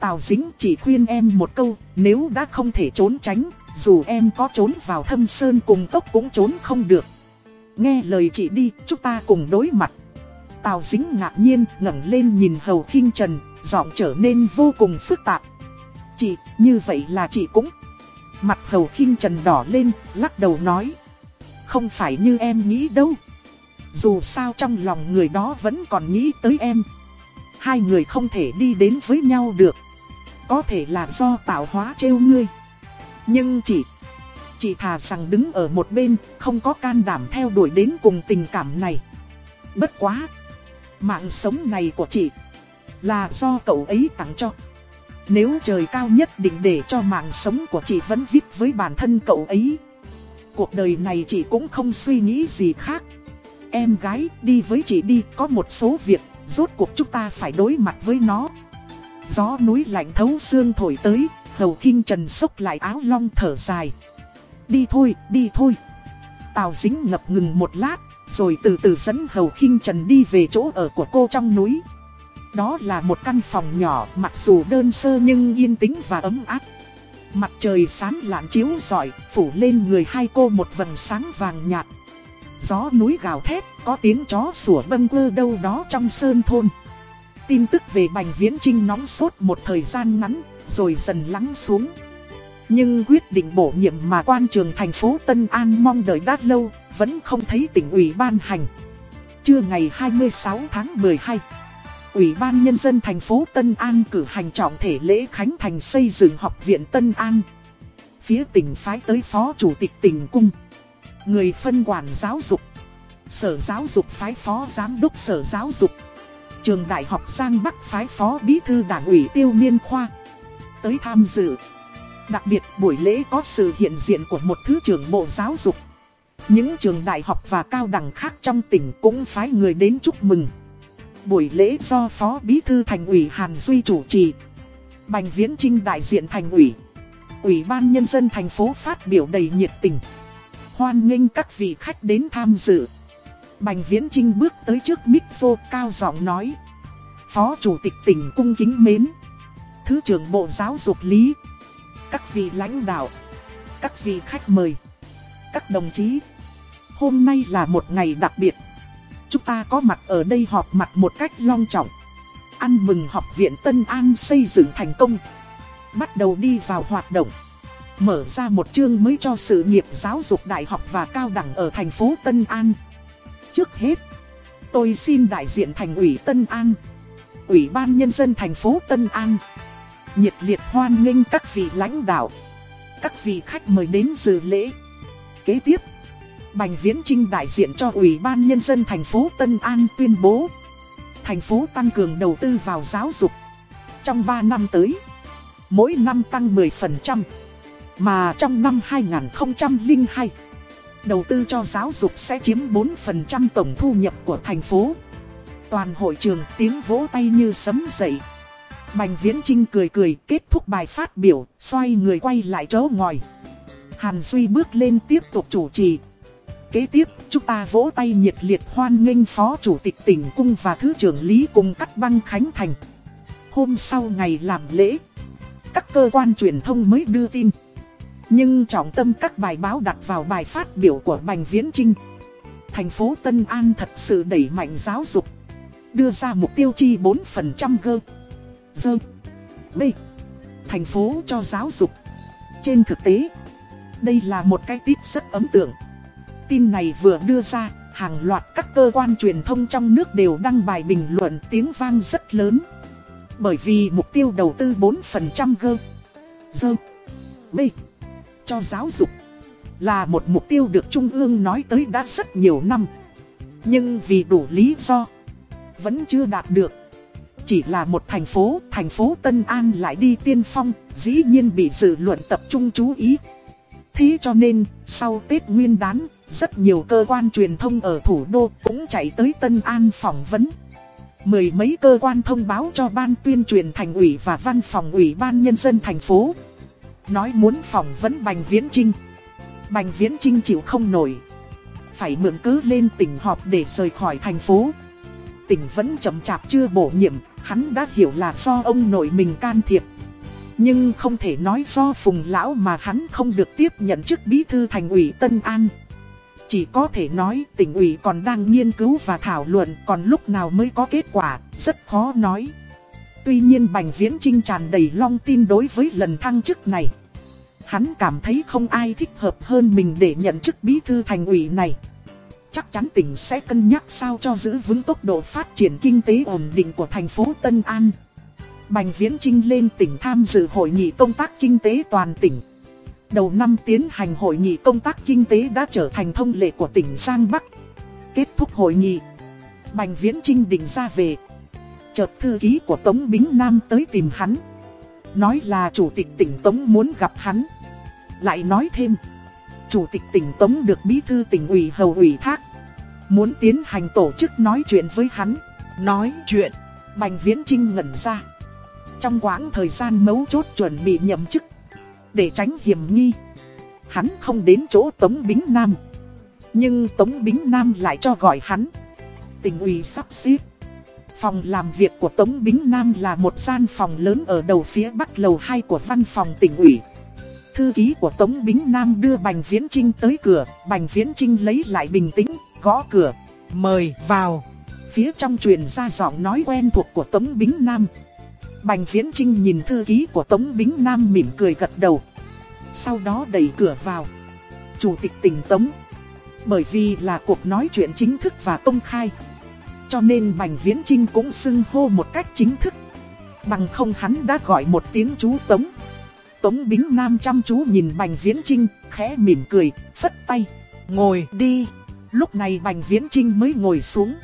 A: Tào dính chỉ khuyên em một câu, nếu đã không thể trốn tránh, dù em có trốn vào thâm sơn cùng tốc cũng trốn không được. Nghe lời chị đi, chúng ta cùng đối mặt. Tào dính ngạc nhiên ngẩng lên nhìn Hầu khinh trần, giọng trở nên vô cùng phức tạp. Chị, như vậy là chị cũng... Mặt hầu khinh trần đỏ lên, lắc đầu nói. Không phải như em nghĩ đâu. Dù sao trong lòng người đó vẫn còn nghĩ tới em. Hai người không thể đi đến với nhau được. Có thể là do tạo hóa trêu ngươi. Nhưng chị, chị thà rằng đứng ở một bên, không có can đảm theo đuổi đến cùng tình cảm này. Bất quá, mạng sống này của chị là do cậu ấy tặng cho. Nếu trời cao nhất định để cho mạng sống của chị vẫn viết với bản thân cậu ấy. Cuộc đời này chị cũng không suy nghĩ gì khác. Em gái đi với chị đi, có một số việc, rốt cuộc chúng ta phải đối mặt với nó. Gió núi lạnh thấu xương thổi tới, hầu kinh trần sốc lại áo long thở dài. Đi thôi, đi thôi. Tào dính ngập ngừng một lát, rồi từ từ dẫn hầu kinh trần đi về chỗ ở của cô trong núi. Đó là một căn phòng nhỏ mặc dù đơn sơ nhưng yên tĩnh và ấm áp. Mặt trời sáng lạn chiếu rọi, phủ lên người hai cô một vầng sáng vàng nhạt. Gió núi gào thét, có tiếng chó sủa bâng quơ đâu đó trong sơn thôn. Tin tức về Bành Viễn Trinh nóng sốt một thời gian ngắn, rồi dần lắng xuống. Nhưng quyết định bổ nhiệm mà quan trường thành phố Tân An mong đợi đã lâu, vẫn không thấy tỉnh ủy ban hành. Trưa ngày 26 tháng 12. Ủy ban Nhân dân thành phố Tân An cử hành trọng thể lễ khánh thành xây dựng học viện Tân An. Phía tỉnh phái tới phó chủ tịch tỉnh cung. Người phân quản giáo dục. Sở giáo dục phái phó giám đốc sở giáo dục. Trường đại học Giang Bắc phái phó bí thư đảng ủy tiêu miên khoa. Tới tham dự. Đặc biệt buổi lễ có sự hiện diện của một thứ trưởng bộ giáo dục. Những trường đại học và cao đẳng khác trong tỉnh cũng phái người đến chúc mừng. Buổi lễ do Phó Bí Thư Thành ủy Hàn Duy chủ trì. Bành Viễn Trinh đại diện Thành ủy. Ủy ban Nhân dân thành phố phát biểu đầy nhiệt tình. Hoan nghênh các vị khách đến tham dự. Bành Viễn Trinh bước tới trước micro cao giọng nói. Phó Chủ tịch tỉnh cung kính mến. Thứ trưởng Bộ Giáo dục Lý. Các vị lãnh đạo. Các vị khách mời. Các đồng chí. Hôm nay là một ngày đặc biệt chúng ta có mặt ở đây họp mặt một cách long trọng. Ăn mừng học viện Tân An xây dựng thành công. Bắt đầu đi vào hoạt động. Mở ra một chương mới cho sự nghiệp giáo dục đại học và cao đẳng ở thành phố Tân An. Trước hết, tôi xin đại diện thành ủy Tân An, Ủy ban Nhân dân thành phố Tân An. Nhiệt liệt hoan nghênh các vị lãnh đạo, các vị khách mời đến dự lễ. Kế tiếp, Bành Viễn Trinh đại diện cho Ủy ban Nhân dân thành phố Tân An tuyên bố Thành phố tăng cường đầu tư vào giáo dục Trong 3 năm tới Mỗi năm tăng 10% mà trong năm 2002 Đầu tư cho giáo dục sẽ chiếm 4% tổng thu nhập của thành phố Toàn hội trường tiếng vỗ tay như sấm dậy Bành Viễn Trinh cười cười kết thúc bài phát biểu Xoay người quay lại chỗ ngồi Hàn Duy bước lên tiếp tục chủ trì kế tiếp, chúng ta vỗ tay nhiệt liệt hoan nghênh Phó Chủ tịch tỉnh Cung và Thứ trưởng Lý cùng cắt băng Khánh Thành. Hôm sau ngày làm lễ, các cơ quan truyền thông mới đưa tin. Nhưng trọng tâm các bài báo đặt vào bài phát biểu của Bành Viễn Trinh. Thành phố Tân An thật sự đẩy mạnh giáo dục. Đưa ra mục tiêu chi 4% gơ. Dơ. B. Thành phố cho giáo dục. Trên thực tế, đây là một cái tip rất ấn tượng. Tin này vừa đưa ra, hàng loạt các cơ quan truyền thông trong nước đều đăng bài bình luận tiếng vang rất lớn. Bởi vì mục tiêu đầu tư 4% gơ, dơ, b, cho giáo dục. Là một mục tiêu được Trung ương nói tới đã rất nhiều năm. Nhưng vì đủ lý do Vẫn chưa đạt được. Chỉ là một thành phố, thành phố Tân An lại đi tiên phong Dĩ nhiên bị dự luận tập trung chú ý. Thế cho nên, sau Tết Nguyên đán Rất nhiều cơ quan truyền thông ở thủ đô cũng chạy tới Tân An phỏng vấn. Mười mấy cơ quan thông báo cho ban tuyên truyền thành ủy và văn phòng ủy ban nhân dân thành phố. Nói muốn phỏng vấn Bành Viễn Trinh Bành Viễn Trinh chịu không nổi. Phải mượn cứ lên tỉnh họp để rời khỏi thành phố. Tỉnh vẫn chậm chạp chưa bổ nhiệm Hắn đã hiểu là do ông nội mình can thiệp. Nhưng không thể nói do Phùng Lão mà hắn không được tiếp nhận chức bí thư thành ủy Tân An. Chỉ có thể nói tỉnh ủy còn đang nghiên cứu và thảo luận Còn lúc nào mới có kết quả, rất khó nói. Tuy nhiên Bành Viễn Trinh tràn đầy long tin đối với lần thăng chức này Hắn cảm thấy không ai thích hợp hơn mình để nhận chức bí thư thành ủy này. Chắc chắn tỉnh sẽ cân nhắc sao cho giữ vững tốc độ phát triển kinh tế ổn định của thành phố Tân An. Bành Viễn Trinh lên tỉnh tham dự hội nghị công tác kinh tế toàn tỉnh. Đầu năm tiến hành hội nghị công tác kinh tế đã trở thành thông lệ của tỉnh Giang Bắc. Kết thúc hội nghị, Bành Viễn Trinh định ra về. Chợt thư ký của Tống Bính Nam tới tìm hắn. Nói là chủ tịch tỉnh Tống muốn gặp hắn. Lại nói thêm, chủ tịch tỉnh Tống được bí thư tỉnh ủy hầu ủy thác. Muốn tiến hành tổ chức nói chuyện với hắn.
B: Nói chuyện,
A: Bành Viễn Trinh ngẩn ra. Trong quãng thời gian mấu chốt chuẩn bị nhậm chức. Để tránh hiểm nghi. Hắn không đến chỗ Tống Bính Nam. Nhưng Tống Bính Nam lại cho gọi hắn. Tỉnh ủy sắp xếp. Phòng làm việc của Tống Bính Nam là một gian phòng lớn ở đầu phía bắc lầu 2 của văn phòng tỉnh ủy. Thư ký của Tống Bính Nam đưa Bành Viễn Trinh tới cửa, Bành Viễn Trinh lấy lại bình tĩnh, gõ cửa,
B: mời vào.
A: Phía trong truyền ra giọng nói quen thuộc của Tống Bính Nam. Bành Viễn Trinh nhìn thư ký của Tống Bính Nam mỉm cười gật đầu. Sau đó đẩy cửa vào. Chủ tịch tỉnh Tống. Bởi vì là cuộc nói chuyện chính thức và công khai. Cho nên Bành Viễn Trinh cũng xưng hô một cách chính thức. Bằng không hắn đã gọi một tiếng chú Tống. Tống Bính Nam chăm chú nhìn Bành Viễn Trinh, khẽ mỉm cười, phất tay. Ngồi đi. Lúc này Bành Viễn Trinh mới ngồi xuống.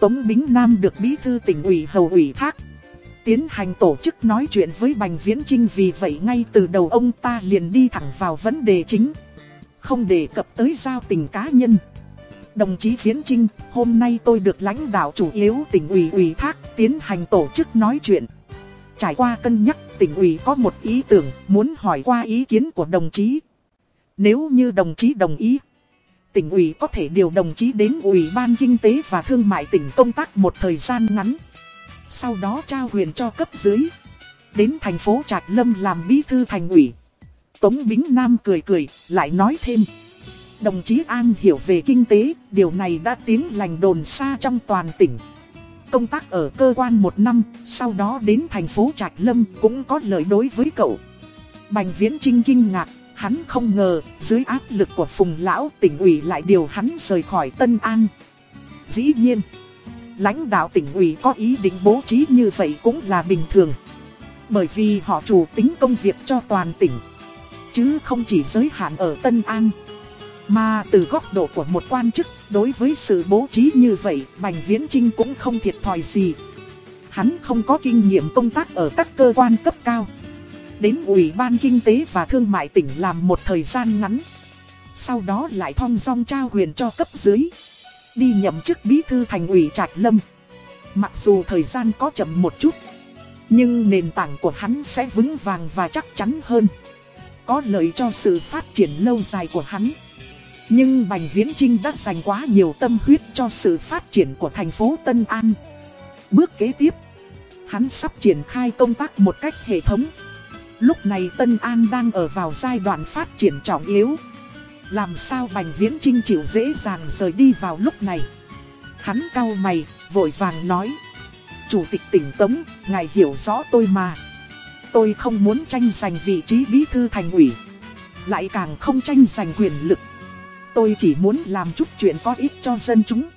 A: Tống Bính Nam được bí thư tỉnh ủy hầu ủy thác. Tiến hành tổ chức nói chuyện với Bành Viễn Trinh vì vậy ngay từ đầu ông ta liền đi thẳng vào vấn đề chính. Không đề cập tới giao tình cá nhân. Đồng chí Viễn Trinh, hôm nay tôi được lãnh đạo chủ yếu tỉnh ủy ủy thác tiến hành tổ chức nói chuyện. Trải qua cân nhắc, tỉnh ủy có một ý tưởng muốn hỏi qua ý kiến của đồng chí. Nếu như đồng chí đồng ý, tỉnh ủy có thể điều đồng chí đến Ủy ban Kinh tế và Thương mại tỉnh công tác một thời gian ngắn. Sau đó trao quyền cho cấp dưới. Đến thành phố Trạch Lâm làm bí thư thành ủy. Tống Bính Nam cười cười, lại nói thêm. Đồng chí An hiểu về kinh tế, điều này đã tiến lành đồn xa trong toàn tỉnh. Công tác ở cơ quan một năm, sau đó đến thành phố Trạch Lâm cũng có lời đối với cậu. Bành Viễn Trinh kinh ngạc, hắn không ngờ dưới áp lực của Phùng Lão tỉnh ủy lại điều hắn rời khỏi Tân An. Dĩ nhiên, lãnh đạo tỉnh ủy có ý định bố trí như vậy cũng là bình thường. Bởi vì họ chủ tính công việc cho toàn tỉnh, chứ không chỉ giới hạn ở Tân An. Mà từ góc độ của một quan chức, đối với sự bố trí như vậy, Bành Viễn Trinh cũng không thiệt thòi gì. Hắn không có kinh nghiệm công tác ở các cơ quan cấp cao. Đến Ủy ban Kinh tế và Thương mại tỉnh làm một thời gian ngắn. Sau đó lại thong dong trao quyền cho cấp dưới. Đi nhậm chức bí thư thành ủy Trạch Lâm. Mặc dù thời gian có chậm một chút, nhưng nền tảng của hắn sẽ vững vàng và chắc chắn hơn. Có lợi cho sự phát triển lâu dài của hắn. Nhưng Bành Viễn Trinh đã dành quá nhiều tâm huyết cho sự phát triển của thành phố Tân An. Bước kế tiếp, hắn sắp triển khai công tác một cách hệ thống. Lúc này Tân An đang ở vào giai đoạn phát triển trọng yếu. Làm sao Bành Viễn Trinh chịu dễ dàng rời đi vào lúc này. Hắn cau mày, vội vàng nói. Chủ tịch tỉnh Tống, ngài hiểu rõ tôi mà. Tôi không muốn tranh giành vị trí bí thư thành ủy. Lại càng không tranh giành quyền lực. Tôi chỉ muốn làm chút chuyện có ích cho dân chúng.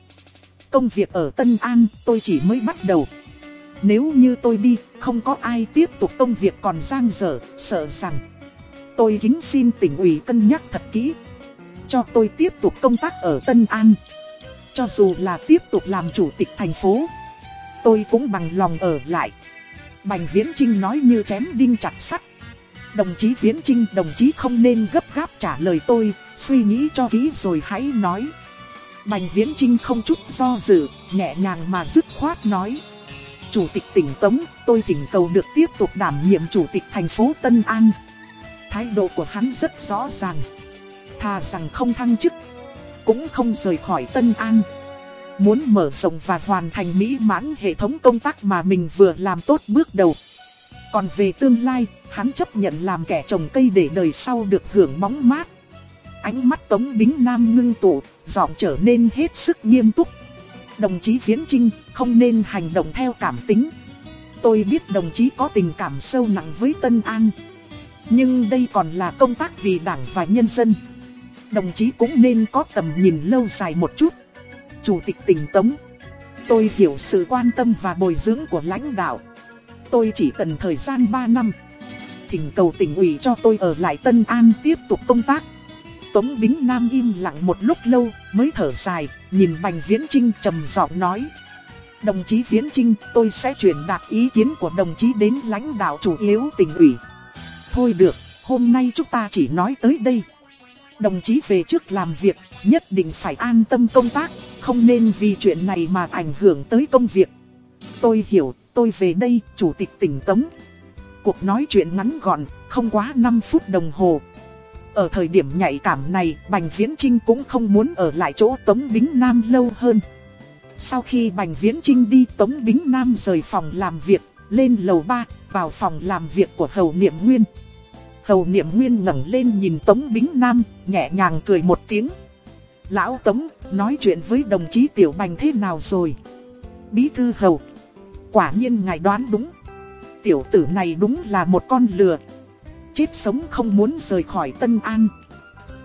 A: Công việc ở Tân An tôi chỉ mới bắt đầu. Nếu như tôi đi, không có ai tiếp tục công việc còn giang dở, sợ rằng. Tôi kính xin tỉnh ủy cân nhắc thật kỹ. cho tôi tiếp tục công tác ở Tân An. Cho dù là tiếp tục làm chủ tịch thành phố, tôi cũng bằng lòng ở lại. Bành Viễn Trinh nói như chém đinh chặt sắt. Đồng chí Viễn Trinh, đồng chí không nên gấp gáp trả lời tôi, suy nghĩ cho kỹ rồi hãy nói. Bành Viễn Trinh không chút do dự, nhẹ nhàng mà dứt khoát nói. Chủ tịch tỉnh Tống, tôi thỉnh cầu được tiếp tục đảm nhiệm chủ tịch thành phố Tân An. Thái độ của hắn rất rõ ràng. Thà rằng không thăng chức, cũng không rời khỏi Tân An. Muốn mở rộng và hoàn thành mỹ mãn hệ thống công tác mà mình vừa làm tốt bước đầu. Còn về tương lai, hắn chấp nhận làm kẻ trồng cây để đời sau được hưởng bóng mát. Ánh mắt Tống Bính Nam ngưng tụ, giọng trở nên hết sức nghiêm túc. Đồng chí Viễn Trinh không nên hành động theo cảm tính. Tôi biết đồng chí có tình cảm sâu nặng với Tân An. Nhưng đây còn là công tác vì đảng và nhân dân. Đồng chí cũng nên có tầm nhìn lâu dài một chút. Chủ tịch tỉnh Tống. Tôi hiểu sự quan tâm và bồi dưỡng của lãnh đạo. Tôi chỉ cần thời gian 3 năm. Thỉnh cầu tỉnh ủy cho tôi ở lại Tân An tiếp tục công tác. Tống Bính Nam im lặng một lúc lâu mới thở dài, nhìn Bành Viễn Trinh trầm giọng nói. Đồng chí Viễn Trinh, tôi sẽ truyền đạt ý kiến của đồng chí đến lãnh đạo chủ yếu tỉnh ủy. Thôi được, hôm nay chúng ta chỉ nói tới đây. Đồng chí về trước làm việc, nhất định phải an tâm công tác, không nên vì chuyện này mà ảnh hưởng tới công việc. Tôi hiểu, tôi về đây, Chủ tịch tỉnh Tống. Cuộc nói chuyện ngắn gọn, không quá 5 phút đồng hồ. Ở thời điểm nhạy cảm này, Bành Viễn Trinh cũng không muốn ở lại chỗ Tống Bính Nam lâu hơn. Sau khi Bành Viễn Trinh đi Tống Bính Nam rời phòng làm việc, lên lầu 3, vào phòng làm việc của Hầu Niệm Nguyên. Hầu Niệm Nguyên ngẩng lên nhìn Tống Bính Nam, nhẹ nhàng cười một tiếng. Lão Tống, nói chuyện với đồng chí Tiểu Bành thế nào rồi? Bí thư Hầu. Quả nhiên ngài đoán đúng. Tiểu tử này đúng là một con lừa. Chết sống không muốn rời khỏi Tân An.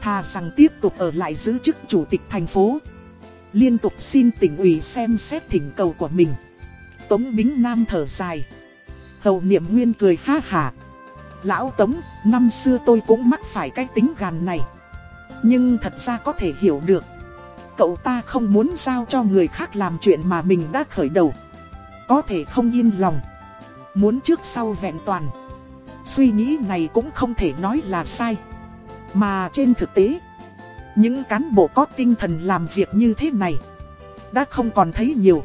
A: Thà rằng tiếp tục ở lại giữ chức chủ tịch thành phố. Liên tục xin tỉnh ủy xem xét thỉnh cầu của mình. Tống Bính Nam thở dài. Hầu Niệm Nguyên cười ha hả. Lão Tống, năm xưa tôi cũng mắc phải cái tính gàn này. Nhưng thật ra có thể hiểu được. Cậu ta không muốn giao cho người khác làm chuyện mà mình đã khởi đầu. Có thể không yên lòng. Muốn trước sau vẹn toàn. Suy nghĩ này cũng không thể nói là sai. Mà trên thực tế, những cán bộ có tinh thần làm việc như thế này đã không còn thấy nhiều.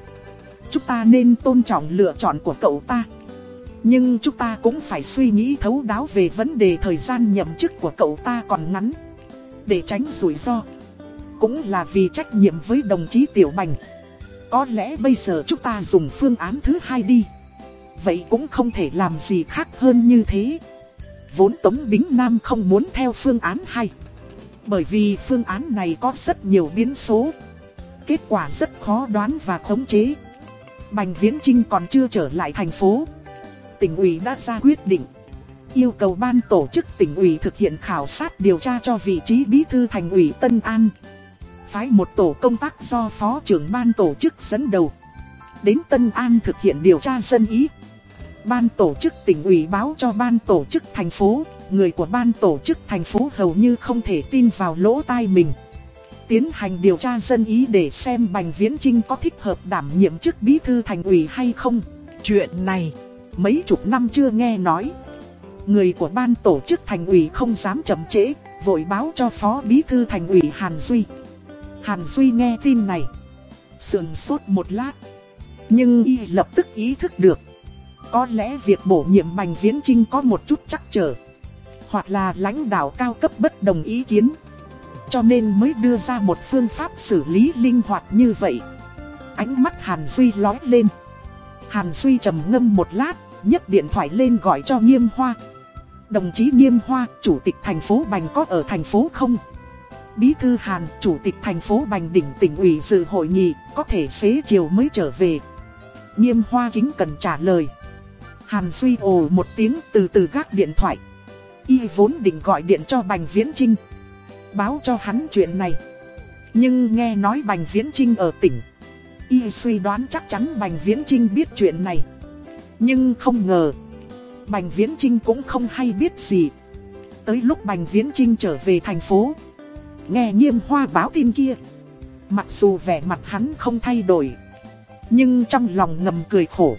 A: Chúng ta nên tôn trọng lựa chọn của cậu ta. Nhưng chúng ta cũng phải suy nghĩ thấu đáo về vấn đề thời gian nhậm chức của cậu ta còn ngắn. Để tránh rủi ro. Cũng là vì trách nhiệm với đồng chí Tiểu Bành. Có lẽ bây giờ chúng ta dùng phương án thứ hai đi. Vậy cũng không thể làm gì khác hơn như thế. Vốn Tống Bính Nam không muốn theo phương án 2. Bởi vì phương án này có rất nhiều biến số. Kết quả rất khó đoán và khống chế. Bành Viễn Trinh còn chưa trở lại thành phố tỉnh ủy đã ra quyết định yêu cầu ban tổ chức tỉnh ủy thực hiện khảo sát điều tra cho vị trí bí thư thành ủy Tân An. Phái một tổ công tác do phó trưởng ban tổ chức dẫn đầu. Đến Tân An thực hiện điều tra dân ý. Ban tổ chức tỉnh ủy báo cho ban tổ chức thành phố, người của ban tổ chức thành phố hầu như không thể tin vào lỗ tai mình. Tiến hành điều tra dân ý để xem Bành Viễn Trinh có thích hợp đảm nhiệm chức bí thư thành ủy hay không.
B: Chuyện này
A: Mấy chục năm chưa nghe nói Người của ban tổ chức thành ủy không dám chậm trễ Vội báo cho phó bí thư thành ủy Hàn Duy Hàn Duy nghe tin này Sườn sốt một lát Nhưng y lập tức ý thức được có lẽ việc bổ nhiệm Bành Viễn Trinh có một chút chắc trở Hoặc là lãnh đạo cao cấp bất đồng ý kiến Cho nên mới đưa ra một phương pháp xử lý linh hoạt như vậy Ánh mắt Hàn Duy lói lên Hàn Duy trầm ngâm một lát nhấc điện thoại lên gọi cho Nghiêm Hoa. Đồng chí Nghiêm Hoa, chủ tịch thành phố Bành có ở thành phố không? Bí thư Hàn, chủ tịch thành phố Bành đỉnh tỉnh ủy dự hội nghị, có thể xế chiều mới trở về. Nghiêm Hoa kính cần trả lời. Hàn Duy ồ một tiếng từ từ gác điện thoại. Y vốn định gọi điện cho Bành Viễn Trinh. Báo cho hắn chuyện này. Nhưng nghe nói Bành Viễn Trinh ở tỉnh. Y suy đoán chắc chắn Bành Viễn Trinh biết chuyện này. Nhưng không ngờ, Bành Viễn Trinh cũng không hay biết gì. Tới lúc Bành Viễn Trinh trở về thành phố, Nghe nghiêm hoa báo tin kia. Mặc dù vẻ mặt hắn không thay đổi. Nhưng trong lòng ngầm cười khổ.